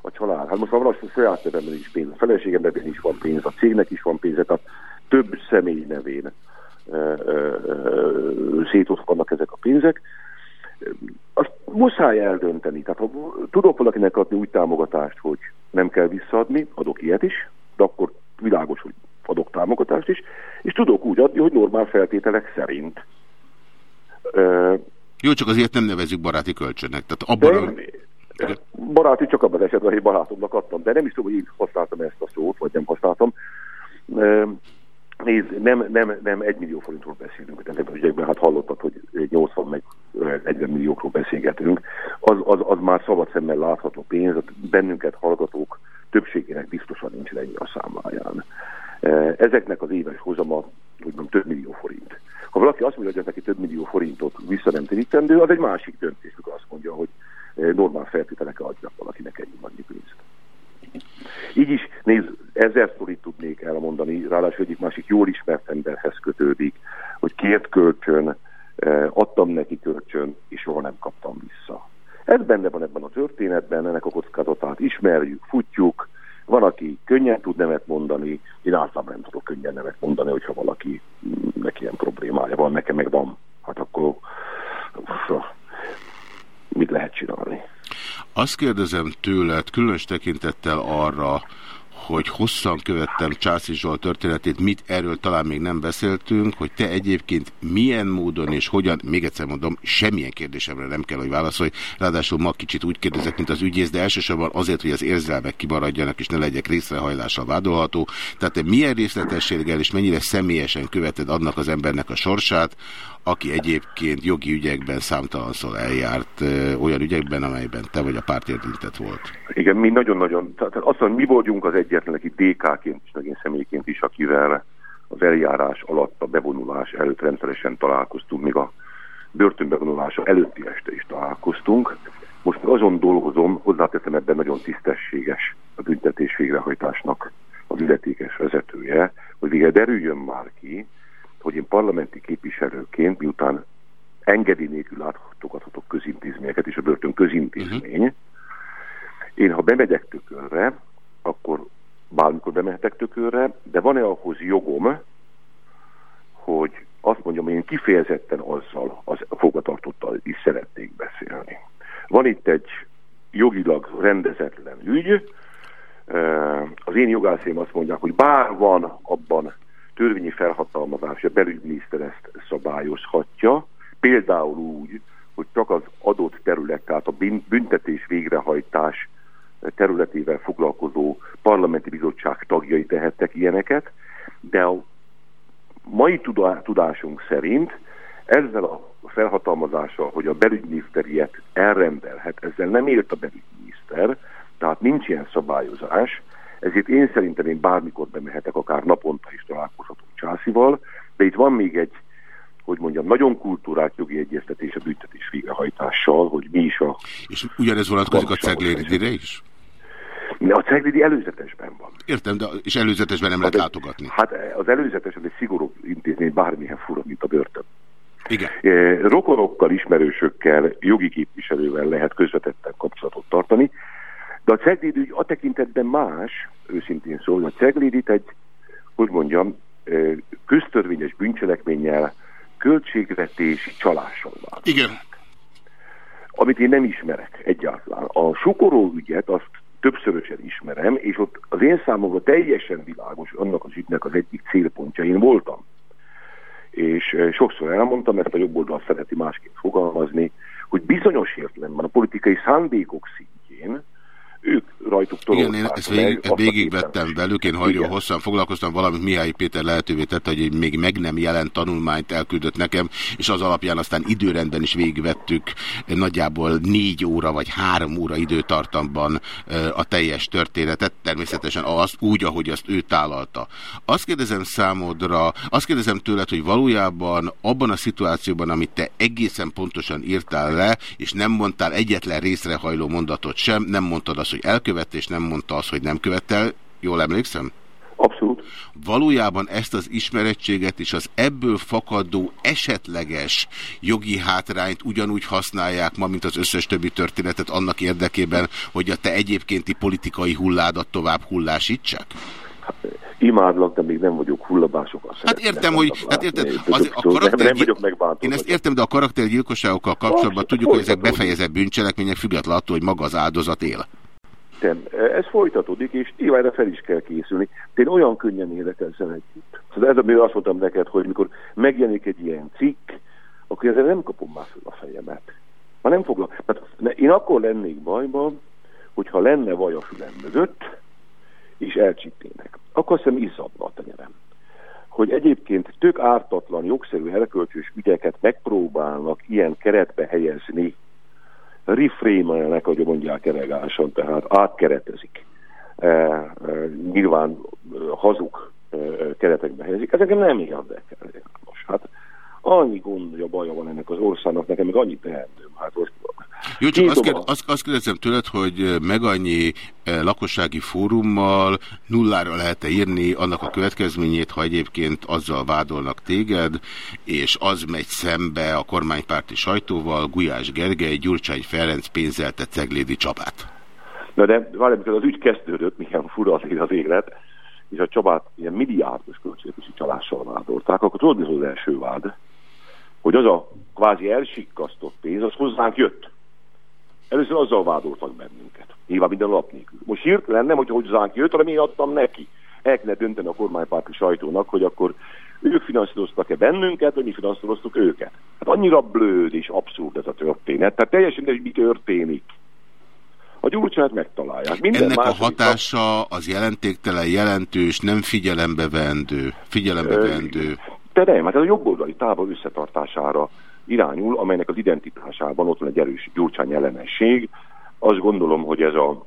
Speaker 5: a család. Hát most valami saját nevemben is pénz, a feleségemben is van pénz, a cégnek is van pénze, tehát több személy nevén szétoszkodnak ezek a pénzek. Azt muszáj eldönteni. Tehát ha tudok valakinek adni úgy támogatást, hogy nem kell visszaadni, adok ilyet is, de akkor világos, hogy adok támogatást is, és tudok úgy adni, hogy normál feltételek szerint.
Speaker 1: Jó, csak azért nem nevezük baráti kölcsönnek. Tehát abban
Speaker 5: de, Baráti csak abban esetben, hogy barátomnak adtam, de nem is tudom, hogy így használtam ezt a szót, vagy nem használtam. Nézd, nem, nem, nem egy millió forintról beszélünk ezekben ügyekben, hát hallottad, hogy 80 meg 40 milliókról beszélgetünk. Az, az, az már szabad szemmel látható pénz, bennünket hallgatók többségének biztosan nincs ennyi a számláján. Ezeknek az éves hozama, úgymond több millió forint. Ha valaki azt mondja, hogy neki több millió forintot vissza nem térítendő, az egy másik döntés, mikor azt mondja, hogy normál feltételekkel adjanak valakinek egy annyi pénzt. Így is, nézd, ezer sztorit tudnék elmondani, ráadásul egyik másik jól ismert emberhez kötődik, hogy kért kölcsön, eh, adtam neki kölcsön, és soha nem kaptam vissza. Ez benne van ebben a történetben, ennek a kockázatát ismerjük, futjuk, van, aki könnyen tud nemet mondani, én általában nem tudok könnyen nemet mondani, hogyha valaki neki ilyen problémája van, nekem meg van. Hát akkor mit lehet csinálni?
Speaker 1: Azt kérdezem tőled, különös tekintettel arra, hogy hosszan követtem Császi Zsolt történetét, mit erről talán még nem beszéltünk, hogy te egyébként milyen módon és hogyan, még egyszer mondom, semmilyen kérdésemre nem kell, hogy válaszolj, ráadásul ma kicsit úgy kérdezek, mint az ügyész, de elsősorban azért, hogy az érzelmek kimaradjanak, és ne legyek részrehajlással vádolható. Tehát te milyen részletességgel és mennyire személyesen követed annak az embernek a sorsát, aki egyébként jogi ügyekben számtalanszor eljárt olyan ügyekben, amelyben te vagy a párt érintett volt.
Speaker 5: Igen, mi nagyon-nagyon, tehát azt mondom, mi voltunk az egyetlenek itt DK-ként is, meg én személyként is, akivel az eljárás alatt, a bevonulás előtt rendszeresen találkoztunk, még a börtönbevonulása előtti este is találkoztunk. Most azon dolgozom, hozzáteszem ebben nagyon tisztességes a büntetés végrehajtásnak az illetékes vezetője, hogy végre derüljön már ki, hogy én parlamenti képviselőként, miután engedi nélkül látogathatok közintézményeket, és a börtön közintézmény, uh -huh. én ha bemegyek tökölre, akkor bármikor bemehetek tökölre, de van-e ahhoz jogom, hogy azt mondjam, hogy én kifejezetten azzal az fogvatartottal is szeretnék beszélni. Van itt egy jogilag rendezetlen ügy, az én jogászém azt mondják, hogy bár van abban törvényi felhatalmazás, a belügyminiszter ezt szabályozhatja, például úgy, hogy csak az adott terület, tehát a büntetés végrehajtás területével foglalkozó parlamenti bizottság tagjai tehettek ilyeneket, de a mai tudásunk szerint ezzel a felhatalmazással, hogy a belügyminiszter ilyet elrendelhet, ezzel nem élt a belügyminiszter, tehát nincs ilyen szabályozás, ezért én szerintem én bármikor bemehetek, akár naponta is találkozhatok Császival, de itt van még egy, hogy mondjam, nagyon kultúrát jogi egyeztetés a büntetés végrehajtással, hogy mi is a...
Speaker 1: És ugyanez vonatkozik a Cegléridire is?
Speaker 5: A Ceglidi előzetesben van.
Speaker 1: Értem, de és előzetesben nem hát lehet látogatni.
Speaker 5: Hát az előzetes egy szigorú intézmény bármilyen fura, mint a börtön.
Speaker 1: Igen.
Speaker 5: E, rokonokkal, ismerősökkel, jogi képviselővel lehet közvetetten kapcsolatot tartani, de a Cegléd ügy a tekintetben más, őszintén szólva, a Ceglédit egy, hogy mondjam, köztörvényes bűncselekménnyel költségvetési csalással vált.
Speaker 1: Igen.
Speaker 5: Amit én nem ismerek egyáltalán. A sukoró ügyet azt többszörösen ismerem, és ott az én számomra teljesen világos annak az ügynek az egyik célpontja. Én voltam. És sokszor elmondtam, ezt a jobb oldal szereti másként fogalmazni, hogy bizonyos értelemben a politikai szándékok szintjén ők rajtuk
Speaker 1: Igen, én ezt végig, ezt végigvettem velük, én hajról hosszan foglalkoztam, valamit Mihály Péter lehetővé tette, hogy egy még meg nem jelent tanulmányt elküldött nekem, és az alapján aztán időrendben is végigvettük nagyjából négy óra vagy három óra időtartamban a teljes történetet, természetesen az úgy, ahogy azt ő tálalta. Azt kérdezem számodra, azt kérdezem tőled, hogy valójában abban a szituációban, amit te egészen pontosan írtál le, és nem mondtál egyetlen részrehajló mondatot sem, nem mondtad azt, hogy elkövette, és nem mondta azt, hogy nem követel. Jól emlékszem?
Speaker 5: Abszolút.
Speaker 1: Valójában ezt az ismerettséget és az ebből fakadó esetleges jogi hátrányt ugyanúgy használják ma, mint az összes többi történetet annak érdekében, hogy a te egyébkénti politikai hulládat tovább hullásítsák?
Speaker 5: imádlak, de még nem vagyok hullabásokat.
Speaker 1: Hát értem, hogy hát érted, az, a karakter, nem, nem Én ezt értem, de a karaktergyilkosságokkal kapcsolatban tudjuk, hogy ezek befejezett bűncselekmények függetlenül attól, hogy maga az áldozat él.
Speaker 5: Nem, ez folytatódik, és nyilván fel is kell készülni. Én olyan könnyen élek ezzel együtt. Szóval ez, amire azt mondtam neked, hogy mikor megjelenik egy ilyen cikk, akkor ezzel nem kapom már fel a fejemet. Ha nem foglal. Hát, én akkor lennék bajban, hogyha lenne vaj a fülem mögött, és elcsípnének. Akkor hiszem izzadna a tenyerem. Hogy egyébként tök ártatlan, jogszerű, erkölcsös ügyeket megpróbálnak ilyen keretbe helyezni, reframe-elnek, ahogy mondják elegásan, tehát átkeretezik. E, e, nyilván e, hazug e, keretekbe helyezik. Ezek nem érdekel. Most hát annyi gondja, baja van ennek az országnak, nekem meg annyi teendőm. Hát most
Speaker 1: Jó, csak azt, kérd, azt, azt kérdezem tőled, hogy meg annyi lakossági fórummal nullára lehet-e írni annak a következményét, ha egyébként azzal vádolnak téged, és az megy szembe a kormánypárti sajtóval, Gulyás Gergely, Gyurcsány Ferenc pénzelte Ceglédi Csabát.
Speaker 5: Na de várj, amikor az ügy kezdődött, milyen fura az, az élet, és a Csabát ilyen milliárdos költségvetési csalással vádolták, akkor tudod, az első vád, hogy az a kvázi elsikkasztott pénz, az hozzánk jött. Először azzal vádoltak bennünket. Nyilván minden alap nélkül. Most hirtelen nem, hogy hozzánk jött, hanem én adtam neki. El kellene dönteni a kormánypárti sajtónak, hogy akkor ők finanszíroztak-e bennünket, vagy mi finanszíroztuk őket. Hát annyira blőd és abszurd ez a történet. Tehát teljesen hogy mi történik. A gyurcsát megtalálják.
Speaker 1: Minden Ennek a hatása az jelentéktelen, jelentős, nem figyelembe vendő, figyelembe vendő.
Speaker 5: Nem, hát ez a jobboldali tábor összetartására irányul, amelynek az identitásában ott van egy erős gyurcsány ellenesség. Azt gondolom, hogy ez a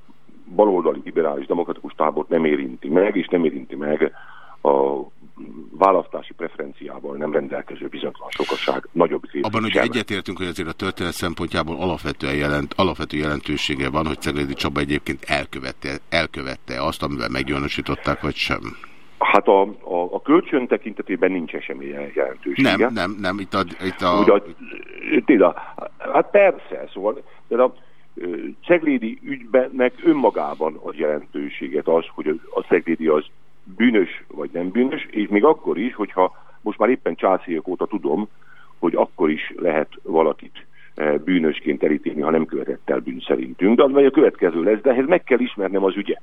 Speaker 5: baloldali liberális demokratikus tábort nem érinti meg, és nem érinti meg a választási preferenciával nem rendelkező bizonytalan sokaság nagyobb
Speaker 1: részét. Abban ugye egyetértünk, hogy azért a történet szempontjából alapvetően jelent, alapvető jelentősége van, hogy Ceglédi Csaba egyébként elkövette, elkövette azt, amivel meggyanúsították, vagy sem.
Speaker 5: Hát a, a, a kölcsön tekintetében nincs esemény jelentősége.
Speaker 1: Nem, nem, nem, itt a... Itt a...
Speaker 5: Ugye, a hát persze, szóval de a Ceglédi ügybennek önmagában az jelentőséget az, hogy a Ceglédi az bűnös vagy nem bűnös, és még akkor is, hogyha most már éppen császélyek óta tudom, hogy akkor is lehet valakit bűnösként elítélni, ha nem követett el bűn szerintünk, de az majd a következő lesz, de ehhez meg kell ismernem az ügyet.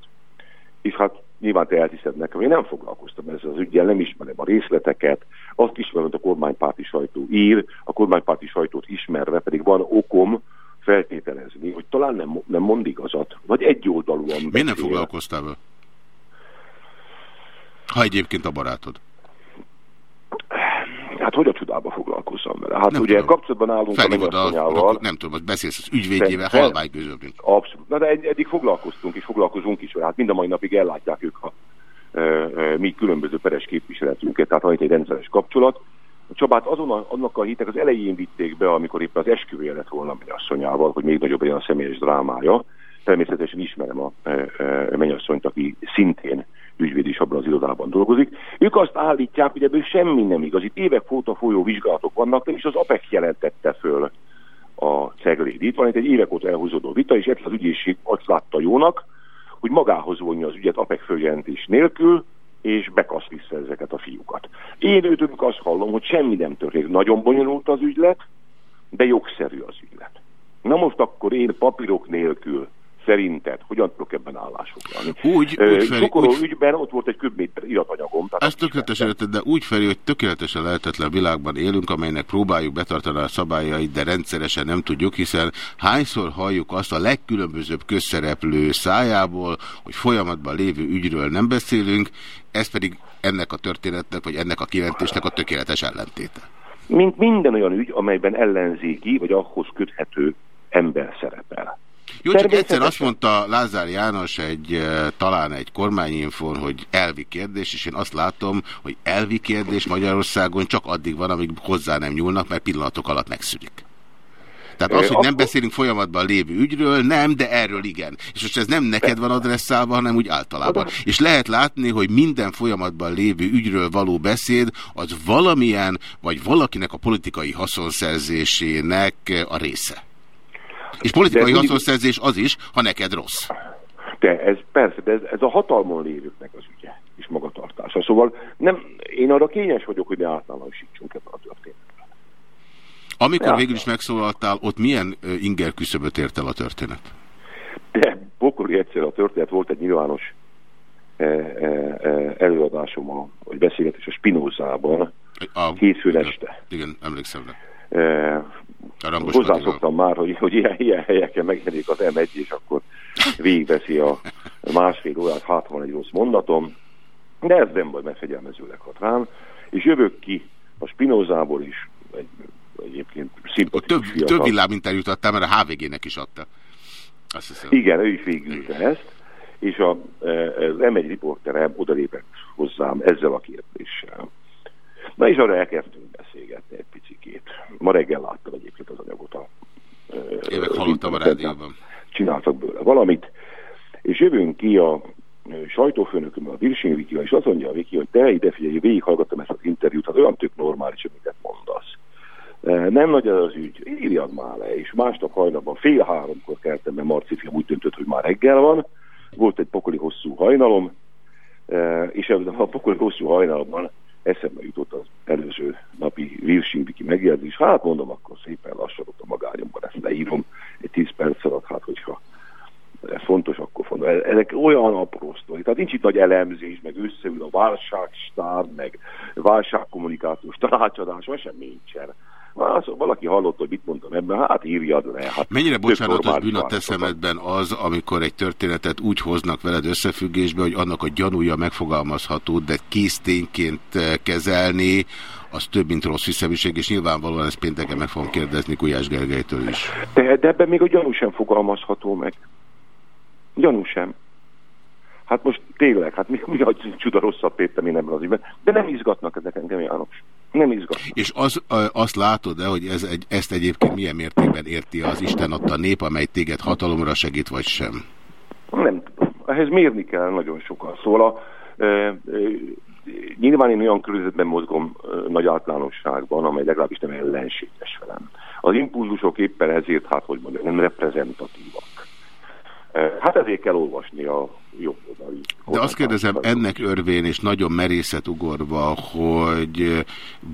Speaker 5: És hát nyilván te elhiszed nekem, én nem foglalkoztam ezzel az ügyel, nem ismerem a részleteket, azt ismerem, hogy a kormánypárti sajtó ír, a kormánypárti sajtót ismerve pedig van okom feltételezni, hogy talán nem, nem mond igazat, vagy egyoldalúan
Speaker 1: Miért nem foglalkoztál vele? Ha egyébként a barátod.
Speaker 5: Hát hogy a csodába foglalkozzam vele? Hát nem ugye tudom. kapcsolatban állunk Felhívod a mennyasszonyával.
Speaker 1: Nem tudom, hogy beszélsz az ügyvédjével, halvány közöttünk.
Speaker 5: Abszolút. Na de ed eddig foglalkoztunk és foglalkozunk is, hát mind a mai napig ellátják ők a e, e, mi különböző peres képviseletünket, tehát van itt egy rendszeres kapcsolat. A Csabát azon a, annak a hitek az elején vitték be, amikor éppen az esküvője lett volna mennyasszonyával, hogy még nagyobb legyen a személyes drámája. Természetesen ismerem a e, e, mennyasszonyt, aki szintén ügyvéd is abban az irodában dolgozik. Ők azt állítják, hogy ebből semmi nem igaz. Itt évek óta folyó vizsgálatok vannak, nem is az APEC jelentette föl a Ceglédit. Van itt egy évek óta elhúzódó vita, és egyszer az ügyészség azt látta jónak, hogy magához vonja az ügyet APEC följelentés nélkül, és bekasz vissza ezeket a fiúkat. Én őtünk azt hallom, hogy semmi nem történik. Nagyon bonyolult az ügylet, de jogszerű az ügylet. Na most akkor én papírok nélkül szerinted hogyan tudok ebben állásfoglalni?
Speaker 1: Úgy, úgy
Speaker 5: Feri, úgy, ügyben ott volt egy köbméter iratanyagom.
Speaker 1: Ez tökéletesen érted, de úgy felé, hogy tökéletesen lehetetlen világban élünk, amelynek próbáljuk betartani a szabályait, de rendszeresen nem tudjuk, hiszen hányszor halljuk azt a legkülönbözőbb közszereplő szájából, hogy folyamatban lévő ügyről nem beszélünk, ez pedig ennek a történetnek, vagy ennek a kijelentésnek a tökéletes ellentéte.
Speaker 5: Mint minden olyan ügy, amelyben ellenzéki, vagy ahhoz köthető ember szerepel.
Speaker 1: Jó, csak egyszer azt mondta Lázár János egy, talán egy kormányinfon, hogy elvi kérdés, és én azt látom, hogy elvi kérdés Magyarországon csak addig van, amíg hozzá nem nyúlnak, mert pillanatok alatt megszűnik. Tehát az, hogy nem beszélünk folyamatban lévő ügyről, nem, de erről igen. És most ez nem neked van adresszálva, hanem úgy általában. És lehet látni, hogy minden folyamatban lévő ügyről való beszéd, az valamilyen, vagy valakinek a politikai haszonszerzésének a része. És politikai haszonszerzés az is, ha neked rossz.
Speaker 5: De ez persze, de ez, ez a hatalmon lévőknek az ügye és magatartása. Szóval nem, én arra kényes vagyok, hogy ne általánosítsunk ebben a történetben.
Speaker 1: Amikor ne végül is megszólaltál, ott milyen inger küszöböt ért el a történet?
Speaker 5: De pokoli egyszer a történet volt egy nyilvános e, e, e, előadásom, a, vagy beszélgetés a Spinozában, a, hétfőn este.
Speaker 1: Igen, emlékszem rá.
Speaker 5: Hozzászoktam már, hogy, hogy ilyen, ilyen helyeken megjelenik az M1, és akkor végigveszi a másfél órát, hát van egy rossz mondatom, de ez nem baj, mert fegyelmezőleg hat rám, és jövök ki a Spinozából is, egy, egyébként szimpatikus
Speaker 1: Több, több villáminterjút adtál, mert a HVG-nek is adta.
Speaker 5: Azt hiszem. Igen, ő is végülte ezt, és a, e, az M1 riporterem odalépett hozzám ezzel a kérdéssel. Na és arra elkezdtünk beszélgetni egy picikét. Ma reggel láttam egyébként az anyagot a
Speaker 1: Évek hallottam a rádióban.
Speaker 5: Csináltak bőle valamit, és jövünk ki a sajtófőnököm, a Virsing Viki, és azt mondja a Viki, hogy te ide figyelj, végighallgattam ezt az interjút, hát olyan tök normális, amiket mondasz. Nem nagy az az ügy, írjad már le, és másnap hajnalban fél háromkor keltem, mert Marci fiam úgy döntött, hogy már reggel van, volt egy pokoli hosszú hajnalom, és ebben a pokoli hosszú hajnalomban eszembe jutott az előző napi Virsingbiki megjegyzés. Hát mondom, akkor szépen lassan ott a magányomban ezt leírom egy tíz perc alatt, hát hogyha ez fontos, akkor fontos. Ezek olyan apró sztori. Tehát nincs itt nagy elemzés, meg összeül a válságstáb, meg válságkommunikációs tanácsadás, vagy sem nincsen. Az, valaki hallott, hogy mit mondtam ebben, hát írjad le. Hát
Speaker 1: Mennyire bocsánatos bűn a te szemedben az, amikor egy történetet úgy hoznak veled összefüggésbe, hogy annak a gyanúja megfogalmazható, de késztényként eh, kezelni, az több, mint rossz hiszeműség, és nyilvánvalóan ezt pénteken meg fogom kérdezni Gulyás Gergelytől is.
Speaker 5: De, de ebben még a gyanú sem fogalmazható meg. Gyanú sem. Hát most tényleg, hát mi, mi a csuda rosszabb pétem én ebben az ügyben, de nem izgatnak ezek engem, János. Nem izgatnak.
Speaker 1: És az, azt látod-e, hogy ez egy, ezt egyébként milyen mértékben érti az Isten adta nép, amely téged hatalomra segít, vagy sem?
Speaker 5: Nem tudom. Ehhez mérni kell nagyon sokan. Szóval a, e, e, nyilván én olyan körülöttben mozgom e, nagy általánosságban, amely legalábbis nem ellenséges velem. Az impulzusok éppen ezért, hát hogy mondjam, nem reprezentatívak. Hát ezért kell olvasni a jobb oldali.
Speaker 1: De azt kérdezem ennek örvén és nagyon merészet ugorva, hogy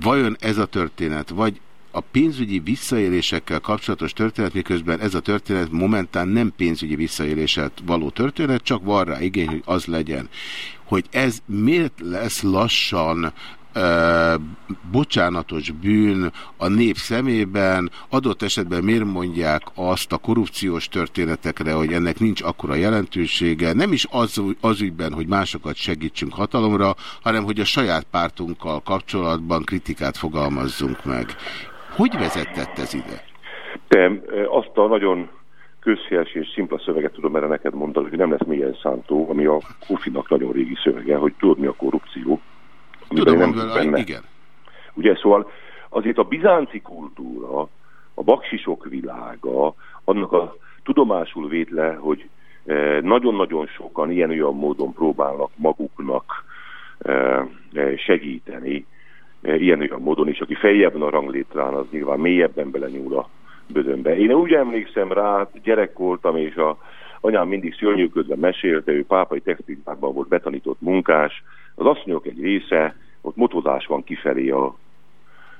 Speaker 1: vajon ez a történet, vagy a pénzügyi visszaélésekkel kapcsolatos történet, miközben ez a történet momentán nem pénzügyi visszaéléset való történet, csak van rá igény, hogy az legyen. Hogy ez miért lesz lassan bocsánatos bűn a nép szemében, adott esetben miért mondják azt a korrupciós történetekre, hogy ennek nincs akkora jelentősége, nem is az, az ügyben, hogy másokat segítsünk hatalomra, hanem hogy a saját pártunkkal kapcsolatban kritikát fogalmazzunk meg. Hogy vezetett ez ide?
Speaker 5: Te azt a nagyon közhelyes és szimpla szöveget tudom erre neked mondani, hogy nem lesz mélyen szántó, ami a Kufinak nagyon régi szövege, hogy tudod mi a korrupció,
Speaker 1: Tudom, nem amivel, benne. igen.
Speaker 5: Ugye, szóval azért a bizánci kultúra, a baksisok világa, annak a tudomásul vétle, hogy eh, nagyon-nagyon sokan ilyen-olyan módon próbálnak maguknak eh, eh, segíteni, ilyen-olyan módon, és aki feljebben a ranglétrán, az nyilván mélyebben belenyúl a bödönbe. Én úgy emlékszem rá, gyerek voltam, és a anyám mindig szörnyűködve mesélte, ő pápai textilgyárban volt betanított munkás, az asszonyok egy része, ott motozás van kifelé a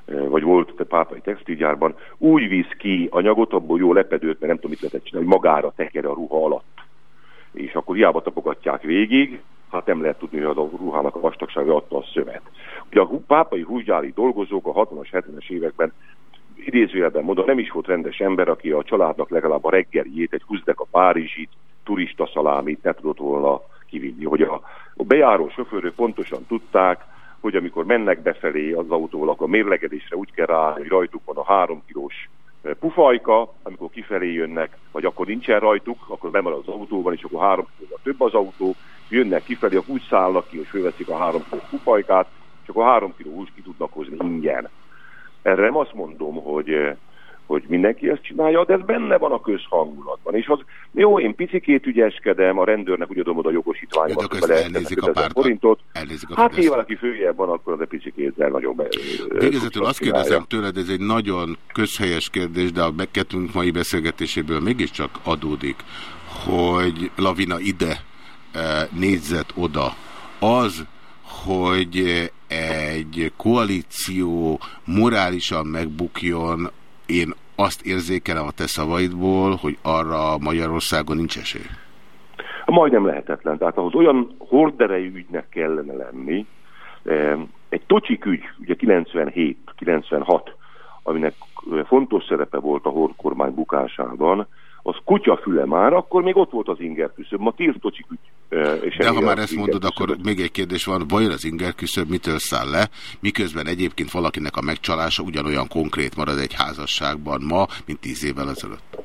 Speaker 5: e, vagy volt a pápai textilgyárban, úgy visz ki anyagot, abból jó lepedőt, mert nem tudom, mit lehetett csinálni, hogy magára teker a ruha alatt. És akkor hiába tapogatják végig, hát nem lehet tudni, hogy a ruhának a vastagsága adta a szövet. Ugye a pápai húsgyári dolgozók a 60-as, 70-es években idézőjelben mondom, nem is volt rendes ember, aki a családnak legalább a reggeliét, egy húzdek a Párizsit, turista szalámit ne tudott volna kivinni. Hogy a, a bejáró sofőrök pontosan tudták, hogy amikor mennek befelé az autóval, akkor a mérlegedésre úgy kell ráállni, hogy rajtuk van a három kilós eh, pufajka, amikor kifelé jönnek, vagy akkor nincsen rajtuk, akkor bemarad az autóban, és akkor három kilóval több az autó, jönnek kifelé, akkor úgy szállnak ki, hogy fölveszik a három kilós pufajkát, és akkor három kiló hús ki tudnak hozni ingyen. Erre nem azt mondom, hogy eh, hogy mindenki ezt csinálja, de ez benne van a közhangulatban. És az, jó, én picikét ügyeskedem, a rendőrnek úgy adom oda a jogosítványomat,
Speaker 1: bele elnézik a pártot. Forintot.
Speaker 5: Elnézik a hát ha valaki följebb van, akkor az egy picikét nagyobb.
Speaker 1: Végezetül azt kérdezem tőled, ez egy nagyon közhelyes kérdés, de a kettőnk mai beszélgetéséből mégiscsak adódik, hogy lavina ide nézett oda. Az, hogy egy koalíció morálisan megbukjon, én azt érzékelem a te szavaidból, hogy arra Magyarországon nincs esély.
Speaker 5: Majdnem lehetetlen. Tehát ahhoz olyan horderejű ügynek kellene lenni, egy tocsik ügy, ugye 97-96, aminek fontos szerepe volt a hord kormány bukásában, az kutyafüle már, akkor még ott volt az inger küszöb. Ma tiltocsik ügy.
Speaker 1: És De ha már ezt mondod, akkor még egy kérdés van, vajon az inger küszöb mitől száll le, miközben egyébként valakinek a megcsalása ugyanolyan konkrét marad egy házasságban ma, mint tíz évvel ezelőtt?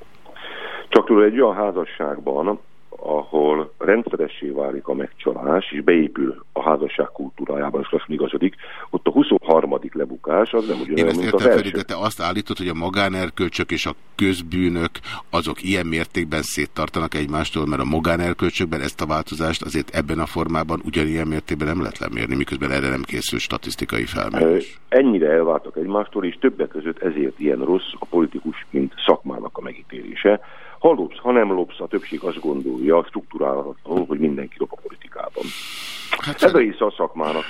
Speaker 5: Csak tudod, egy olyan házasságban, ahol rendszeressé válik a megcsalás, és beépül a házasság kultúrájában, és lassan igazodik, ott a 23. lebukás az nem ugyanolyan, mint az első.
Speaker 1: de te azt állítod, hogy a magánerkölcsök és a közbűnök azok ilyen mértékben széttartanak egymástól, mert a magánerkölcsökben ezt a változást azért ebben a formában ugyanilyen mértékben nem lehet lemérni, miközben erre nem készül statisztikai felmérés.
Speaker 5: Ennyire elváltak egymástól, és többek között ezért ilyen rossz a politikus, mint szakmának a megítélése. Ha lopsz, ha nem lopsz, a többség azt gondolja, struktúrálhatatlanul, hogy mindenki lop a politikában. Hát Ez a része a szakmának.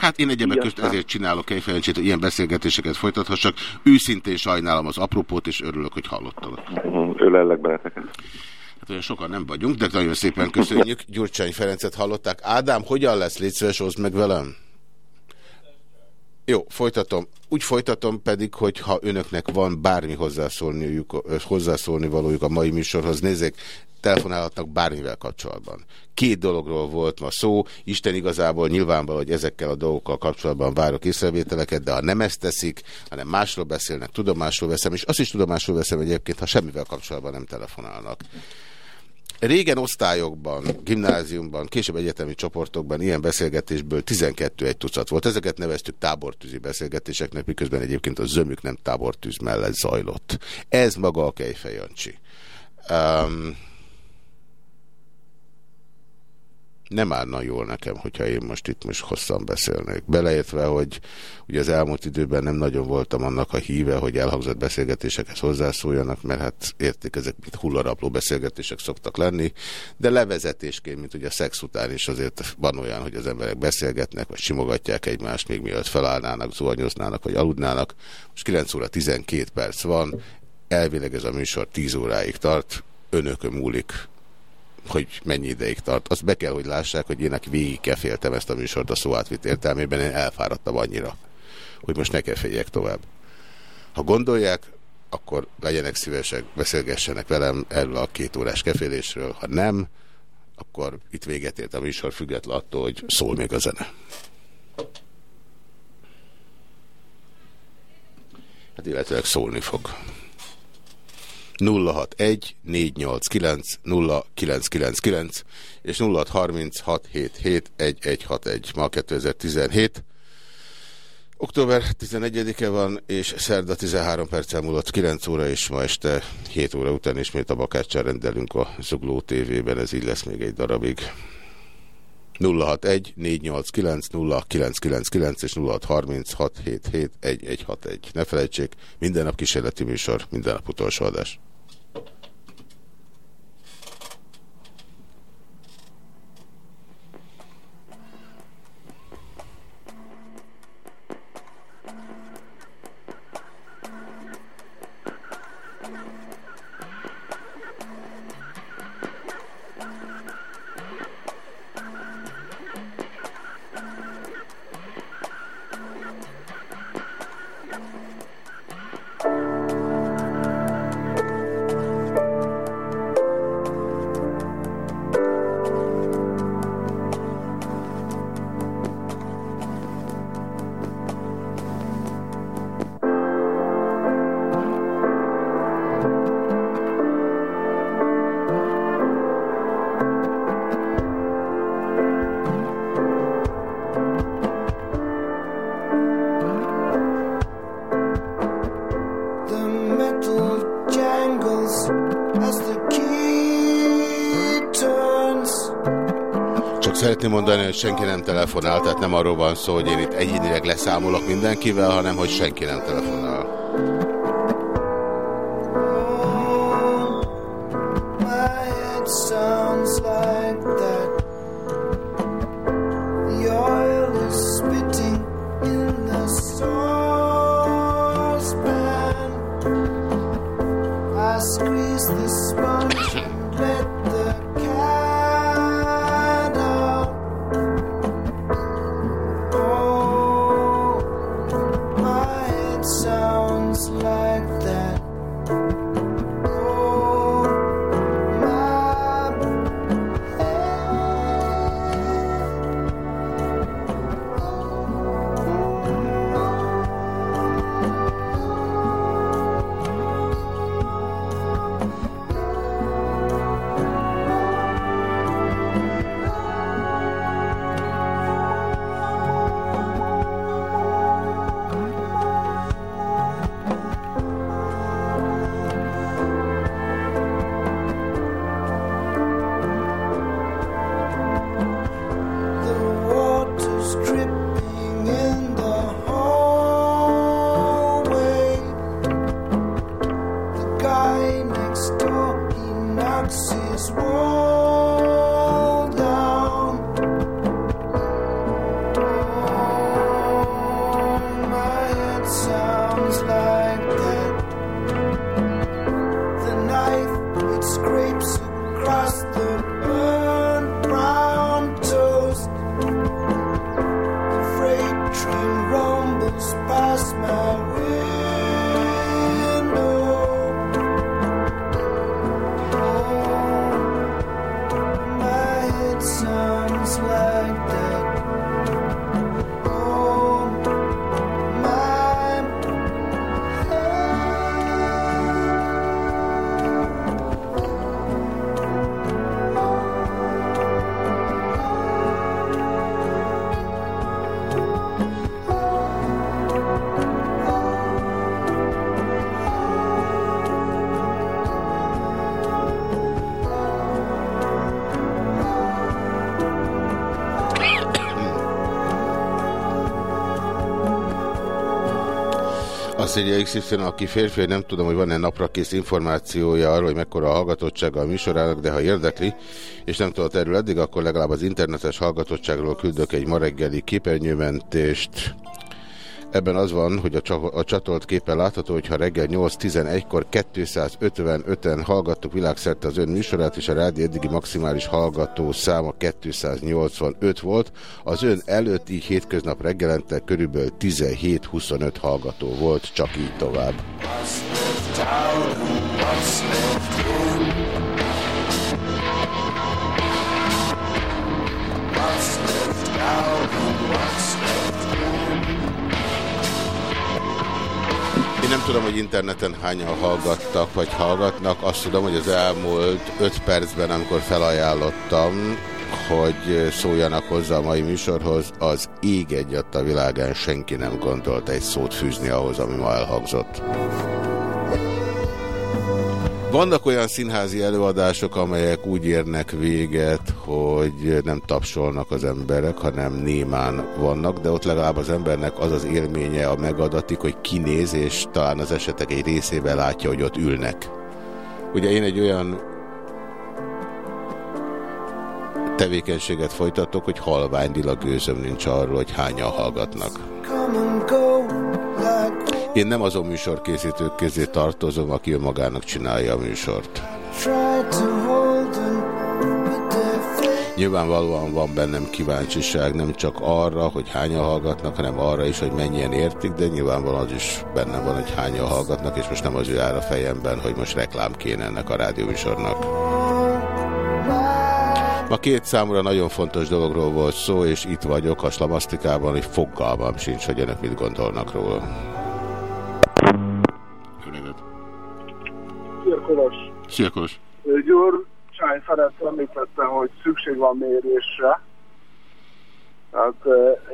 Speaker 1: Hát én egyebek közt ezért csinálok Kejfejancsét, hogy ilyen beszélgetéseket folytathassak. Őszintén sajnálom az apropót, és örülök, hogy hallottalak.
Speaker 5: Ölellek benneteket.
Speaker 1: Hát olyan sokan nem vagyunk, de nagyon szépen köszönjük. (laughs) Gyurcsány Ferencet hallották. Ádám, hogyan lesz? Légy szíves, meg velem. Jó, folytatom. Úgy folytatom pedig, hogy ha önöknek van bármi hozzászólniuk, hozzászólni valójuk a mai műsorhoz, nézzék, telefonálhatnak bármivel kapcsolatban. Két dologról volt ma szó, Isten igazából nyilvánvaló, hogy ezekkel a dolgokkal kapcsolatban várok észrevételeket, de ha nem ezt teszik, hanem másról beszélnek, tudomásról veszem, és azt is tudomásról veszem egyébként, ha semmivel kapcsolatban nem telefonálnak. Régen osztályokban, gimnáziumban, később egyetemi csoportokban ilyen beszélgetésből 12 egy tucat volt. Ezeket neveztük tábortűzi beszélgetéseknek, miközben egyébként a zömük nem tábortűz mellett zajlott. Ez maga a Kejfejancsi. Um, nem állna jól nekem, hogyha én most itt most hosszan beszélnék. Beleértve, hogy ugye az elmúlt időben nem nagyon voltam annak a híve, hogy elhangzott beszélgetésekhez hozzászóljanak, mert hát érték, ezek mint hullarapló beszélgetések szoktak lenni, de levezetésként, mint ugye a szex után is azért van olyan, hogy az emberek beszélgetnek, vagy simogatják egymást, még mielőtt felállnának, zuhanyoznának, vagy aludnának. Most 9 óra 12 perc van, elvileg ez a műsor 10 óráig tart, önökön múlik hogy mennyi ideig tart. Azt be kell, hogy lássák, hogy én aki végig keféltem ezt a műsort a szó átvitt értelmében, én elfáradtam annyira, hogy most ne keféljek tovább. Ha gondolják, akkor legyenek szívesek, beszélgessenek velem erről a két órás kefélésről. Ha nem, akkor itt véget ért a műsor független attól, hogy szól még a zene. Hát illetőleg szólni fog. 061 489 0999 és 0636771161 ma 2017. Október 11-e van, és szerda 13 perccel múlott 9 óra, és ma este 7 óra után ismét a bakáccsal rendelünk a Zugló TV-ben, ez így lesz még egy darabig. 061 489 0999 és 0636771161. Ne felejtsék, minden nap kísérleti műsor, minden nap utolsó adás. Mondani, hogy senki nem telefonál, tehát nem arról van szó, hogy én itt egyénileg leszámolok mindenkivel, hanem hogy senki nem telefonál. Írja XY, aki férfi, nem tudom, hogy van-e naprakész információja arról, hogy mekkora a hallgatottsága a műsorának, de ha érdekli, és nem tudott erről eddig, akkor legalább az internetes hallgatottságról küldök egy ma reggeli képernyőmentést. Ebben az van, hogy a, a csatolt képen látható, hogy ha reggel 8.11-kor 255-en hallgattuk világszerte az ön műsorát, és a rádió eddigi maximális hallgató száma 285 volt, az ön előtt így hétköznap reggelente körülbelül 17-25 hallgató volt, csak így tovább. Én nem tudom, hogy interneten hányan hallgattak, vagy hallgatnak. Azt tudom, hogy az elmúlt 5 percben, amikor felajánlottam, hogy szóljanak hozzá a mai műsorhoz, az ég egyat világán senki nem gondolt egy szót fűzni ahhoz, ami ma elhangzott. Vannak olyan színházi előadások, amelyek úgy érnek véget, hogy nem tapsolnak az emberek, hanem némán vannak, de ott legalább az embernek az az élménye a megadatik, hogy kinéz, és talán az esetek egy részében látja, hogy ott ülnek. Ugye én egy olyan tevékenységet folytatok, hogy halványilag gőzöm nincs arról, hogy hányan hallgatnak. Én nem azon műsorkészítők közé tartozom, aki magának csinálja a műsort. Nyilvánvalóan van bennem kíváncsiság nem csak arra, hogy hányan hallgatnak, hanem arra is, hogy mennyien értik, de nyilvánvalóan az is bennem van, hogy hányan hallgatnak, és most nem az ő áll a fejemben, hogy most reklám kéne ennek a rádióműsornak. Ma két számúra nagyon fontos dologról volt szó, és itt vagyok a slamasztikában, hogy fogalmam sincs, hogy önök mit gondolnak róla.
Speaker 16: Szia Kolos! Gyurcsány Ferenc említette, hogy szükség van mérésre. Hát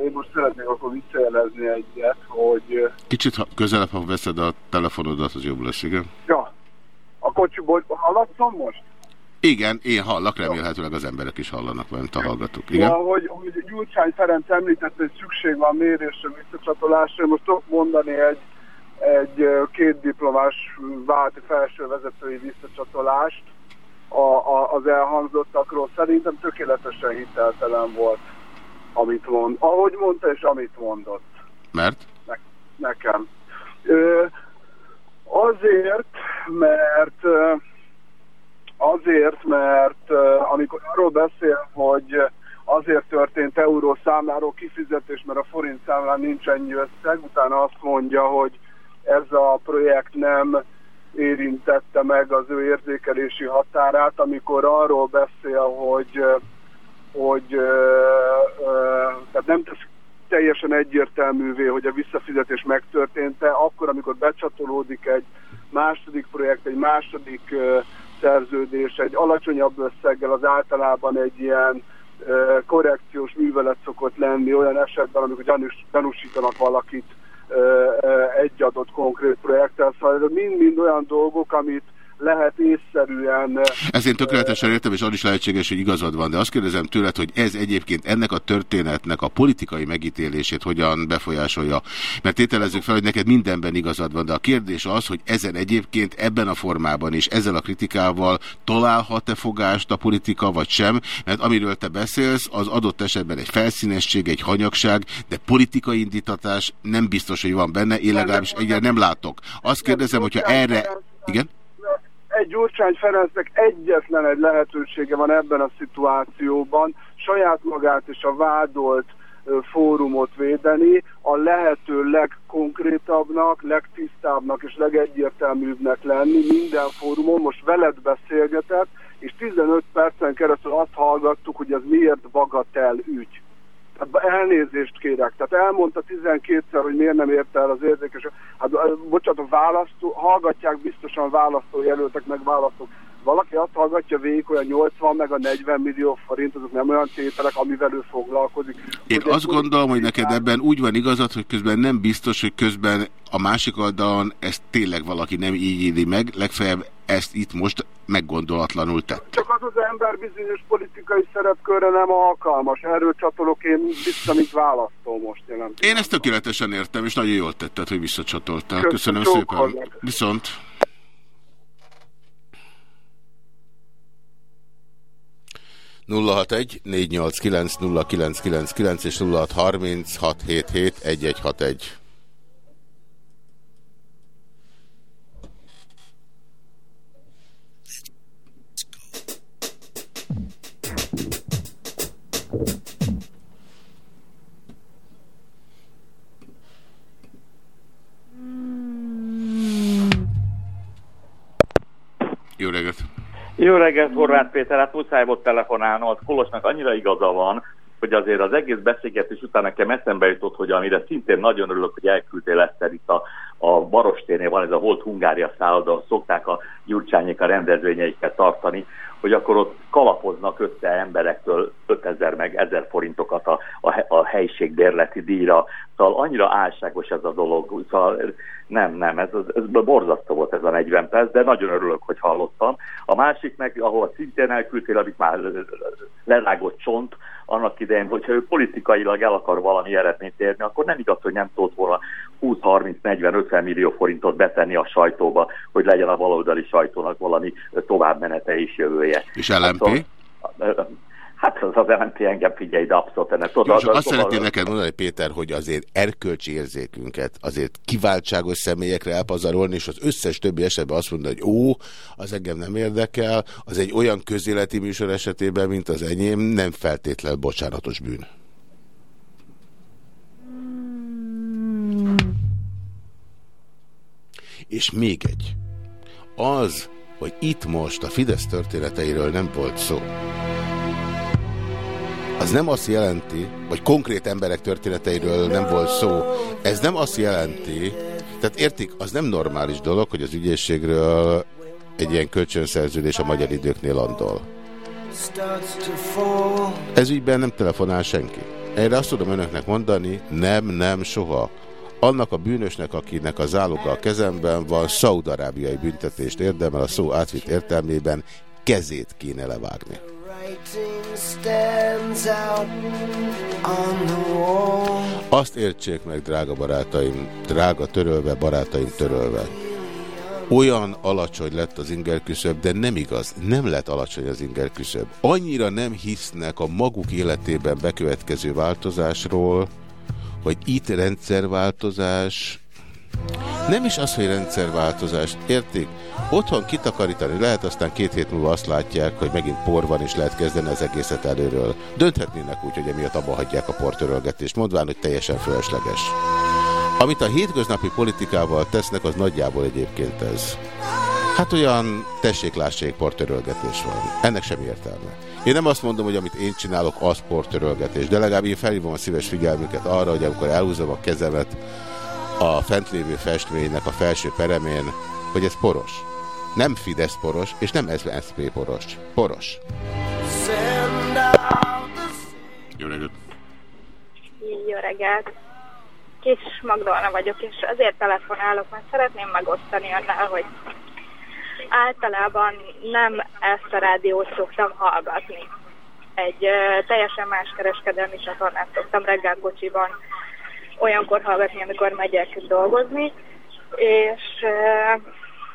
Speaker 16: én most szeretnék akkor visszajelezni egyet, hogy...
Speaker 1: Kicsit közelebb, ha veszed a telefonodat, az jobb lesz, igen?
Speaker 16: Ja. A kocsiból hallatszom most?
Speaker 1: Igen, én hallak, remélhetőleg az emberek is hallanak velem, a hallgatók. Igen?
Speaker 16: Ja, hogy, hogy Gyurcsány Ferenc említette, hogy szükség van mérésre, visszacsatolásra. Most tudok mondani egy, egy két diplomás válti felsővezetői visszacsatolást a, a, az elhangzottakról. Szerintem tökéletesen hiteltelen volt, amit mond. Ahogy mondta, és amit mondott.
Speaker 1: Mert?
Speaker 16: Ne, nekem. Ö, azért, mert... Azért, mert amikor arról beszél, hogy azért történt euró számláról kifizetés, mert a forint számlán nincs ennyi összeg, utána azt mondja, hogy ez a projekt nem érintette meg az ő érzékelési határát, amikor arról beszél, hogy, hogy tehát nem tesz teljesen egyértelművé, hogy a visszafizetés megtörtént-e, akkor, amikor becsatolódik egy második projekt, egy második szerződés egy alacsonyabb összeggel az általában egy ilyen korrekciós művelet szokott lenni olyan esetben, amikor gyanús, gyanúsítanak valakit egy adott konkrét projekttel. Szóval mind-mind olyan dolgok, amit lehet észszerűen...
Speaker 1: Ez én tökéletesen értem, és az is lehetséges, hogy igazad van, de azt kérdezem tőled, hogy ez egyébként ennek a történetnek a politikai megítélését hogyan befolyásolja. Mert tételezzük fel, hogy neked mindenben igazad van, de a kérdés az, hogy ezen egyébként ebben a formában és ezzel a kritikával találhat-e fogást a politika, vagy sem, mert amiről te beszélsz, az adott esetben egy felszínesség, egy hanyagság, de politikai indítatás nem biztos, hogy van benne, én legalábbis egyre nem látok. Azt kérdezem, hogyha erre... Igen?
Speaker 16: Egy Gyurcsány Ferencnek egyetlen egy lehetősége van ebben a szituációban, saját magát és a vádolt fórumot védeni, a lehető legkonkrétabbnak, legtisztábbnak és legegyértelműbbnek lenni minden fórumon. Most veled beszélgetett, és 15 percen keresztül azt hallgattuk, hogy ez miért bagatel ügy. Elnézést kérek. Tehát elmondta 12-szer, hogy miért nem érte el az érzékes. Hát bocsánat, a választó, hallgatják biztosan választójelöltek meg választók. Valaki azt hallgatja végig, hogy a 80 meg a 40 millió forint, azok nem olyan tételek, amivel ő foglalkozik.
Speaker 1: Én hogy azt gondolom, hogy neked ebben úgy van igazad, hogy közben nem biztos, hogy közben a másik oldalon ezt tényleg valaki nem így éli meg, legfeljebb ezt itt most meggondolatlanul tette.
Speaker 16: Csak az az ember bizonyos politikai szerepkörre nem alkalmas. Erről csatolok én vissza, mint választó most jelen.
Speaker 1: Én ezt tökéletesen értem, és nagyon jól tetted, hogy visszacsatoltál.
Speaker 16: Köszönöm,
Speaker 1: Köszönöm szépen. Viszont. 061 489 0999 és 063677 1161. Jó reggelt!
Speaker 17: Jó reggelt, Horváth Péter, hát muszáj volt telefonálnom, az Kolosnak annyira igaza van, hogy azért az egész beszélgetés után nekem eszembe jutott, hogy amire szintén nagyon örülök, hogy elküldtél ezt itt a, a Barosténél van ez a Volt Hungária szálloda, szokták a Gyurcsányék a rendezvényeiket tartani, hogy akkor ott kalapoznak össze emberektől 5000 meg 1000 forintokat a, a, a helyiségbérleti díjra. Szóval annyira álságos ez a dolog. Szóval nem, nem, ez, ez borzasztó volt ez a 40 perc, de nagyon örülök, hogy hallottam. A másik meg, ahol szintén elküldtél, amit már lerágott csont, annak idején, hogyha ő politikailag el akar valami eredményt érni, akkor nem igaz, hogy nem tudott volna 20, 30, 40, 50 millió forintot betenni a sajtóba, hogy legyen a baloldali sajtónak valami továbbmenete és jövője.
Speaker 1: És LMP?
Speaker 17: Hát, Hát az az LMP engem figyelj, de abszolút ennek
Speaker 1: Jó,
Speaker 17: tudod.
Speaker 1: csak azt szeretném neked mondani, Péter, hogy azért erkölcsi érzékünket, azért kiváltságos személyekre elpazarolni, és az összes többi esetben azt mondani, hogy ó, az engem nem érdekel, az egy olyan közéleti műsor esetében, mint az enyém, nem feltétlenül bocsánatos bűn. És még egy. Az, hogy itt most a Fidesz történeteiről nem volt szó, az nem azt jelenti, vagy konkrét emberek történeteiről nem volt szó, ez nem azt jelenti, tehát értik, az nem normális dolog, hogy az ügyészségről egy ilyen kölcsönszerződés a magyar időknél landol. Ez ügyben nem telefonál senki. Erre azt tudom önöknek mondani, nem, nem, soha. Annak a bűnösnek, akinek a záloga a kezemben van, szaudarábiai büntetést érdemel a szó átvitt értelmében, kezét kéne levágni. Azt értsék meg, drága barátaim, drága törölve, barátaim törölve. Olyan alacsony lett az ingerküszöb, de nem igaz, nem lett alacsony az ingerküszöb. Annyira nem hisznek a maguk életében bekövetkező változásról, hogy itt rendszerváltozás, nem is az, hogy rendszerváltozás, értik? Otthon kitakarítani lehet, aztán két hét múlva azt látják, hogy megint por van, és lehet kezdeni az egészet előről. Dönthetnének úgy, hogy emiatt abba hagyják a portörölgetést, mondván, hogy teljesen fölösleges. Amit a hétköznapi politikával tesznek, az nagyjából egyébként ez. Hát olyan tessék-lássék portörölgetés van. Ennek semmi értelme. Én nem azt mondom, hogy amit én csinálok, az portörölgetés, de legalább én felhívom a szíves figyelmüket arra, hogy amikor elhúzom a kezemet a fentlévő festménynek a felső peremén, hogy ez poros. Nem Fidesz poros, és nem SZP poros. Poros. Jó reggelt!
Speaker 18: Jó reggelt! Kis Magdolna vagyok, és azért telefonálok, mert szeretném megosztani annál, hogy általában nem ezt a rádiót szoktam hallgatni. Egy uh, teljesen más kereskedelmi csatornát szoktam reggel kocsiban olyankor hallgatni, amikor megyek dolgozni, és uh,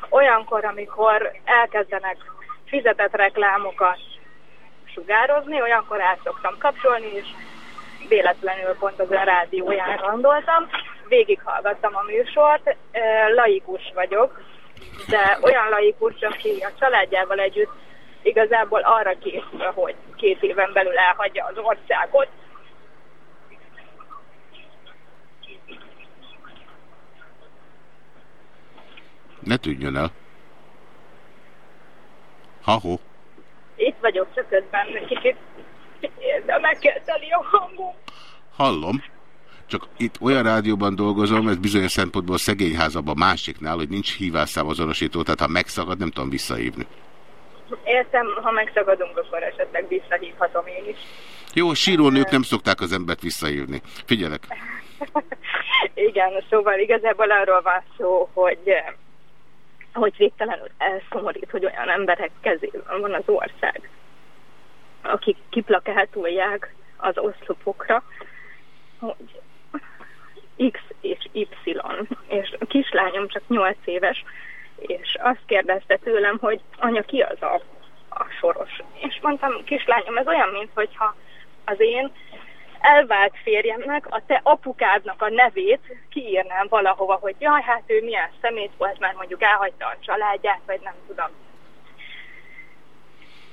Speaker 18: olyankor, amikor elkezdenek fizetett reklámokat sugározni, olyankor el szoktam kapcsolni, és véletlenül pont az ön rádióján gondoltam. Végighallgattam a műsort, laikus vagyok, de olyan laikus, aki a családjával együtt igazából arra készül, hogy két éven belül elhagyja az országot.
Speaker 1: Ne tűnjön el. Ha-ho.
Speaker 18: Itt vagyok, csak közben kicsit de meg kell a hangom.
Speaker 1: Hallom. Csak itt olyan rádióban dolgozom, ez bizonyos szempontból szegényházabb a másiknál, hogy nincs hívásszámazonosító, tehát ha megszakad, nem tudom visszahívni.
Speaker 18: Értem, ha megszakadunk, akkor esetleg visszahívhatom én is.
Speaker 1: Jó, sírónők nem szokták az embert visszahívni. Figyelek. (laughs)
Speaker 18: Igen, szóval igazából arról van szó, hogy hogy végtelenül elszomorít, hogy olyan emberek kezében van az ország, akik kiplakátolják az oszlopokra, hogy X és Y, és a kislányom csak 8 éves, és azt kérdezte tőlem, hogy anya, ki az a, a soros? És mondtam, kislányom, ez olyan, mintha az én elvált férjemnek a te apukádnak a nevét kiírnám valahova, hogy jaj, hát ő milyen szemét volt, mert mondjuk elhagyta a családját, vagy nem tudom.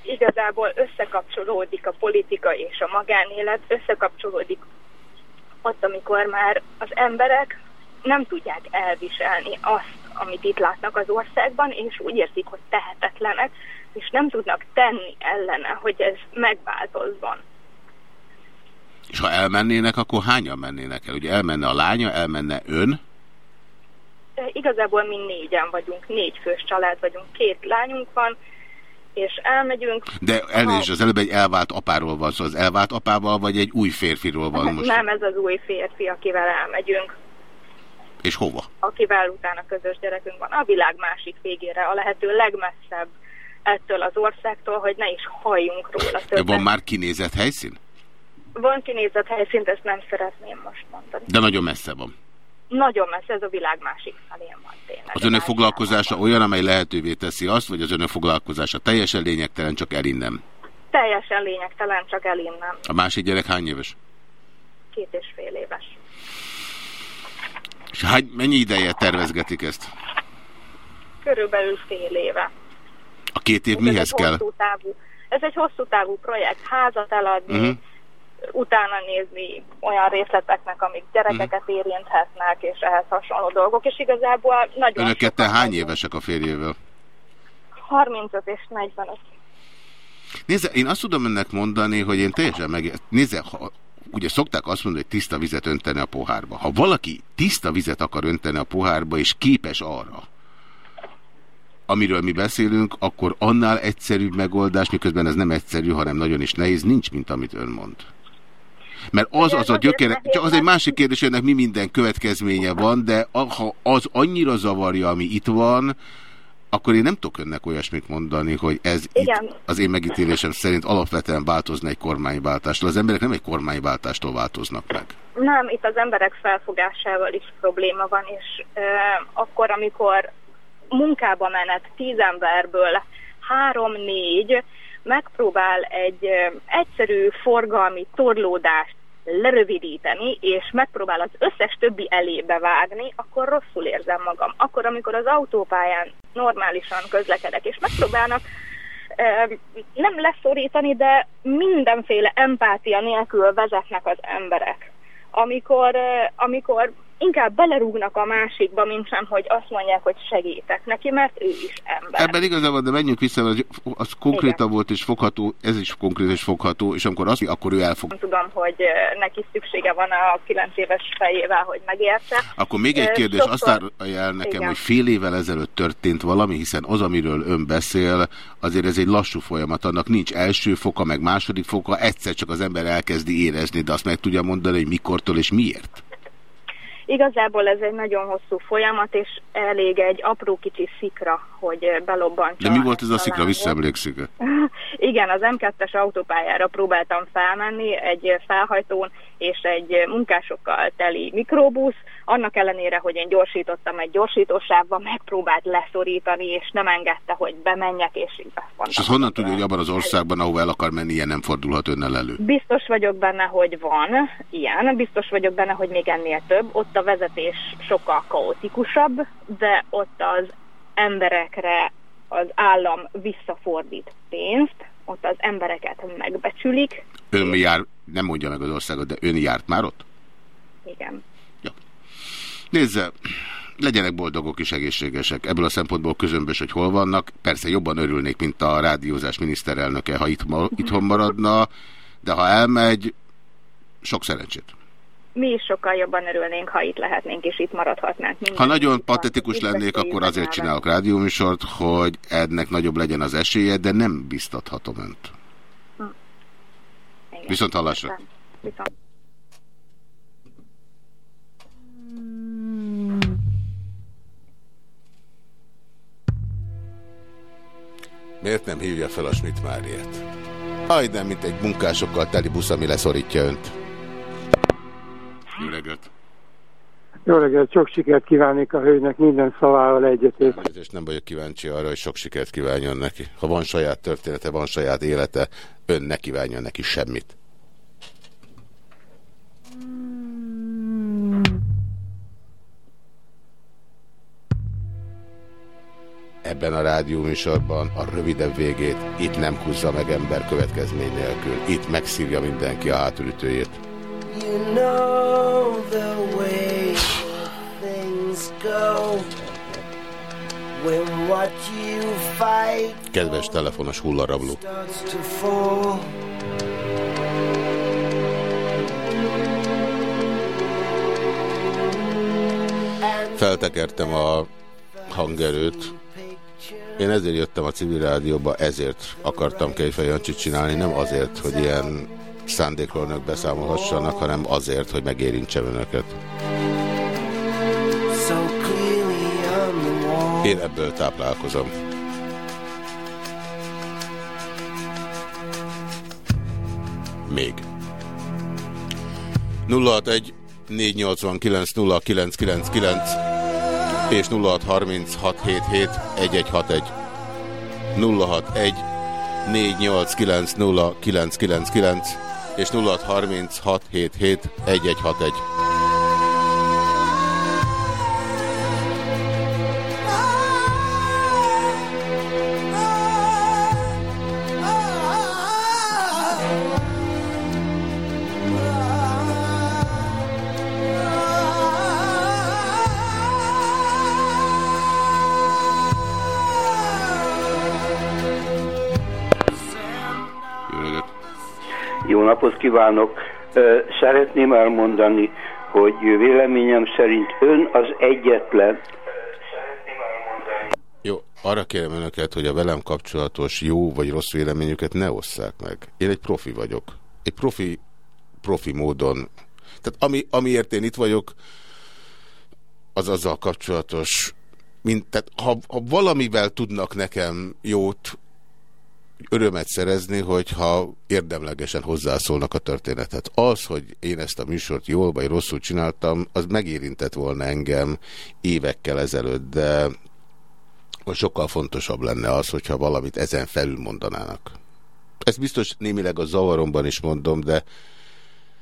Speaker 18: Igazából összekapcsolódik a politika és a magánélet, összekapcsolódik ott, amikor már az emberek nem tudják elviselni azt, amit itt látnak az országban, és úgy érzik, hogy tehetetlenek, és nem tudnak tenni ellene, hogy ez megváltozzon.
Speaker 1: És ha elmennének, akkor hányan mennének el? Ugye elmenne a lánya, elmenne ön?
Speaker 18: Igazából mi négyen vagyunk, négy fős család vagyunk, két lányunk van, és elmegyünk.
Speaker 1: De elnézést, az előbb egy elvált apáról van szó, az elvált apával, vagy egy új férfiról van most?
Speaker 18: Nem, ez az új férfi, akivel elmegyünk.
Speaker 1: És hova?
Speaker 18: Akivel utána közös gyerekünk van. A világ másik végére, a lehető legmesszebb ettől az országtól, hogy ne is halljunk róla többet.
Speaker 1: Van már kinézett helyszín?
Speaker 18: Van kinézett helyszínt, ezt nem szeretném most mondani.
Speaker 1: De nagyon messze van.
Speaker 18: Nagyon messze, ez a világ másik felén van tényleg.
Speaker 1: Az önök foglalkozása olyan, amely lehetővé teszi azt, vagy az önök foglalkozása teljesen lényegtelen, csak elinnem?
Speaker 18: Teljesen lényegtelen, csak elinnem.
Speaker 1: A másik gyerek hány éves?
Speaker 18: Két és fél éves.
Speaker 1: És hány, mennyi ideje tervezgetik ezt?
Speaker 18: Körülbelül fél éve.
Speaker 1: A két év ez mihez kell?
Speaker 18: Távú, ez egy hosszú távú projekt, házat eladni, uh mhm. -huh utána nézni olyan részleteknek, amik gyerekeket uh-huh. érinthetnek, és ehhez hasonló dolgok, és igazából nagyon
Speaker 1: Önök ketten hány évesek a férjével?
Speaker 18: 35 és 45.
Speaker 1: Nézze, én azt tudom önnek mondani, hogy én teljesen meg... Nézze, ha, ugye szokták azt mondani, hogy tiszta vizet önteni a pohárba. Ha valaki tiszta vizet akar önteni a pohárba, és képes arra, amiről mi beszélünk, akkor annál egyszerűbb megoldás, miközben ez nem egyszerű, hanem nagyon is nehéz, nincs, mint amit ön mond. Mert az az a gyökere, csak az egy másik kérdés, ennek mi minden következménye van, de ha az annyira zavarja, ami itt van, akkor én nem tudok önnek olyasmit mondani, hogy ez itt az én megítélésem szerint alapvetően változna egy kormányváltástól. Az emberek nem egy kormányváltástól változnak meg.
Speaker 18: Nem, itt az emberek felfogásával is probléma van, és e, akkor, amikor munkába menet tíz emberből három-négy megpróbál egy egyszerű forgalmi torlódást lerövidíteni, és megpróbál az összes többi elébe vágni, akkor rosszul érzem magam. Akkor, amikor az autópályán normálisan közlekedek, és megpróbálnak nem leszorítani, de mindenféle empátia nélkül vezetnek az emberek. Amikor, amikor inkább belerúgnak a másikba, mint sem, hogy azt mondják, hogy segítek neki, mert ő is ember.
Speaker 1: Ebben igazából, de menjünk vissza, az, az konkrétan volt és fogható, ez is konkrét és fogható, és amikor azt, akkor ő elfog.
Speaker 18: Tudom, hogy neki szüksége van a 9 éves fejével, hogy megérte.
Speaker 1: Akkor még egy kérdés, Sokszor... azt árulja el nekem, Igen. hogy fél évvel ezelőtt történt valami, hiszen az, amiről ön beszél, azért ez egy lassú folyamat, annak nincs első foka, meg második foka, egyszer csak az ember elkezdi érezni, de azt meg tudja mondani, hogy mikortól és miért?
Speaker 18: Igazából ez egy nagyon hosszú folyamat, és elég egy apró kicsi szikra, hogy belobbantsa.
Speaker 1: De mi volt ez a szikra? Visszaemlékszik -e? (laughs)
Speaker 18: Igen, az M2-es autópályára próbáltam felmenni egy felhajtón, és egy munkásokkal teli mikrobusz, annak ellenére, hogy én gyorsítottam egy gyorsítósávba, megpróbált leszorítani, és nem engedte, hogy bemenjek, és így
Speaker 1: És azt honnan tudja, hogy abban az országban, ahova el akar menni, ilyen nem fordulhat önnel elő?
Speaker 18: Biztos vagyok benne, hogy van ilyen, biztos vagyok benne, hogy még ennél több. Ott a vezetés sokkal kaotikusabb, de ott az emberekre az állam visszafordít pénzt, ott az embereket megbecsülik.
Speaker 1: Ön jár, nem mondja meg az országot, de ön járt már ott?
Speaker 18: Igen.
Speaker 1: Nézze, legyenek boldogok és egészségesek. Ebből a szempontból közömbös, hogy hol vannak. Persze jobban örülnék, mint a rádiózás miniszterelnöke, ha itt ma, itthon maradna, de ha elmegy, sok szerencsét
Speaker 18: mi is sokkal jobban örülnénk, ha itt lehetnénk és itt maradhatnánk.
Speaker 1: Minden ha nagyon patetikus lennék, akkor azért csinálok rádióműsort, hogy ennek nagyobb legyen az esélye, de nem biztathatom önt. Hm. Viszont hallásra. Viszont. Miért nem hívja fel a Schmidt Máriát? Hajdnem, mint egy munkásokkal teli busz, ami leszorítja önt. Jó reggelt!
Speaker 19: Jó reggelt, sok sikert kívánnék a hölgynek, minden szavával egyetért.
Speaker 1: És nem vagyok kíváncsi arra, hogy sok sikert kívánjon neki. Ha van saját története, van saját élete, ön ne kívánjon neki semmit. Ebben a rádióműsorban a rövidebb végét itt nem húzza meg ember következmény nélkül. Itt megszívja mindenki a hátulütőjét. You know the way things go When what you fight Kedves telefonos hullarabló. Feltekertem a hangerőt. Én ezért jöttem a civil rádióba, ezért akartam Kejfej Jancsit csinálni, nem azért, hogy ilyen szándékról önök beszámolhassanak, hanem azért, hogy megérintsem önöket. Én ebből táplálkozom. Még. 061 489 0999 és 0636771161 061 489 és 0636771161.
Speaker 20: napot kívánok! Szeretném elmondani, hogy véleményem szerint ön az egyetlen.
Speaker 1: Jó, arra kérem önöket, hogy a velem kapcsolatos jó vagy rossz véleményüket ne osszák meg. Én egy profi vagyok. Egy profi, profi módon. Tehát ami, amiért én itt vagyok, az azzal kapcsolatos, mint, tehát ha, ha valamivel tudnak nekem jót, örömet szerezni, hogyha érdemlegesen hozzászólnak a történetet. Az, hogy én ezt a műsort jól vagy rosszul csináltam, az megérintett volna engem évekkel ezelőtt, de sokkal fontosabb lenne az, hogyha valamit ezen felül mondanának. Ezt biztos némileg a zavaromban is mondom, de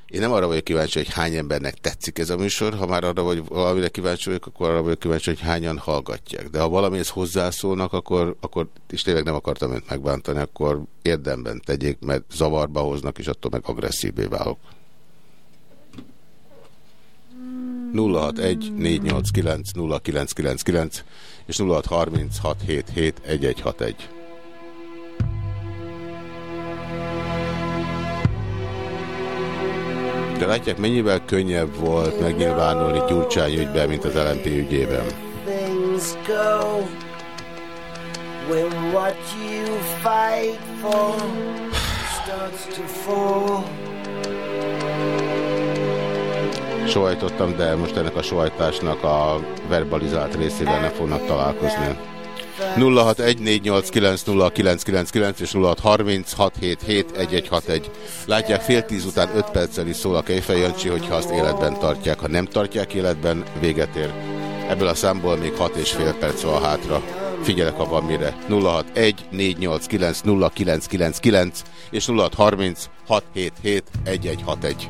Speaker 1: én nem arra vagyok kíváncsi, hogy hány embernek tetszik ez a műsor, ha már arra vagy valamire kíváncsi vagyok, akkor arra vagyok kíváncsi, hogy hányan hallgatják. De ha valamihez hozzászólnak, akkor, akkor és tényleg nem akartam önt megbántani, akkor érdemben tegyék, mert zavarba hoznak, és attól meg agresszívvé válok. 061 489 0999 és 0636771161. De látják, mennyivel könnyebb volt megnyilvánulni Gyurcsány ügyben, mint az LNP ügyében. Sohajtottam, de most ennek a sohajtásnak a verbalizált részével nem fognak találkozni. 0614890999 és 0636771161. Látják, fél tíz után 5 perccel is szól a Kejfej Jancsi, hogyha azt életben tartják. Ha nem tartják életben, véget ér. Ebből a számból még hat és fél perc van hátra. Figyelek, ha van mire. 061 és
Speaker 13: 0630 677 1161.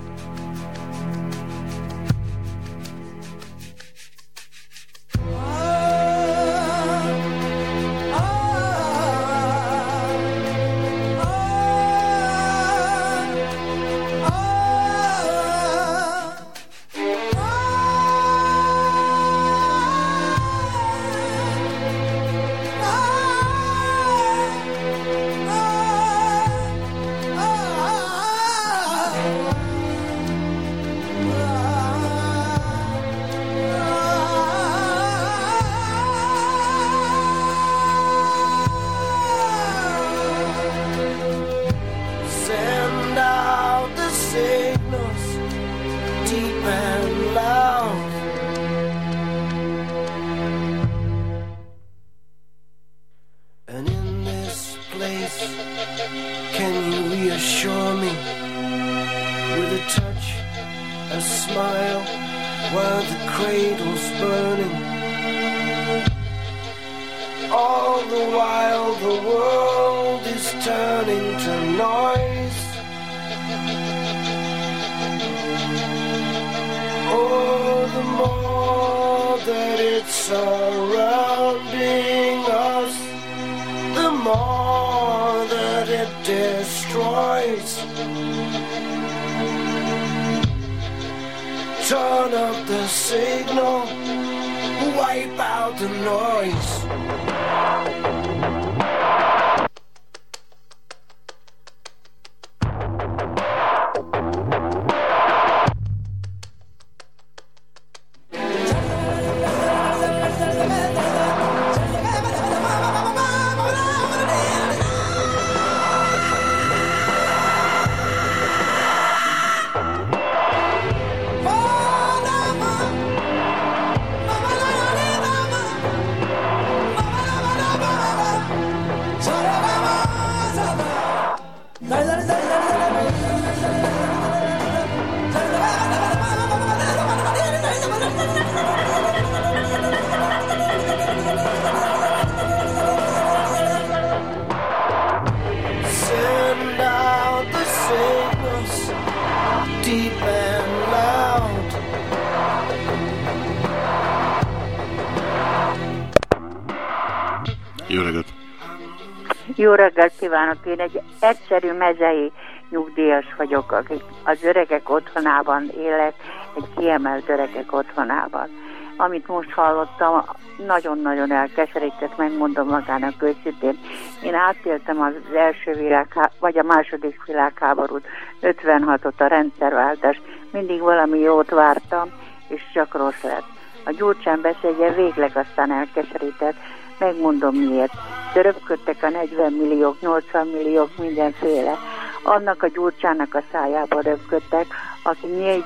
Speaker 1: Jó reggelt
Speaker 21: kívánok! Én egy egyszerű mezei nyugdíjas vagyok, akik az öregek otthonában élek, egy kiemelt öregek otthonában. Amit most hallottam, nagyon-nagyon elkeserített, megmondom magának őszintén. Én átéltem az első világ, vagy a második világháborút, 56-ot a rendszerváltást, mindig valami jót vártam, és csak rossz lett. A Gyurcsán beszélje végleg aztán elkeserített, megmondom miért. Töröpködtek a 40 milliók, 80 milliók, mindenféle. Annak a Gyurcsának a szájába röpködtek, aki négy,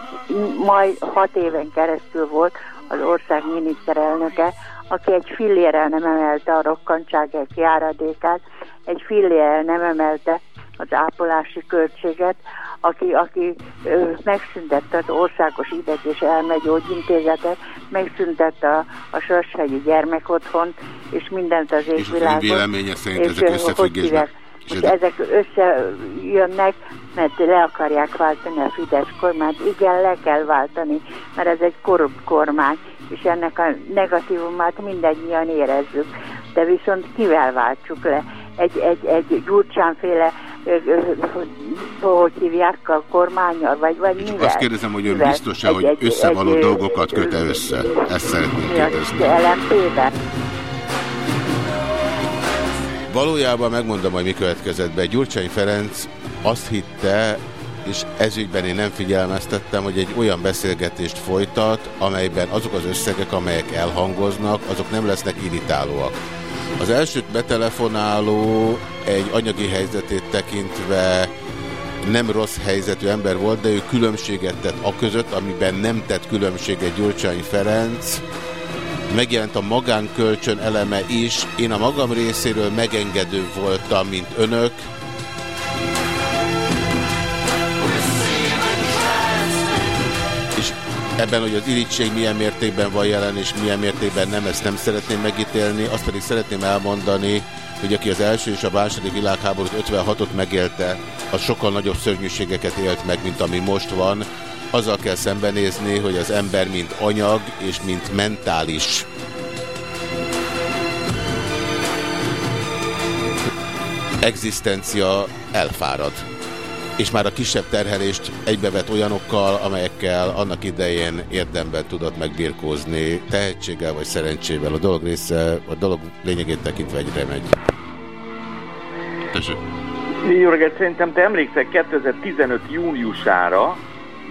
Speaker 21: majd hat éven keresztül volt az ország miniszterelnöke, aki egy fillérrel nem emelte a rokkantság járadékát, egy fillérrel nem emelte az ápolási költséget, aki, aki ö, megszüntette az országos ideg és elmegyógyintézetet, megszüntette a, a Sorshegyi gyermekotthont, és mindent az
Speaker 1: És ön
Speaker 21: égvilágon.
Speaker 1: véleménye szerint ezek
Speaker 21: ö, hogy
Speaker 1: összefüggésben? És
Speaker 21: Most
Speaker 1: ezek-
Speaker 21: ezek összejönnek, mert le akarják váltani a Fidesz kormányt. Igen, le kell váltani, mert ez egy korrupt kormány, és ennek a negatívumát mindannyian érezzük. De viszont kivel váltsuk le? Egy, egy, egy gyurcsánféle, hogy hívják a kormányal, vagy, vagy mivel?
Speaker 1: Azt kérdezem, hogy ön biztos-e, hogy
Speaker 21: egy-
Speaker 1: összevaló
Speaker 21: egy-
Speaker 1: dolgokat köte össze? Ezt szeretném kérdezni.
Speaker 21: LMP-ben?
Speaker 1: Valójában megmondom, hogy mi következett be. Gyurcsány Ferenc azt hitte, és ezügyben én nem figyelmeztettem, hogy egy olyan beszélgetést folytat, amelyben azok az összegek, amelyek elhangoznak, azok nem lesznek irritálóak. Az elsőt betelefonáló egy anyagi helyzetét tekintve nem rossz helyzetű ember volt, de ő különbséget tett a között, amiben nem tett különbséget Gyurcsány Ferenc, megjelent a magánkölcsön eleme is. Én a magam részéről megengedő voltam, mint önök. Ebben, hogy az irítség milyen mértékben van jelen, és milyen mértékben nem, ezt nem szeretném megítélni. Azt pedig szeretném elmondani, hogy aki az első és a második világháborút 56-ot megélte, az sokkal nagyobb szörnyűségeket élt meg, mint ami most van. Azzal kell szembenézni, hogy az ember mint anyag és mint mentális egzisztencia elfárad. És már a kisebb terhelést egybevet olyanokkal, amelyekkel annak idején érdemben tudott megbirkózni, tehetséggel vagy szerencsével. A dolog része, a dolog lényegét tekintve egyre megy. Tessék.
Speaker 17: Jó reggelt, szerintem te emlékszel 2015 júniusára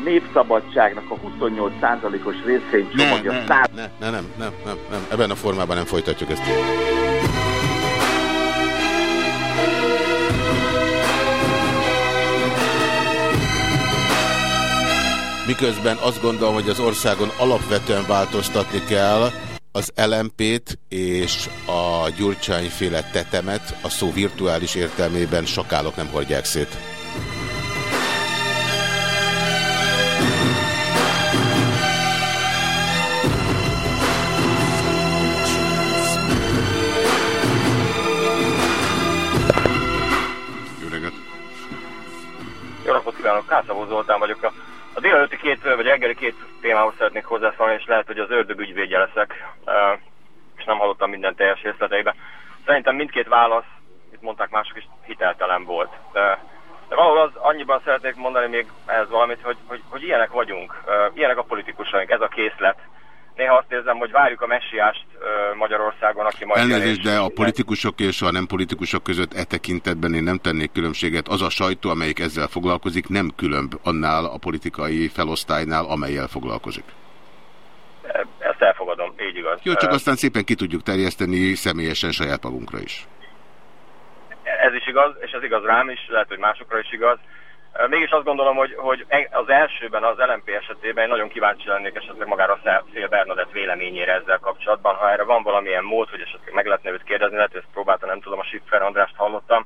Speaker 17: Népszabadságnak a 28%-os
Speaker 1: Ne,
Speaker 17: részvénycsomagja
Speaker 1: ne,
Speaker 17: száz-
Speaker 1: ne, ne, nem, nem, nem, nem, ebben a formában nem folytatjuk ezt. miközben azt gondolom, hogy az országon alapvetően változtatni kell az LMP-t és a Gyurcsányféle tetemet a szó virtuális értelmében sakálok nem hordják szét. Jó reggelt!
Speaker 22: Jó napot kívánok! Kátszavó Zoltán vagyok a a délelőtti két, vagy reggeli két témához szeretnék hozzászólni, és lehet, hogy az ördög ügyvédje leszek, és nem hallottam minden teljes részleteibe. Szerintem mindkét válasz, itt mondták mások is, hiteltelen volt. De, valahol az annyiban szeretnék mondani még ehhez valamit, hogy, hogy, hogy ilyenek vagyunk, ilyenek a politikusaink, ez a készlet néha azt érzem, hogy várjuk a messiást Magyarországon, aki majd...
Speaker 1: Elnézést, de a politikusok és a nem politikusok között e tekintetben én nem tennék különbséget. Az a sajtó, amelyik ezzel foglalkozik, nem különb annál a politikai felosztálynál, amelyel foglalkozik.
Speaker 22: Ezt elfogadom, így igaz.
Speaker 1: Jó, csak aztán szépen ki tudjuk terjeszteni személyesen saját magunkra is.
Speaker 22: Ez is igaz, és ez igaz rám is, lehet, hogy másokra is igaz. Mégis azt gondolom, hogy, hogy e- az elsőben, az LMP esetében nagyon kíváncsi lennék esetleg magára Szél Bernadett véleményére ezzel kapcsolatban. Ha erre van valamilyen mód, hogy esetleg meg lehetne őt kérdezni, lehet, hogy ezt próbálta, nem tudom, a Siffer Andrást hallottam.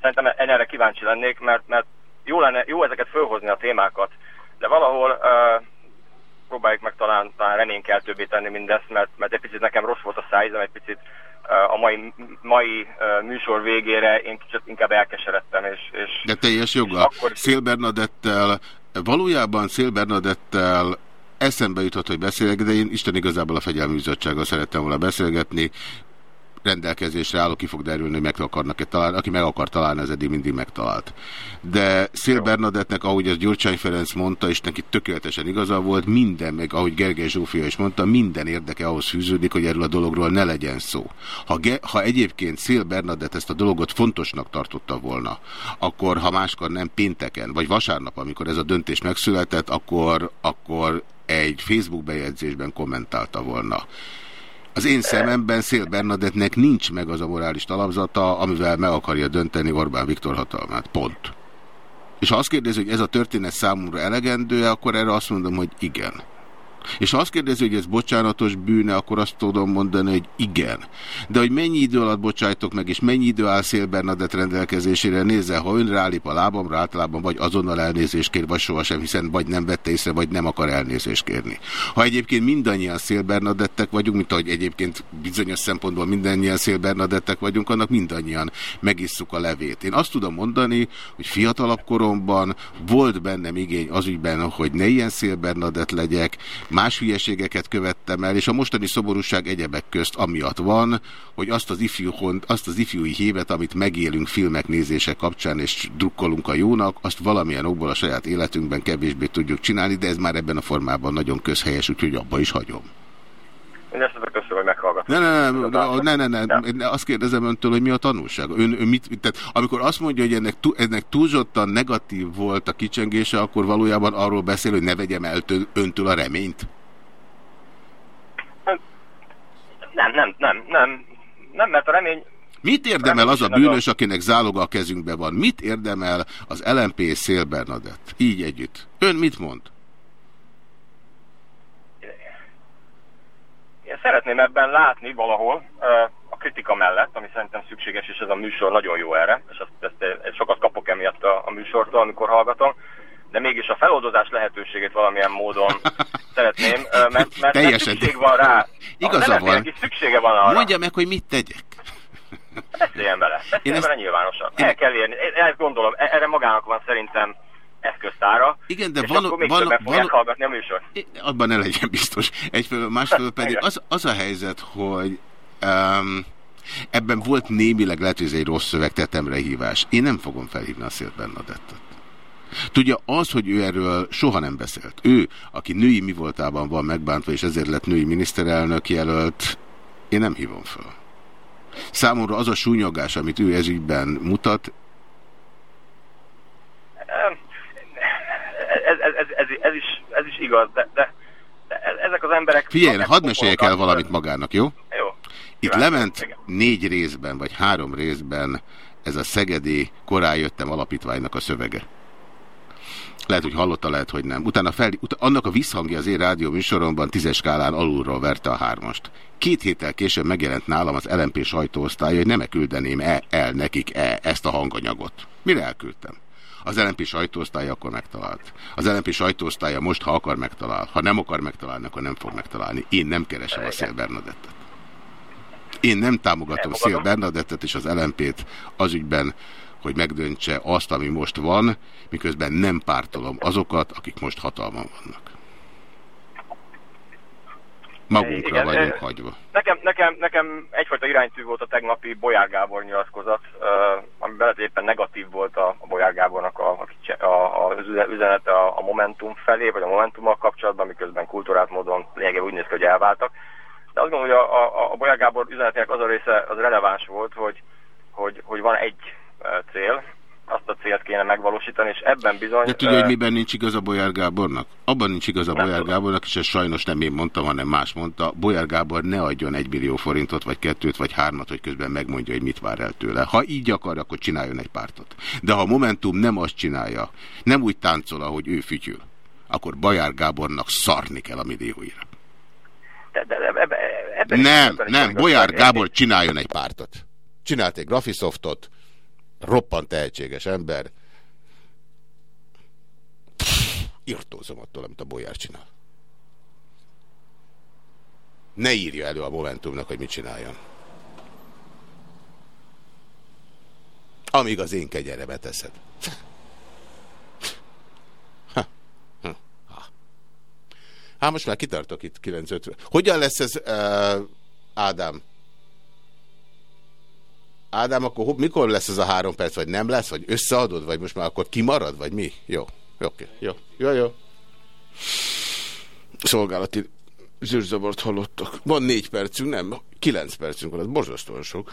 Speaker 22: Szerintem erre kíváncsi lennék, mert, mert jó, lenne, jó ezeket fölhozni a témákat, de valahol uh, próbáljuk meg talán, talán reménykeltőbbé tenni mindezt, mert, mert egy picit nekem rossz volt a szájízem, egy picit a mai, mai műsor végére én kicsit inkább elkeseredtem. És, és
Speaker 1: De teljes joga. Akkor... Szél Bernadettel, valójában Szél Bernadettel eszembe jutott, hogy beszélek, de én Isten igazából a fegyelmi bizottsággal szerettem volna beszélgetni rendelkezésre álló, ki fog derülni, hogy meg akarnak-e találni. Aki meg akar találni, az eddig mindig megtalált. De Szél Bernadettnek, ahogy az Gyurcsány Ferenc mondta, és neki tökéletesen igaza volt, minden, meg ahogy Gergely Zsófia is mondta, minden érdeke ahhoz fűződik, hogy erről a dologról ne legyen szó. Ha, ha egyébként Szél Bernadett ezt a dolgot fontosnak tartotta volna, akkor ha máskor nem pénteken, vagy vasárnap, amikor ez a döntés megszületett, akkor, akkor egy Facebook bejegyzésben kommentálta volna. Az én szememben Szél Bernadettnek nincs meg az a morális talapzata, amivel meg akarja dönteni Orbán Viktor hatalmát. Pont. És ha azt kérdezi, hogy ez a történet számomra elegendő, akkor erre azt mondom, hogy igen. És ha azt kérdezi, hogy ez bocsánatos bűne, akkor azt tudom mondani, hogy igen. De hogy mennyi idő alatt bocsájtok meg, és mennyi idő áll Szél rendelkezésére, nézze, ha ön rálép a lábamra, általában vagy azonnal elnézést kér, vagy sohasem, hiszen vagy nem vette észre, vagy nem akar elnézést kérni. Ha egyébként mindannyian Szél Bernadettek vagyunk, mint ahogy egyébként bizonyos szempontból mindannyian Szél Bernadettek vagyunk, annak mindannyian megisszuk a levét. Én azt tudom mondani, hogy fiatalabb koromban volt bennem igény az ügyben, hogy ne ilyen Szél legyek, más hülyeségeket követtem el, és a mostani szoborúság egyebek közt amiatt van, hogy azt az, ifjú, azt az ifjúi hívet, amit megélünk filmek nézése kapcsán, és drukkolunk a jónak, azt valamilyen okból a saját életünkben kevésbé tudjuk csinálni, de ez már ebben a formában nagyon közhelyes, úgyhogy abba is hagyom.
Speaker 22: Én ezt köszönöm, hogy meghallgatom.
Speaker 1: Ne, ne, ne, ne, ne, ne, azt kérdezem öntől, hogy mi a tanulság. Ön, ön mit, tehát amikor azt mondja, hogy ennek, ennek túlzottan negatív volt a kicsengése, akkor valójában arról beszél, hogy ne vegyem el öntől a reményt?
Speaker 22: Nem, nem, nem, nem, nem, mert a remény...
Speaker 1: Mit érdemel az a bűnös, akinek záloga a kezünkbe van? Mit érdemel az LMP Szél Bernadett? Így együtt. Ön mit mond?
Speaker 22: Én szeretném ebben látni valahol a kritika mellett, ami szerintem szükséges, és ez a műsor nagyon jó erre, és ezt, ezt, sokat kapok emiatt a, a műsortól, amikor hallgatom, de mégis a feloldozás lehetőségét valamilyen módon (laughs) szeretném, mert, mert, mert szükség van rá.
Speaker 1: Igaza van.
Speaker 22: szüksége van arra.
Speaker 1: Mondja meg, hogy mit tegyek.
Speaker 22: Beszéljen vele. Beszéljen vele ezt... nyilvánosan. El kell érni. Én ezt gondolom. E- erre magának van szerintem eszköztára.
Speaker 1: Igen, de
Speaker 22: és
Speaker 1: van,
Speaker 22: akkor még
Speaker 1: van,
Speaker 22: többen fogják
Speaker 1: van,
Speaker 22: hallgatni a műsor.
Speaker 1: Abban ne legyen biztos. Egyfelől, másfelől pedig az, az a helyzet, hogy um, ebben volt némileg lehet, hogy ez egy rossz szöveg, tetemre hívás. Én nem fogom felhívni a Szélt Bernadettet. Tudja, az, hogy ő erről soha nem beszélt. Ő, aki női mi voltában van megbántva, és ezért lett női miniszterelnök jelölt, én nem hívom fel. Számomra az a súnyogás, amit ő ezügyben mutat,
Speaker 22: ez, ez, is, ez is igaz, de, de, de ezek az emberek...
Speaker 1: Figyelj, hadd meséljek el valamit magának, jó?
Speaker 22: Jó.
Speaker 1: Itt lement négy részben, vagy három részben ez a Szegedi korán jöttem alapítványnak a szövege. Lehet, hogy hallotta, lehet, hogy nem. Utána fel, ut annak a visszhangja az én rádió műsoromban tízes skálán alulról verte a hármast. Két héttel később megjelent nálam az LMP sajtóosztálya, hogy nem -e küldeném -e el nekik -e ezt a hanganyagot. Mire elküldtem? Az LNP sajtóosztálya akkor megtalált. Az LNP sajtóosztálya most, ha akar megtalál. Ha nem akar megtalálni, akkor nem fog megtalálni. Én nem keresem a Szél Bernadettet. Én nem támogatom Szél Bernadettet és az LNP-t az ügyben, hogy megdöntse azt, ami most van, miközben nem pártolom azokat, akik most hatalman vannak. Magunkra Igen, vagyunk e, hagyva.
Speaker 22: Nekem, nekem, nekem egyfajta iránytű volt a tegnapi Bolyár Gábor nyilatkozat, uh, amiben éppen negatív volt a, a Bolyár Gábornak a, a, a, az üzenete a, a Momentum felé, vagy a Momentummal kapcsolatban, miközben kultúrát módon lényegében úgy néz ki, hogy elváltak. De azt gondolom, hogy a, a, a Bolyár Gábor üzenetének az a része az releváns volt, hogy, hogy, hogy van egy cél, azt a célt kéne megvalósítani, és ebben bizony...
Speaker 1: De tudja, hogy miben nincs igaz a Bolyár Gábornak? Abban nincs igaz a Bolyár Gábornak, és ezt sajnos nem én mondtam, hanem más mondta. Bolyár Gábor ne adjon egy millió forintot, vagy kettőt, vagy hármat, hogy közben megmondja, hogy mit vár el tőle. Ha így akar, akkor csináljon egy pártot. De ha a Momentum nem azt csinálja, nem úgy táncol, ahogy ő fütyül, akkor Bolyár Gábornak szarni kell a millióira.
Speaker 22: De, de, ebbe, ebbe
Speaker 1: nem, nem, Bolyár Gábor csináljon egy pártot. Csinált egy Graphisoftot, roppant tehetséges ember. Irtózom attól, amit a bolyár csinál. Ne írja elő a Momentumnak, hogy mit csináljon. Amíg az én kegyeremet teszed. Hát most már kitartok itt 950. Hogyan lesz ez, uh, Ádám? Ádám, akkor mikor lesz ez a három perc, vagy nem lesz, vagy összeadod, vagy most már akkor kimarad, vagy mi? Jó, jó, oké, jó, jó, jó. Szolgálati zűrzavart hallottak. Van négy percünk, nem, kilenc percünk van, az borzasztóan sok.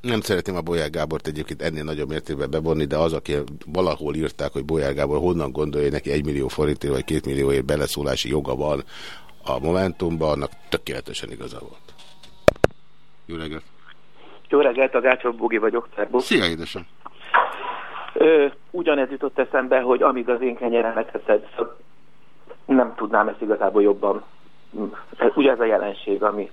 Speaker 1: Nem szeretném a Bolyár Gábort egyébként ennél nagyobb mértékben bevonni, de az, aki valahol írták, hogy Bolyár Gábor honnan gondolja, hogy neki egy millió forintért vagy két millióért beleszólási joga van a Momentumban, annak tökéletesen igaza volt. Jó reggelt!
Speaker 23: Jó reggelt, az Ácsol Bogi vagyok,
Speaker 1: szerbusz. Szia, édesem!
Speaker 23: Ö, ugyanez jutott eszembe, hogy amíg az én kenyeremet teszed, nem tudnám ezt igazából jobban. Ugye ez a jelenség, ami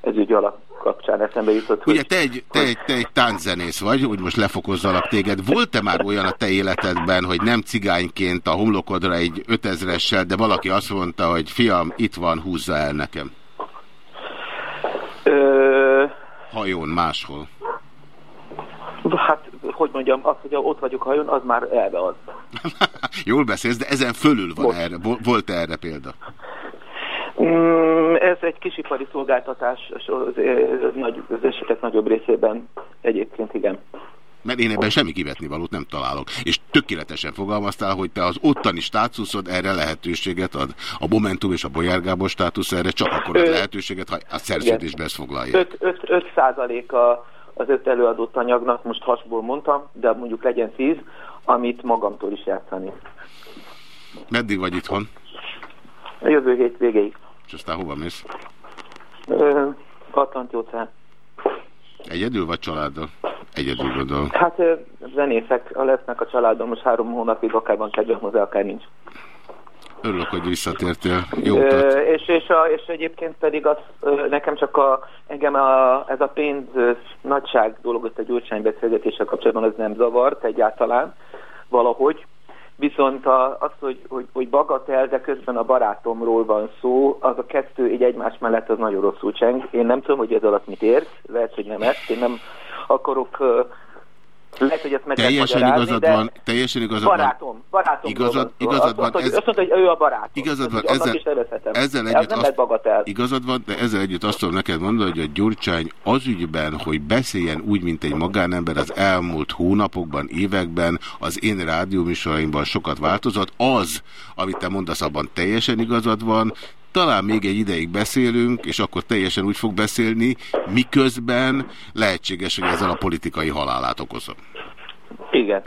Speaker 23: ez ügy alap kapcsán eszembe jutott.
Speaker 1: Ugye hogy, te egy, te, egy, te egy tánczenész vagy, hogy most lefokozzalak téged. Volt-e már olyan a te életedben, hogy nem cigányként a homlokodra egy ötezressel, de valaki azt mondta, hogy fiam, itt van, húzza el nekem?
Speaker 23: Ö...
Speaker 1: Hajón, máshol.
Speaker 23: Hát, hogy mondjam, az, hogy ott vagyok hajón, az már elve az. (laughs)
Speaker 1: Jól beszélsz, de ezen fölül van erre, volt -e erre példa?
Speaker 23: Mm, ez egy kisipari szolgáltatás, az, az esetek nagyobb részében egyébként igen.
Speaker 1: Mert én ebben semmi kivetni valót nem találok. És tökéletesen fogalmaztál, hogy te az ottani státuszod erre lehetőséget ad. A Momentum és a Bolyár Gábor státusz erre csak akkor ad lehetőséget, ha a szerződésbe ezt foglalja.
Speaker 23: 5, 5, 5 a az öt előadott anyagnak, most hasból mondtam, de mondjuk legyen 10, amit magamtól is játszani.
Speaker 1: Meddig vagy itthon?
Speaker 23: A jövő hét végéig.
Speaker 1: És aztán hova mész?
Speaker 23: Atlanti óceán.
Speaker 1: Egyedül vagy családdal? Egyedül gondolom.
Speaker 23: Hát zenészek lesznek a családom, most három hónapig akár van kedvem hozzá, akár nincs.
Speaker 1: Örülök, hogy visszatértél. Jó
Speaker 23: Ö, és, és, a, és egyébként pedig az, nekem csak a, engem a, ez a pénz nagyság dolog, ezt a gyurcsány beszélgetéssel kapcsolatban az nem zavart egyáltalán valahogy. Viszont a, az, hogy, hogy, hogy bagatel, de közben a barátomról van szó, az a kettő így egymás mellett az nagyon rosszul cseng. Én nem tudom, hogy ez alatt mit ért, lehet, hogy nem ezt. Én nem akarok lehet, hogy ezt meg
Speaker 1: teljesen igazad van, teljesen igazad
Speaker 23: barátom, van. Barátom,
Speaker 1: igazad, igazad van.
Speaker 23: Ez, azt mondta, hogy ő a barát.
Speaker 1: Igazad van, ezzel, ezzel együtt
Speaker 23: nem
Speaker 1: azt, igazad van, de ezzel együtt azt tudom neked mondani, hogy a Gyurcsány az ügyben, hogy beszéljen úgy, mint egy magánember az elmúlt hónapokban, években, az én rádióműsoraimban sokat változott, az, amit te mondasz, abban teljesen igazad van, talán még egy ideig beszélünk, és akkor teljesen úgy fog beszélni, miközben lehetséges, hogy ezzel a politikai halálát okozom.
Speaker 23: Igen.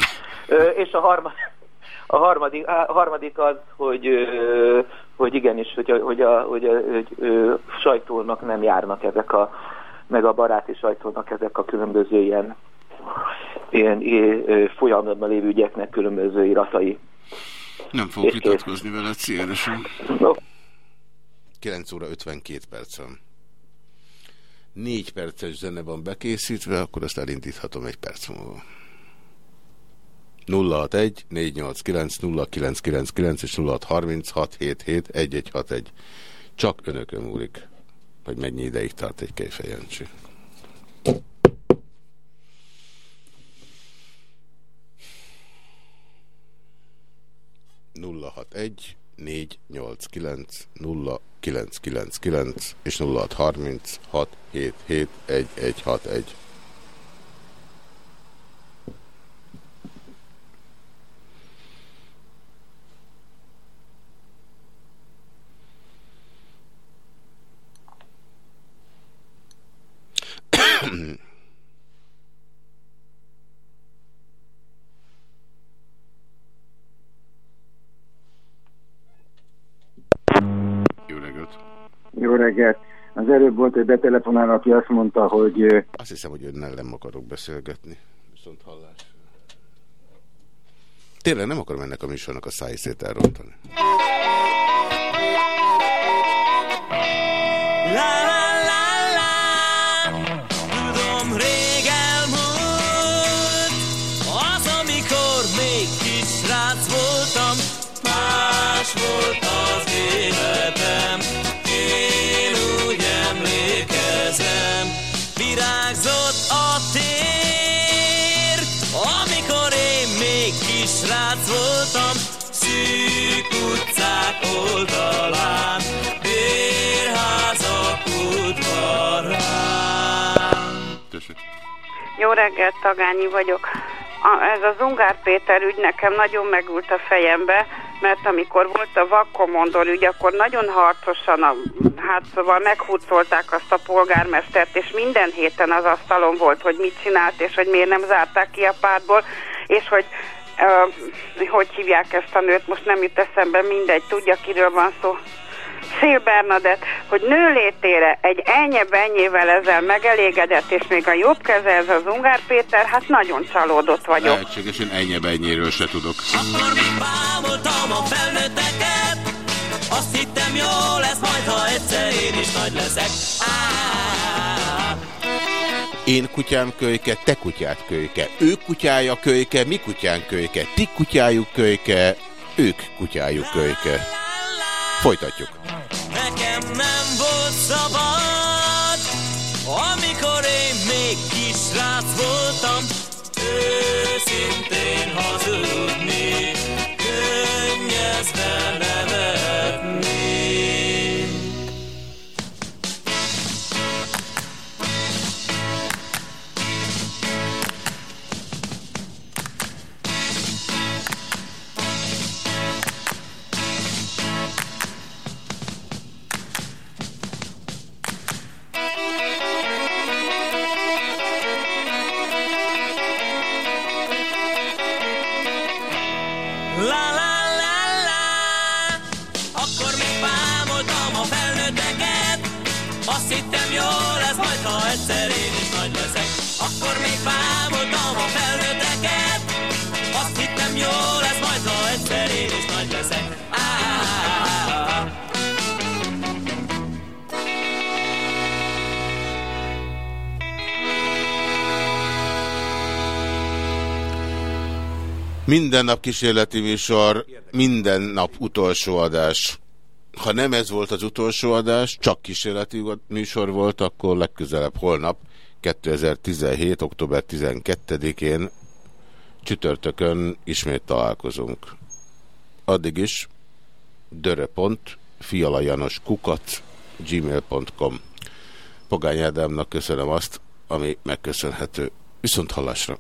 Speaker 23: Ö, és a, harma, a, harmadik, a harmadik az, hogy, hogy igenis, hogy, a, hogy, a, hogy, a, hogy ö, sajtónak nem járnak ezek a, meg a baráti sajtónak ezek a különböző ilyen, ilyen, ilyen folyamatban lévő ügyeknek különböző iratai.
Speaker 1: Nem fogok vitatkozni veled, szélesen. No. 9 óra 52 percen. 4 perces zene van bekészítve, akkor ezt elindíthatom egy perc múlva. 061 489 0999 és 0636771161. Csak önökön múlik, hogy mennyi ideig tart egy kejfejancsi. nulla hat egy 061 489 0999 és 0630 677 1161. Jó reggelt!
Speaker 12: Jó reggelt! Az előbb volt egy betelefonál, aki azt mondta, hogy...
Speaker 1: Azt hiszem, hogy önnel nem akarok beszélgetni. Viszont hallás. Tényleg nem akarom ennek a műsornak a szájszét elrontani.
Speaker 3: La
Speaker 24: Jó reggelt, Tagányi vagyok. A, ez az Ungár Péter ügy nekem nagyon megült a fejembe, mert amikor volt a vakkomondor ügy, akkor nagyon harcosan, a, hát szóval meghúzolták azt a polgármestert, és minden héten az asztalon volt, hogy mit csinált, és hogy miért nem zárták ki a pártból, és hogy uh, hogy hívják ezt a nőt, most nem jut eszembe, mindegy, tudja, kiről van szó. Szél Bernadett, hogy nő létére egy ennyi ennyével ezzel megelégedett, és még a jobb keze ez az Ungár Péter, hát nagyon csalódott vagyok.
Speaker 1: Lehetségesen ennyi ennyiről se tudok.
Speaker 3: Bámultam a felnőtteket Azt hittem jó lesz majd, ha egyszer én is nagy leszek Á,
Speaker 1: Én kutyám kölyke, te kutyád kölyke. Ő kutyája kölyke, mi kutyán kölyke. Ti kutyájuk kölyke, ők kutyájuk kölyke. Folytatjuk.
Speaker 3: Nekem nem volt szabad Amikor én még kisrác voltam Őszintén hazudni Könnyezve nevetni
Speaker 1: Minden nap kísérleti műsor, minden nap utolsó adás. Ha nem ez volt az utolsó adás, csak kísérleti műsor volt, akkor legközelebb holnap, 2017. október 12-én csütörtökön ismét találkozunk. Addig is dörö.pont, kukat, gmail.com Pogány Ádámnak köszönöm azt, ami megköszönhető. Viszont hallásra!